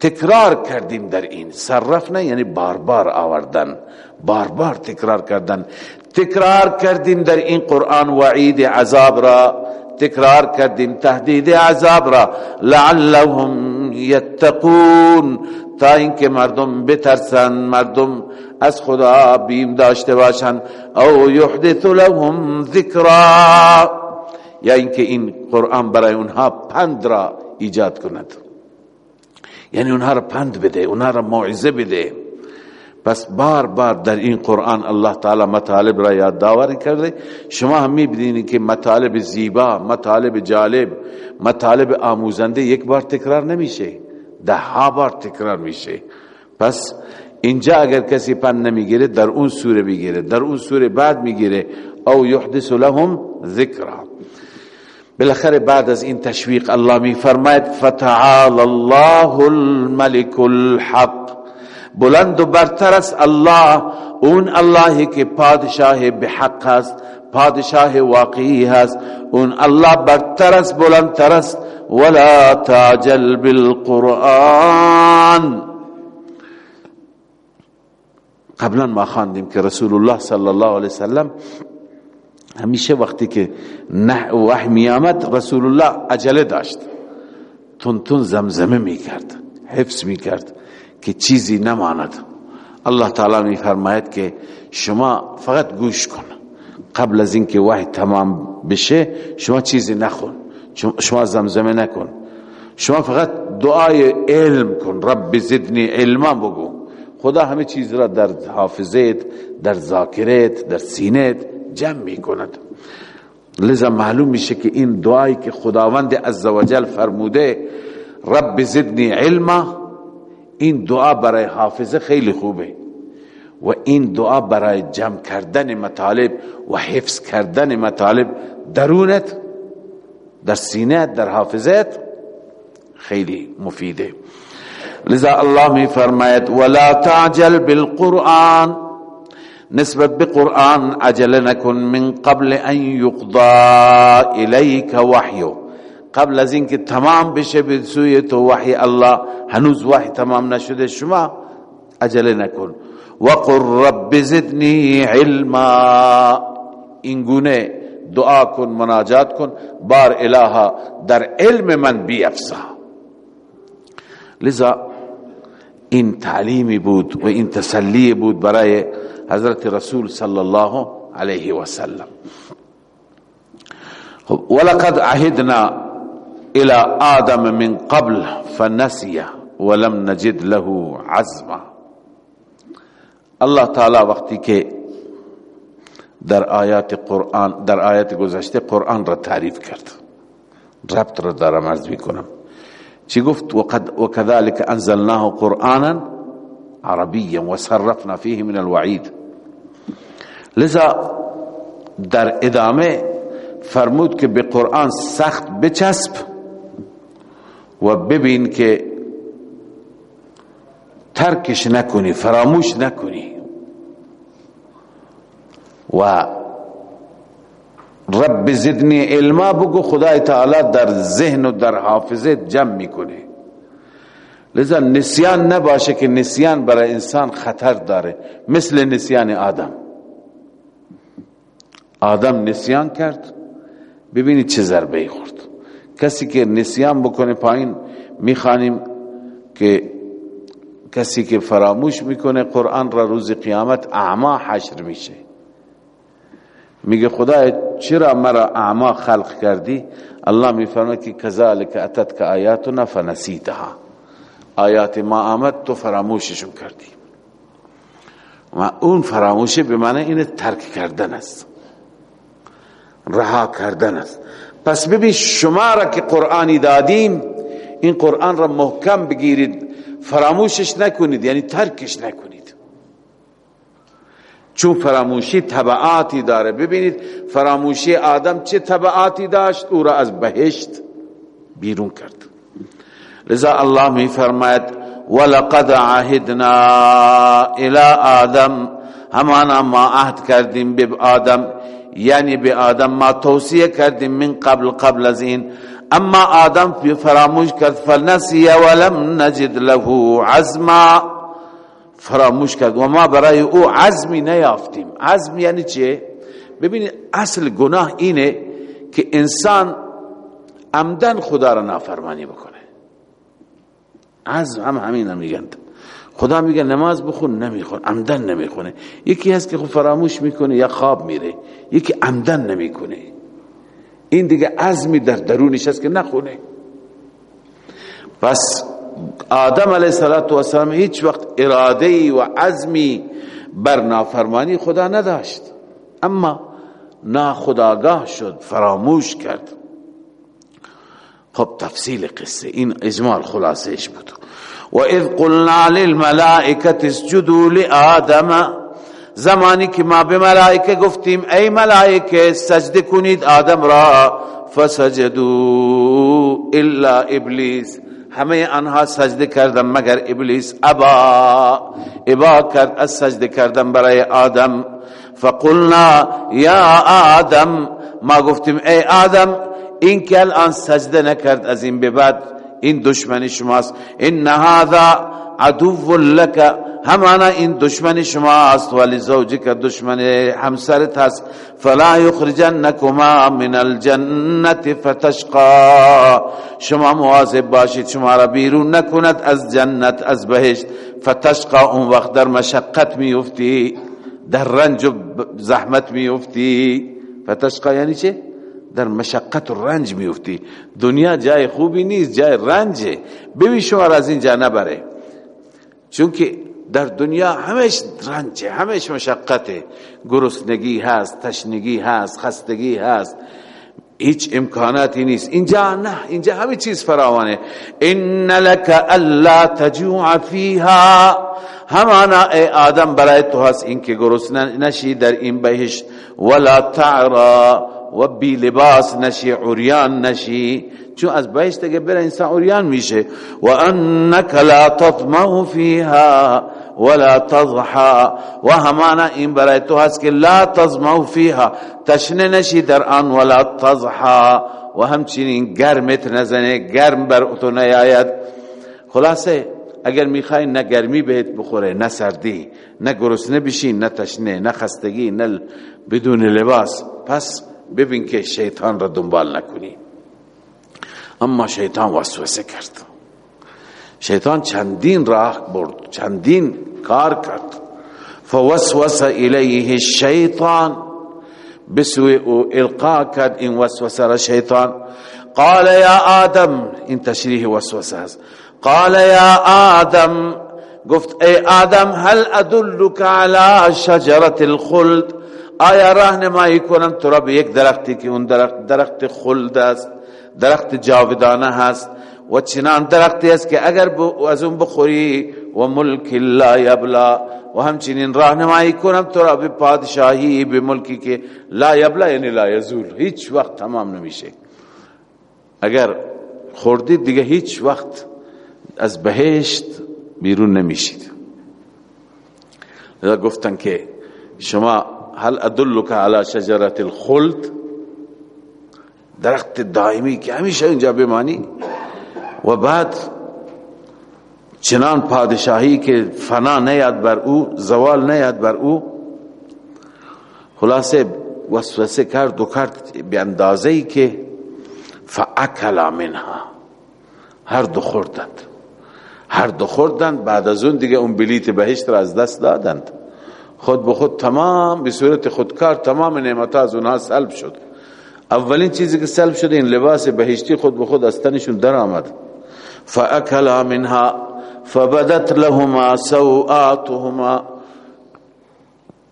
تکرار کردیم در این. صرفنا یعنی بار بار آوردن. بار بار تکرار کردن. تکرار کردیم در این قرآن وعید عذاب را. تکرار کردیم تهدید عذاب را لعلهم یتقون تا اینکه مردم بترسن مردم از خدا بیم داشته باشن. او یحدث لهم ذکرا یا اینکه این قرآن برای اونها پند را ایجاد کند. یعنی اونها را پند بده اونها را موعظه بده. پس بار بار در این قرآن الله تعالی مطالب را داوری کرده. شما هم می‌بینید که مطالب زیبا مطالب جالب مطالب آموزنده یک بار تکرار نمیشه. ده ها بار تکرار میشه. پس اینجا اگر کسی پن نمی‌گیره در اون سوره بگیره در اون سوره بعد می‌گیره. او یحدث لهم ذکرا. بالاخره بعد از این تشویق الله می فرماید فتعال الله الملك الحق. بلند و برتر است الله اون اللهی که پادشاه بحق است پادشاه واقعی هست اون الله برتر است بلندتر است ولا تعجل بالقرآن. قبلا ما خواندیم که رسول الله صلی الله علیه وسلم همیشه وقتی که نه وحی می آمد رسول الله عجله داشت. تون تون زمزمه می کرد حفظ می کرد. که چیزی نماند. الله تعالی می فرماید که شما فقط گوش کن. قبل از اینکه وحی تمام بشه شما چیزی نخون. شما زمزمه نکن. شما فقط دعای علم کن. رب زدنی علما بگو. خدا همه چیز را در حافظت در ذاکرت در سینت جمع می کند لذا معلوم میشه که این دعایی که خداوند عزوجل فرموده رب زدنی علما این دعا برای حافظه خیلی خوبه. و این دعا برای جمع کردن مطالب و حفظ کردن مطالب درونت در سینه در حافظت خیلی مفیده. لذا الله می فرماید ولا تعجل بالقرآن نسبت به قرآن عجله نکن من قبل ان یقضا الیک وحیو. قبل از اینکه تمام بشه به سوی تو وحی الله هنوز وحی تمام نشده شما عجله نکن. وقل رب زدنی علما. این گونه دعا کن مناجات کن. بار الها در علم من بیفزا. لذا این تعلیمی بود و این تسلی بود برای حضرت رسول صلی الله علیه و سلم ولقد عهدنا إلى آدم من قبل فنسیه ولم نجد له عزما. الله تعالی وقتی که در آیات قرآن در آیات گذشته قرآن را تعریف کرد. ربط را دارم عرض میکنم. چی گفت؟ وكذلك انزلناه قرآنا عربيا وصرفنا فيه من الوعید. لذا در ادامه فرمود که به قرآن سخت بچسب و ببین که ترکش نکنی فراموش نکنی. و رب زدنی علما بگو خدای تعالی در ذهن و در حافظه جمع می‌کنه. لذا نسیان نباشه که نسیان برای انسان خطر داره. مثل نسیان آدم. آدم نسیان کرد ببینید چه ضربه خورد. کسی که نسیان بکنه پایین می‌خوانیم که کسی که فراموش می‌کنه قرآن را روز قیامت اعما حشر میشه. میگه خدا چرا مرا اعما خلق کردی؟ الله میفرمه که کذالک اتت که آیاتنا فنسیتها. آیات ما آمد تو فراموششون کردی. و اون فراموشه به معنی این ترک کردن است. رها کردن است. پس ببین شما را که قرآنی دادیم این قرآن را محکم بگیرید فراموشش نکنید یعنی ترکش نکنید. چون فراموشی تبعاتی داره ببینید فراموشی آدم چه تبعاتی داشت؟ او را از بهشت بیرون کرد. لذا الله می فرماید ولقد عهدنا الى آدم. همانا ما عهد کردیم به آدم. یعنی به آدم ما توصیه کردیم من قبل قبل از این. اما آدم فراموش کرد فلنسی ولم نجد له عزما. فراموش کرد و ما برای او عزمی نیافتیم. عزم یعنی چه؟ ببینید اصل گناه اینه که انسان عمدن خدا را نافرمانی بکنه. عزم هم همین هم میگن. خدا میگه نماز بخون نمیخون عمدن نمی‌خونه. یکی هست که خود فراموش می‌کنه یا خواب میره. یکی عمدن نمی‌کنه این دیگه عزمی در درونش هست که نخونه. پس آدم علیه السلام هیچ وقت اراده و عزمی بر نافرمانی خدا نداشت. اما ناخداگاه شد فراموش کرد. خب تفصیل قصه این اجمال خلاصش بود. و اذ قلنا للملائکه اسجدوا لآدم زمانی که ما به ملائکه گفتیم ای ملائکه سجده کنید آدم را. فسجدوا الا ابلیس. همه آنها سجده کردن مگر ابلیس؟ ابا ابا کرد از سجده کردن برای آدم. فقلنا یا آدم ما گفتیم ای آدم این که الان سجده نکرد از این به بعد. این دشمن شماست. این هذا عدو لک. همانا این دشمن شما است ولی زوجی که دشمن همسرت هست فلا یخرجنکما من الجنت فتشقا. شما مواظب باشید. شما را بیرون نکند از جنت از بهشت. فتشقا اون وقت در مشقت میفتی. در رنج و زحمت میفتی. فتشقا یعنی چه؟ در مشقت و رنج میفتی. دنیا جای خوبی نیست جای رنجه. ببین شما از اینجا نبره. چون که در دنیا همش رنجه همش مشقته. گرسنگی هست تشنگی هست خستگی هست. هیچ امکاناتی نیست. اینجا نه اینجا همه چیز فراوانه. ان لك الا تجوع فيها همانا ای آدم برای تو هست اینکه گرسنه نشی در این بهش ولا تعرا. و بی لباس نشی عریان نشی چون از بهشت اگه بره انسان عریان میشه. و انک لا تطمع فیها ولا تضحى و همانا این برای تو هست که لا تضمع فیها تشنه نشی در آن ولا تضحى و همچنین گرمت نزنه گرم بر تو نیاید. خلاصه اگر می‌خوای نه گرمی بهت بخوره نه سردی نه گرسنه بشی نه تشنه نه خستگی نه بدون لباس. پس ببین که شیطان را دنبال نکنی. اما شیطان وسوسه کرد. شیطان چندین راه برد چندین کار کرد. فوسوس الیه الشیطان بسوی او القا کرد این وسوسه را شیطان. قال یا آدم این تشریح وسوسه است. قال یا آدم گفت ای آدم هل ادلک علی شجرت الخلد؟ آیا راهنمایی کنم؟ تو را به یک درختی که اون درخت درخت خلد است درخت جاودانه هست و چنان درختی است که اگر از اون بخوری و ملک لا یبلا. و همچنین راهنمایی کنم تو را به پادشاهی به ملکی که لا یبلا یعنی لا یزول. هیچ وقت تمام نمیشه. اگر خوردید دیگه هیچ وقت از بهشت بیرون نمیشید. لذا گفتن که شما هل ادلک علی شجرت الخلد؟ درخت دائمی که همیشه اینجا بمانی. و بعد چنان پادشاهی که فنا نیاد بر او زوال نیاد بر او خلاصه وسوسه کرد و کرد به اندازه ای که فاکلا منها. هر دو خوردند. هر دو خوردند بعد از اون دیگه اون بلیت بهشت را از دست دادند. خود به خود تمام به صورت خودکار تمام نعمت از اونها سلب شد. اولین چیزی که سلب شد این لباس بهشتی خود به خود از تنشون در آمد فاکلا منها فبدت لهما سوآتهما.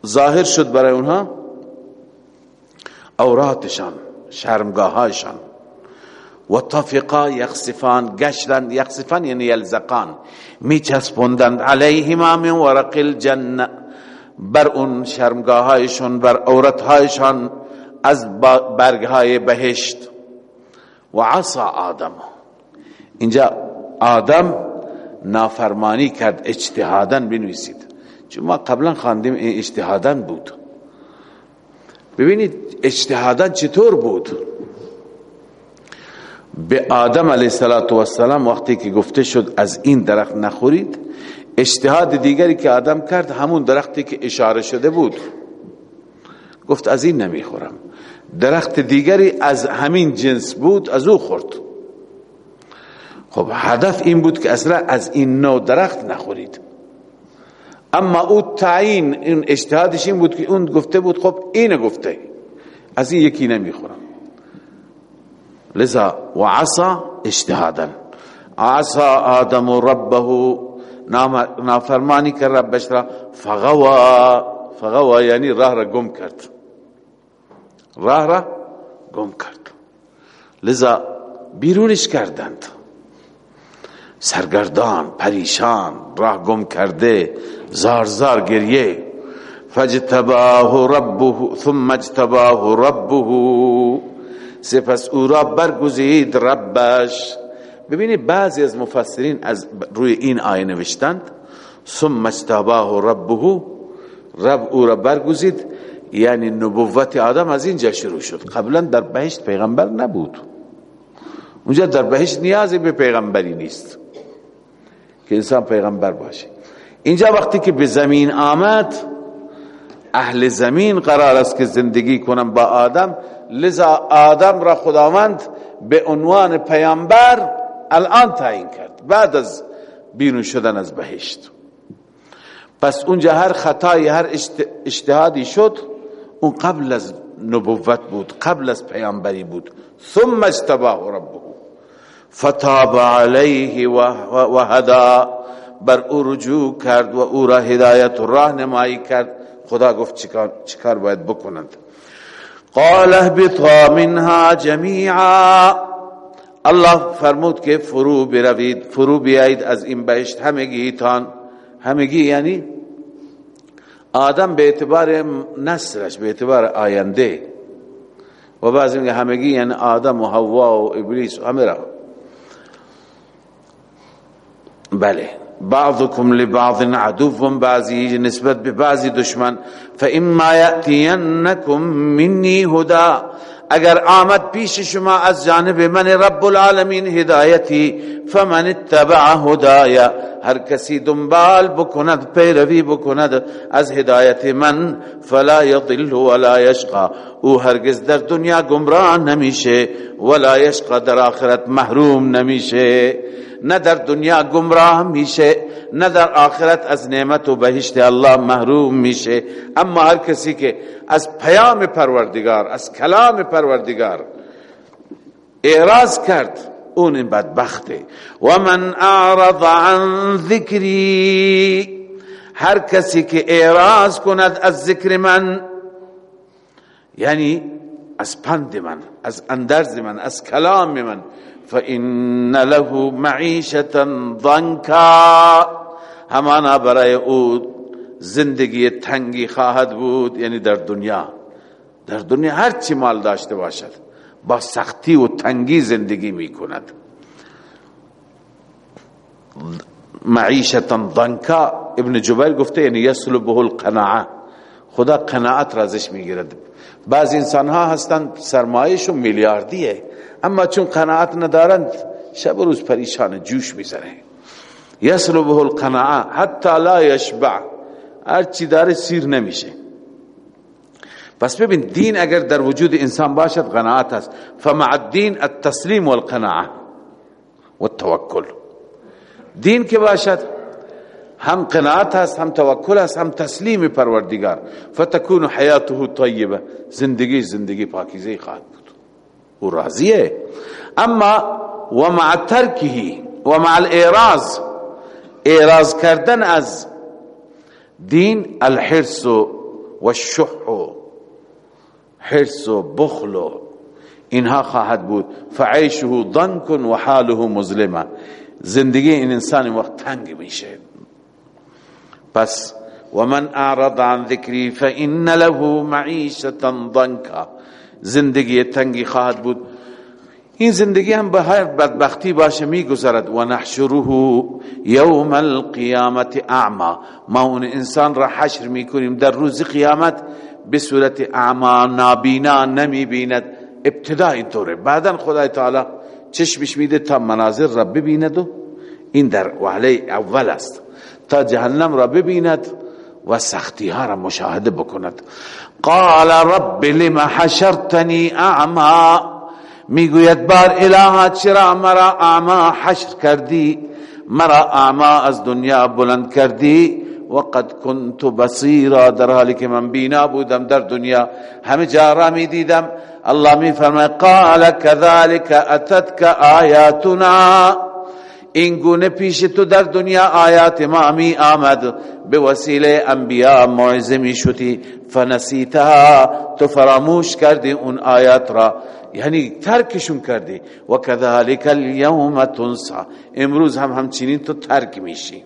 ظاهر شد برای اونها اوراتشان شرمگاهایشان و طفقا یخصفان گشتند یخصفان یعنی یلزقان. می چسبوندند علیهما من ورق الجنه بر اون شرمگاهایشان بر عورتهایشان از برگهای بهشت. و عصا آدم. اینجا آدم نافرمانی کرد اجتهادا بنویسید. چون ما قبلا خواندیم اجتهادا بود. ببینید اجتهادا چطور بود؟ به آدم علیه السلام وقتی که گفته شد از این درخت نخورید اجتهاد دیگری که آدم کرد همون درختی که اشاره شده بود. گفت از این نمی‌خورم. درخت دیگری از همین جنس بود از او خورد. خب هدف این بود که اصلا از این نوع درخت نخورید. اما او تعیین این اجتهادش این بود که اون گفته بود خب این گفته. از این یکی نمی‌خورم. لذا وعصا اجتهادا. عصا آدم ربه نافرمانی کرد ربش را فغوا فغوا یعنی راه را گم کرد. راه را گم کرد. لذا بیرونش کردند. سرگردان پریشان راه گم کرده زار زار گریه. فجتباه ربه ثم اجتباه ربه. سپس او را برگزید ربش. ببینید بعضی از مفسرین از روی این آیه نوشتند ثم اجتباه ربه رب او را برگزید یعنی نبوت آدم از اینجا شروع شد. قبلا در بهشت پیغمبر نبود. اونجا در بهشت نیازی به پیغمبری نیست که انسان پیغمبر باشه. اینجا وقتی که به زمین آمد اهل زمین قرار است که زندگی کنن با آدم. لذا آدم را خداوند به عنوان پیامبر الان تعیین کرد. بعد از بیرون شدن از بهشت. پس اونجا هر خطای هر اجتهادی شد اون قبل از نبوت بود قبل از پیامبری بود. ثم اجتباه ربه. فتاب علیه و هدا. بر او رجوع کرد و او را هدایت و راهنمایی کرد. خدا گفت چیکار باید بکنند. قال اهبطا منها جمیعا. الله فرمود که فرو بروید فرو بیایید از این بهشت. همگی تان همگی یعنی آدم به اعتبار نسلش به اعتبار آینده. و بعضی میگه همگی یعنی آدم و حوا و ابلیس و همه را. بله. بعضكم لبعض عدو بعضی نسبت به بعضی دشمن. فاما ياتينكم مني هدى اگر آمد پیش شما از جانب من رب العالمین هدایتی فمن اتبع هدایا هر کسی دنبال بکند پیروی بکند از هدایت من فلا یضل ولا یشقا أو هرگز در دنیا گمراه نمیشه ولا یشقا در آخرت محروم نمیشه۔ نه در دنیا گمراه میشه نه در آخرت از نعمت و بهشت الله محروم میشه. اما هر کسی که از پیام پروردگار از کلام پروردگار اعراض کرد اون بدبخته. و من اعرض عن ذکری هر کسی که اعراض کند از ذکر من یعنی از پند من از اندرز من از کلام من فإن له معیشتا ضنکا همانا برای او زندگی تنگی خواهد بود یعنی در دنیا۔ در دنیا هر چی مال داشته باشد با سختی و تنگی زندگی می کند معیشتا ضنکا ابن جبیل گفته یعنی یسلبه القناعه خدا قناعت رازش می‌گیرد۔ بعض انسان ها هستند سرمایهشون میلیاردیه۔ اما چون قناعت ندارند شب و روز پریشان جوش می‌زنه. یسلبه القناعه حتی لا یشبع. هر داره سیر نمیشه. پس ببین دین اگر در وجود انسان باشد قناعت است. فمع الدین التسلیم والقناعه والتوکل. دین که باشد هم قناعت است هم توکل است هم تسلیم پروردگار. فتكون حیاته طیبه. زندگی زندگی پاکیزه خواهد بود. أو راضیه اما و مع ترکه و مع الاعراض اعراض کردن از دین الحرس و الشح و حرس و بخل. و اینها خواهد بود. فعیشه ضنک و حاله مظلمه. زندگی این انسان وقت تنگ میشه. پس ومن اعرض عن ذکری فإن له معیشتا ضنکا. زندگی تنگی خواهد بود. این زندگی هم به هر بدبختی باشه میگذرد. و نحشره یوم القیامت اعما. ما اون انسان را حشر می‌کنیم. در روز قیامت به صورت اعما نابینا نمی بیند ابتدای طوره بعدا خدای تعالی چشمش میده تا مناظر را ببیند و این در وحله اول است. تا جهنم را ببیند. و سختی ها را مشاهده بکند. قال رب لما حشرتنی اعما؟ می‌گوید بار اله چرا مرا اعما حشر کردی؟ مرا اعما از دنیا بلند کردی؟ وقد كنت بصیرا در حالی که من بینا بودم در دنیا. همه جا را می دیدم الله می فرمای قال كذلك اتتك آیاتنا؟ این گونه پیش تو در دنیا آیات ما آمد. به وسیله انبیاء موعظه می شدی. فنسیتها تو فراموش کردی اون آیات را. یعنی ترکشون کردی. و كذلك اليوم تنسا. امروز هم همچنین تو ترک میشی.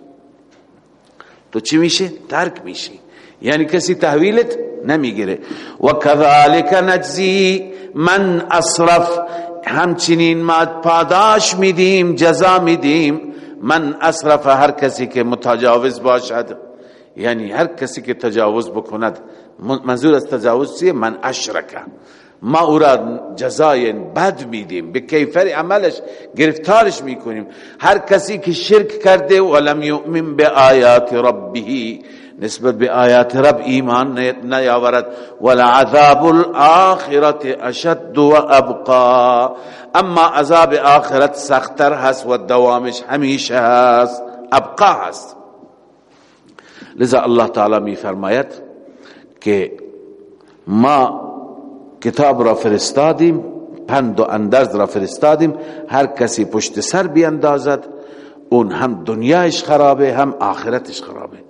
تو چی میشه ترک میشی. یعنی کسی تحویلت نمی‌گیره. و كذلك نجزی من اصرف. همچنین ما پاداش میدیم جزا میدیم. من اصرف هر کسی که متجاوز باشد یعنی هر کسی که تجاوز بکند. منظور از تجاوز چیه؟ من اشرکه ما او را جزای بد میدیم. به کیفر عملش گرفتارش می‌کنیم. هر کسی که شرک کرده ولم یؤمن به آیات ربه. نسبت به آیات رب ایمان نیاورد. ولعذاب الاخرت اشد و ابقا. اما عذاب آخرت سختر هست و دوامش همیشه هست. ابقا هست. لذا الله تعالی می فرماید که ما کتاب را فرستادیم پند و اندرز را فرستادیم هر کسی پشت سر بیاندازد اون هم دنیایش خرابه هم آخرتش خرابه.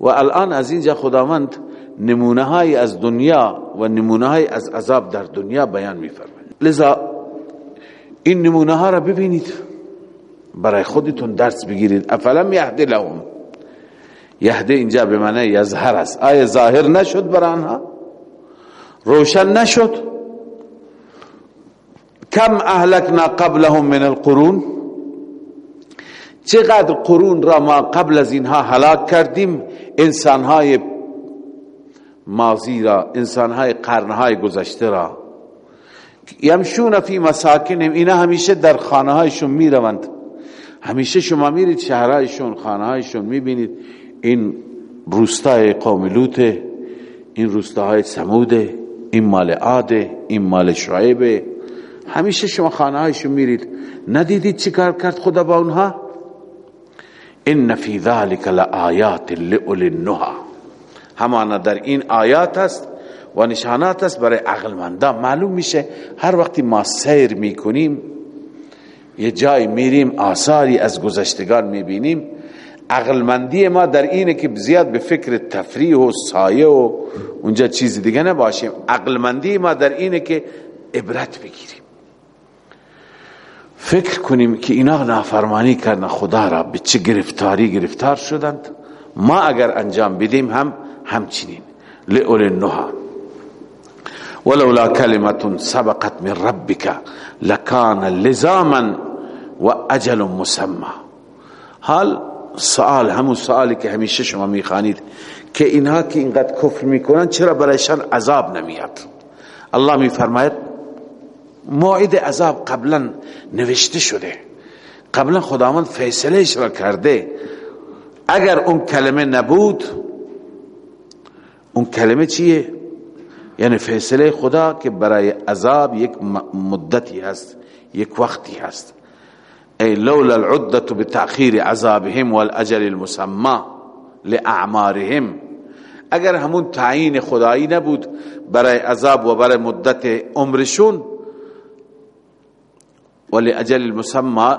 و الان از اینجا خداوند نمونه های از دنیا و نمونه های از عذاب در دنیا بیان میفرماید. لذا این نمونه ها را ببینید. برای خودتون درس بگیرید. افلم یهد لهم. یهده اینجا به معنی یظهر است. آیا ظاهر نشد برای آنها؟ روشن نشد. کم اهلکنا قبلهم من القرون؟ چقدر قرون را ما قبل از اینها هلاک کردیم انسانهای ماضی را انسانهای قرنهای گذشته را. یمشون فی مساکنهم اینا همیشه در خانه هایشون می‌روند. همیشه شما میرید شهرهایشون خانه هایشون می‌بینید. این روستای قوم این روستاهای سموده این مال عاده این مال شعیبه همیشه شما خانه هایشون میرید. ندیدید چی کار کرد خدا با اونها؟ ان فی ذلک لآیات لأولی النهى همانا در این آیات است و نشانات است برای عقلمندان معلوم میشه هر وقتی ما سیر می‌کنیم یه جای میریم آثاری از گذشتگان می‌بینیم عقلمندی ما در اینه که زیاد به فکر تفریح و سایه و اونجا چیز دیگه نباشیم عقلمندی ما در اینه که عبرت بگیریم فکر کنیم که اینا نافرمانی کردن. خدا را به چه گرفتاری گرفتار شدند. ما اگر انجام بدیم هم همچنین. لئول النها ولولا کلمت سبقت من ربك لکان لزاما و اجل مسمى. حال سوال همون سوالی که همیشه شما می‌خوانید که اینها که اینقدر کفر می‌کنن چرا برایشان عذاب نمیاد؟ الله میفرماید موعد عذاب قبلا نوشته شده. قبلا خداوند فیصله را کرده. اگر اون کلمه نبود اون کلمه چیه؟ یعنی فیصله خدا که برای عذاب یک مدتی هست یک وقتی هست. ای لولا العدة بتأخیر عذابهم والاجل المسمى لاعمارهم اگر همون تعیین خدایی نبود برای عذاب و برای مدت عمرشون ولأجل المسمى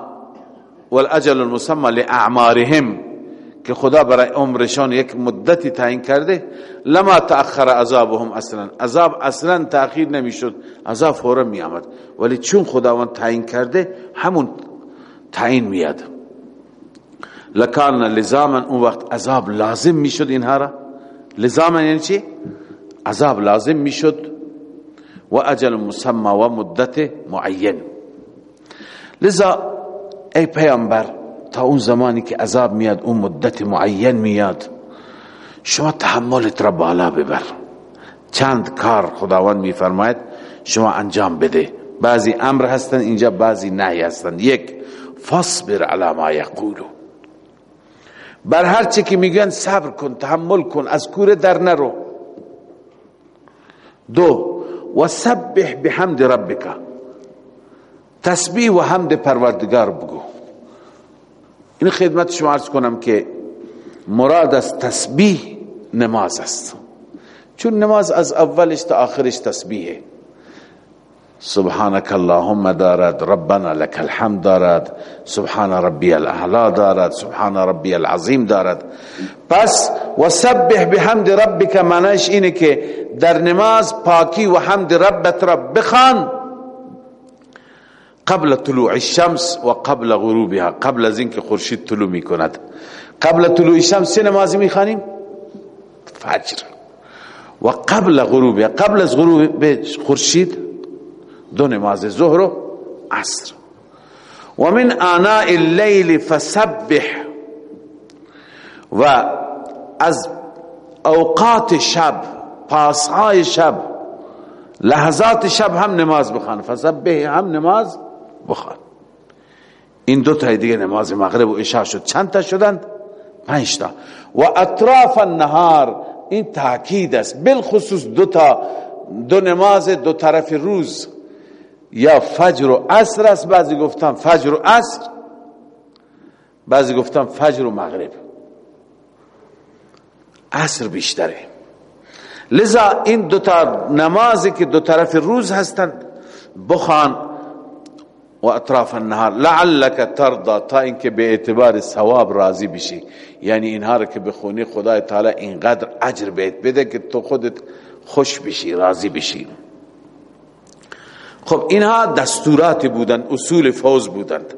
والاجل المسمى لاعمارهم که خدا برای عمرشان یک مدتی تعیین کرده لما تأخر عذابهم اصلا. عذاب اصلا تأخیر نمی‌شد عذاب فورا می آمد ولی چون خداوند تعیین کرده همون تعیین میاد لکان لزاما اون وقت عذاب لازم می‌شد اینها را. لزاما یعنی چی؟ عذاب لازم می‌شد. و اجل مسمى و مدت معین. لذا ای پیامبر تا اون زمانی که عذاب میاد اون مدت معین میاد شما تحملت را بالا ببر. چند کار خداوند میفرماید شما انجام بده. بعضی امر هستن اینجا بعضی نهی هستن. یک فاصبر على ما یقولو. بر هر چی که میگن صبر کن تحمل کن از کوره در نرو. دو و سبح بحمد ربک. تسبیح و حمد پروردگار بگو. این خدمت شما عرض کنم که مراد از تسبیح نماز است. چون نماز از اولش تا آخرش تسبیحه. سبحانك اللهم دارد ربنا لك الحمد دارد سبحان ربي الاعلى دارد سبحان ربي العظیم دارد. پس وسبح بحمد ربك معنیش اینه که در نماز پاکی و حمد ربت را بخوان. قبل طلوع الشمس و قبل غروبها قبل از اینکه خورشید طلوع می کند قبل طلوع الشمس چه نمازی می خانیم فجر. و قبل غروبها قبل از غروب خورشید دو نماز ظهر و عصر. و من آناء اللیل فسبح. و از اوقات شب پاسهای شب لحظات شب هم نماز بخوان. فسبح هم نماز بخوان این دو تا دیگه نماز مغرب و عشاء شد. چند تا شدند؟ پنج تا. و اطراف النهار این تاکید است. بالخصوص دو تا دو نماز دو طرف روز. یا فجر و عصر است. بعضی گفتم فجر و عصر بعضی گفتم فجر و مغرب. عصر بیشتره. لذا این دو تا نمازی که دو طرف روز هستند بخوان و اطراف النهار. لعلك ترضى تا اینکه به اعتبار ثواب راضی بشی. یعنی اینها رو که بخونی خدای تعالی اینقدر اجر بهت بده که تو خودت خوش بشی راضی بشی. خب اینها دستورات بودند اصول فوز بودند.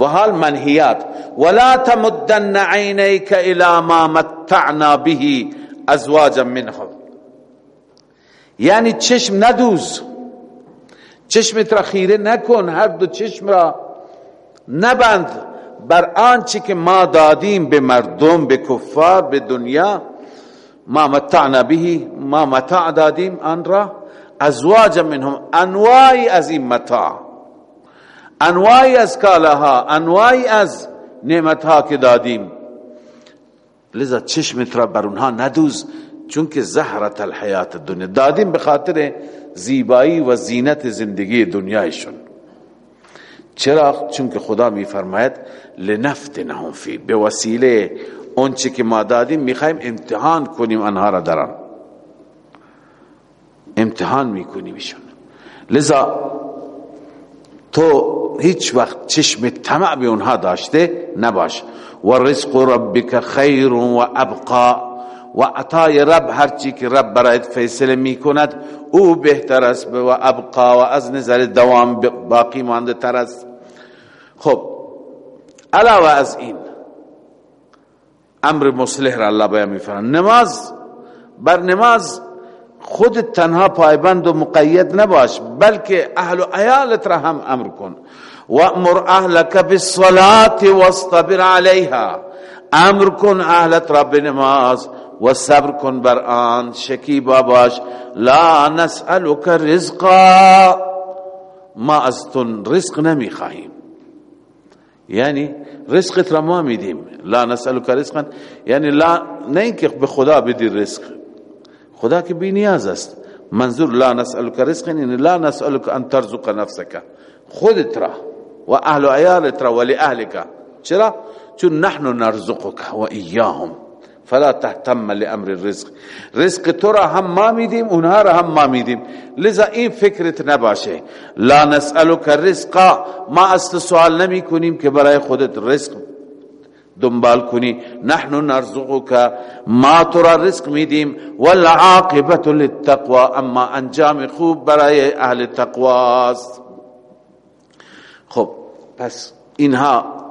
و حال منهیات ولا تمدن عینیک الى ما متعنا به ازواجا منهم. یعنی چشم ندوز. چشمت را خیره نکن هر دو چشم را نبند. بر آنچه که ما دادیم به مردم به کفار به دنیا ما متعنا به ما متع دادیم آن را. ازواج منهم انواعی از این متاع انواعی از کالاها انواعی از نعمتها که دادیم. لذا چشمت را بر اونها ندوز چون که زهرت الحیات دنیا. دادیم به خاطر زیبایی و زینت زندگی دنیایشون چرا؟ چون که خدا میفرماید لنفتنهم فی. به وسیله اونچه که ما دادیم می‌خوایم امتحان کنیم آنها را دران امتحان میکنیمشون لذا تو هیچ وقت چشم طمع به اونها داشته نباش. و رزق ربک خیر و ابقا. و عطای رب هرچی که رب برایت فیصله می‌کند او بهتر است و ابقا و از نظر دوام باقی مانده تر است. خب علاوه از این امر مصلح را الله بیان میفرماید. نماز بر نماز خود تنها پایبند و مقید نباش بلکه اهل و عیالت را هم امر کن. و امر اهلک بالصلاة واصطبر علیها. امر کن اهلت را بنماز و صبر کن بر آن شکیبا باش لا نسألك رزقا. ما از رزق نمی خواهیم یعنی رزقت را ما میدیم. لا نسألك رزقا. یعنی لا نه به خدا بدی رزق. خدا که بی نیاز است. منظور لا نسألك رزقا یعنی لا نسألك ان ترزق نفسك خودت را و اهل و عیالت را ولی اهلک چرا؟ چون نحن نرزقك و ایاهم. فلا تهتم لامر الرزق. رزق تو را هم ما میدیم اونها را هم ما میدیم. لذا این فکرت نباشه. لا نسألك رزقا. ما اصل سوال نمی کنیم که برای خودت رزق دنبال کنی. نحن نرزقك ما تو را رزق میدیم. والعاقبت للتقوى. اما انجام خوب برای اهل تقواست. خب پس اینها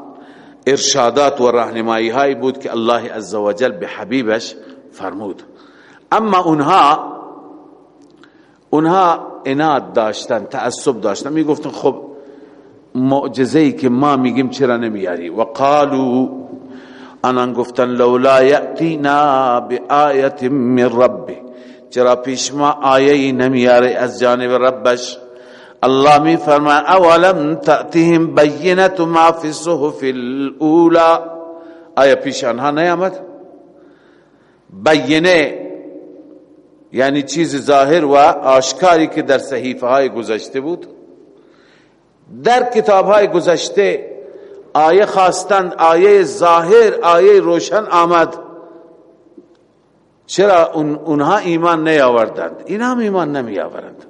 ارشادات و راهنمایی هایی بود که الله عزوجل به حبیبش فرمود. اما اونها اونها اناد داشتن تعصب داشتن. می‌گفتن خب معجزه ای که ما میگیم چرا نمیاری؟ و قالو انان گفتن لولا یأتینا بآیت من ربی. چرا پیش ما آیه نمیاره از جانب ربش؟ الله می فرما اولم تأتهم بینت ما فی الصحف الاولى آیا پیش آنها نیامد؟ بینه یعنی چیز ظاهر و آشکاری که در صحیفه های گذشته بود. در کتاب های گذشته آیه خواستند آیه ظاهر آیه روشن آمد. چرا اونها ایمان نیاوردند؟ این هم ایمان نمی آورند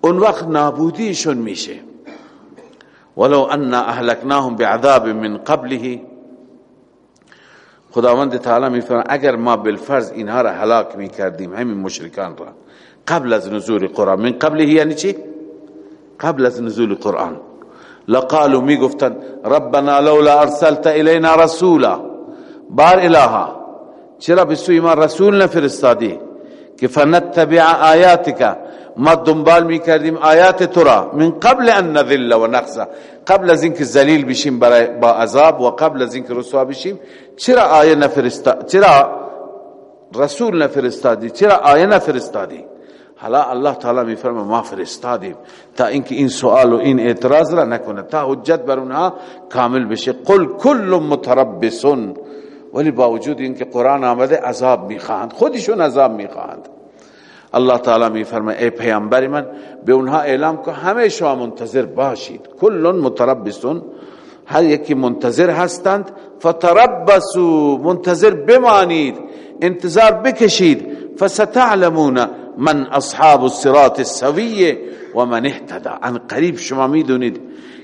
اون وقت نابودیشون میشه. ولو ان اهلکناهم بعذاب من قبله. خداوند تعالی میفرماید اگر ما بالفرض اینها را هلاک می‌کردیم همین مشرکان را قبل از نزول قرآن من قبله یعنی چی؟ قبل از نزول قرآن. لقالوا می‌گفتن ربنا لولا ارسلت الینا رسولا. بار الها چرا به سوی ما رسول نفرستادی؟ که فنتبع آیاتک ما دنبال می کردیم آیات تو را من قبل ان نذل و نخزا قبل از اینکه ذلیل بشیم برای با عذاب و قبل از اینکه رسوا بشیم چرا آیه نفرستا چرا رسول نفرستادی؟ چرا آیه نفرستادی؟ حالا الله تعالی میفرما ما فرستادیم. تا اینکه این سوال و این اعتراض را نکنه. تا حجت بر اونها کامل بشه. قل کل متربسون ولی با وجود اینکه قرآن آمده عذاب می‌خواهند. خودشون عذاب می‌خواهند. الله تعالی می فرماید ای پیامبر من به اونها اعلام که همه شما منتظر باشید. کل متربسون هر یکی منتظر هستند. فتربسوا منتظر بمانید انتظار بکشید. فستعلمون من اصحاب الصراط السویه و من اهتدى. ان قریب شما می‌دونید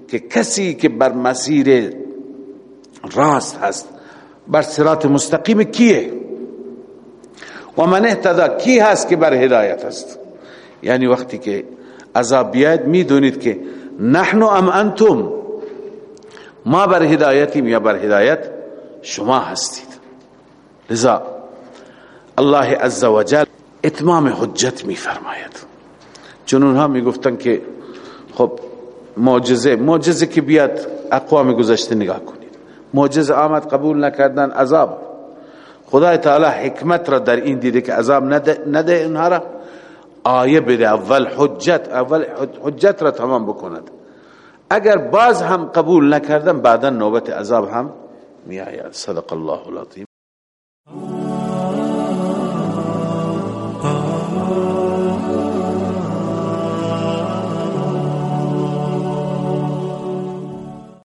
که کسی که بر مسیر راست هست بر صراط مستقیم کیه؟ و من اهتدا کی هست که بر هدایت هست یعنی وقتی که عذاب بیاید می‌دونید که نحن ام انتم. ما بر هدایتیم یا بر هدایت شما هستید. لذا الله عز وجل اتمام حجت می فرماید چون اونها می گفتن که خب معجزه معجزه که بیاد اقوام گذشته نگاه کنید. معجزه آمد قبول نکردن عذاب. خدای تعالی حکمت را در این دیده که عذاب نده, نده اونها را آیه بده. اول حجت اول حجت را تمام بکند. اگر باز هم قبول نکردن بعدا نوبت عذاب هم می صدق الله العظیم.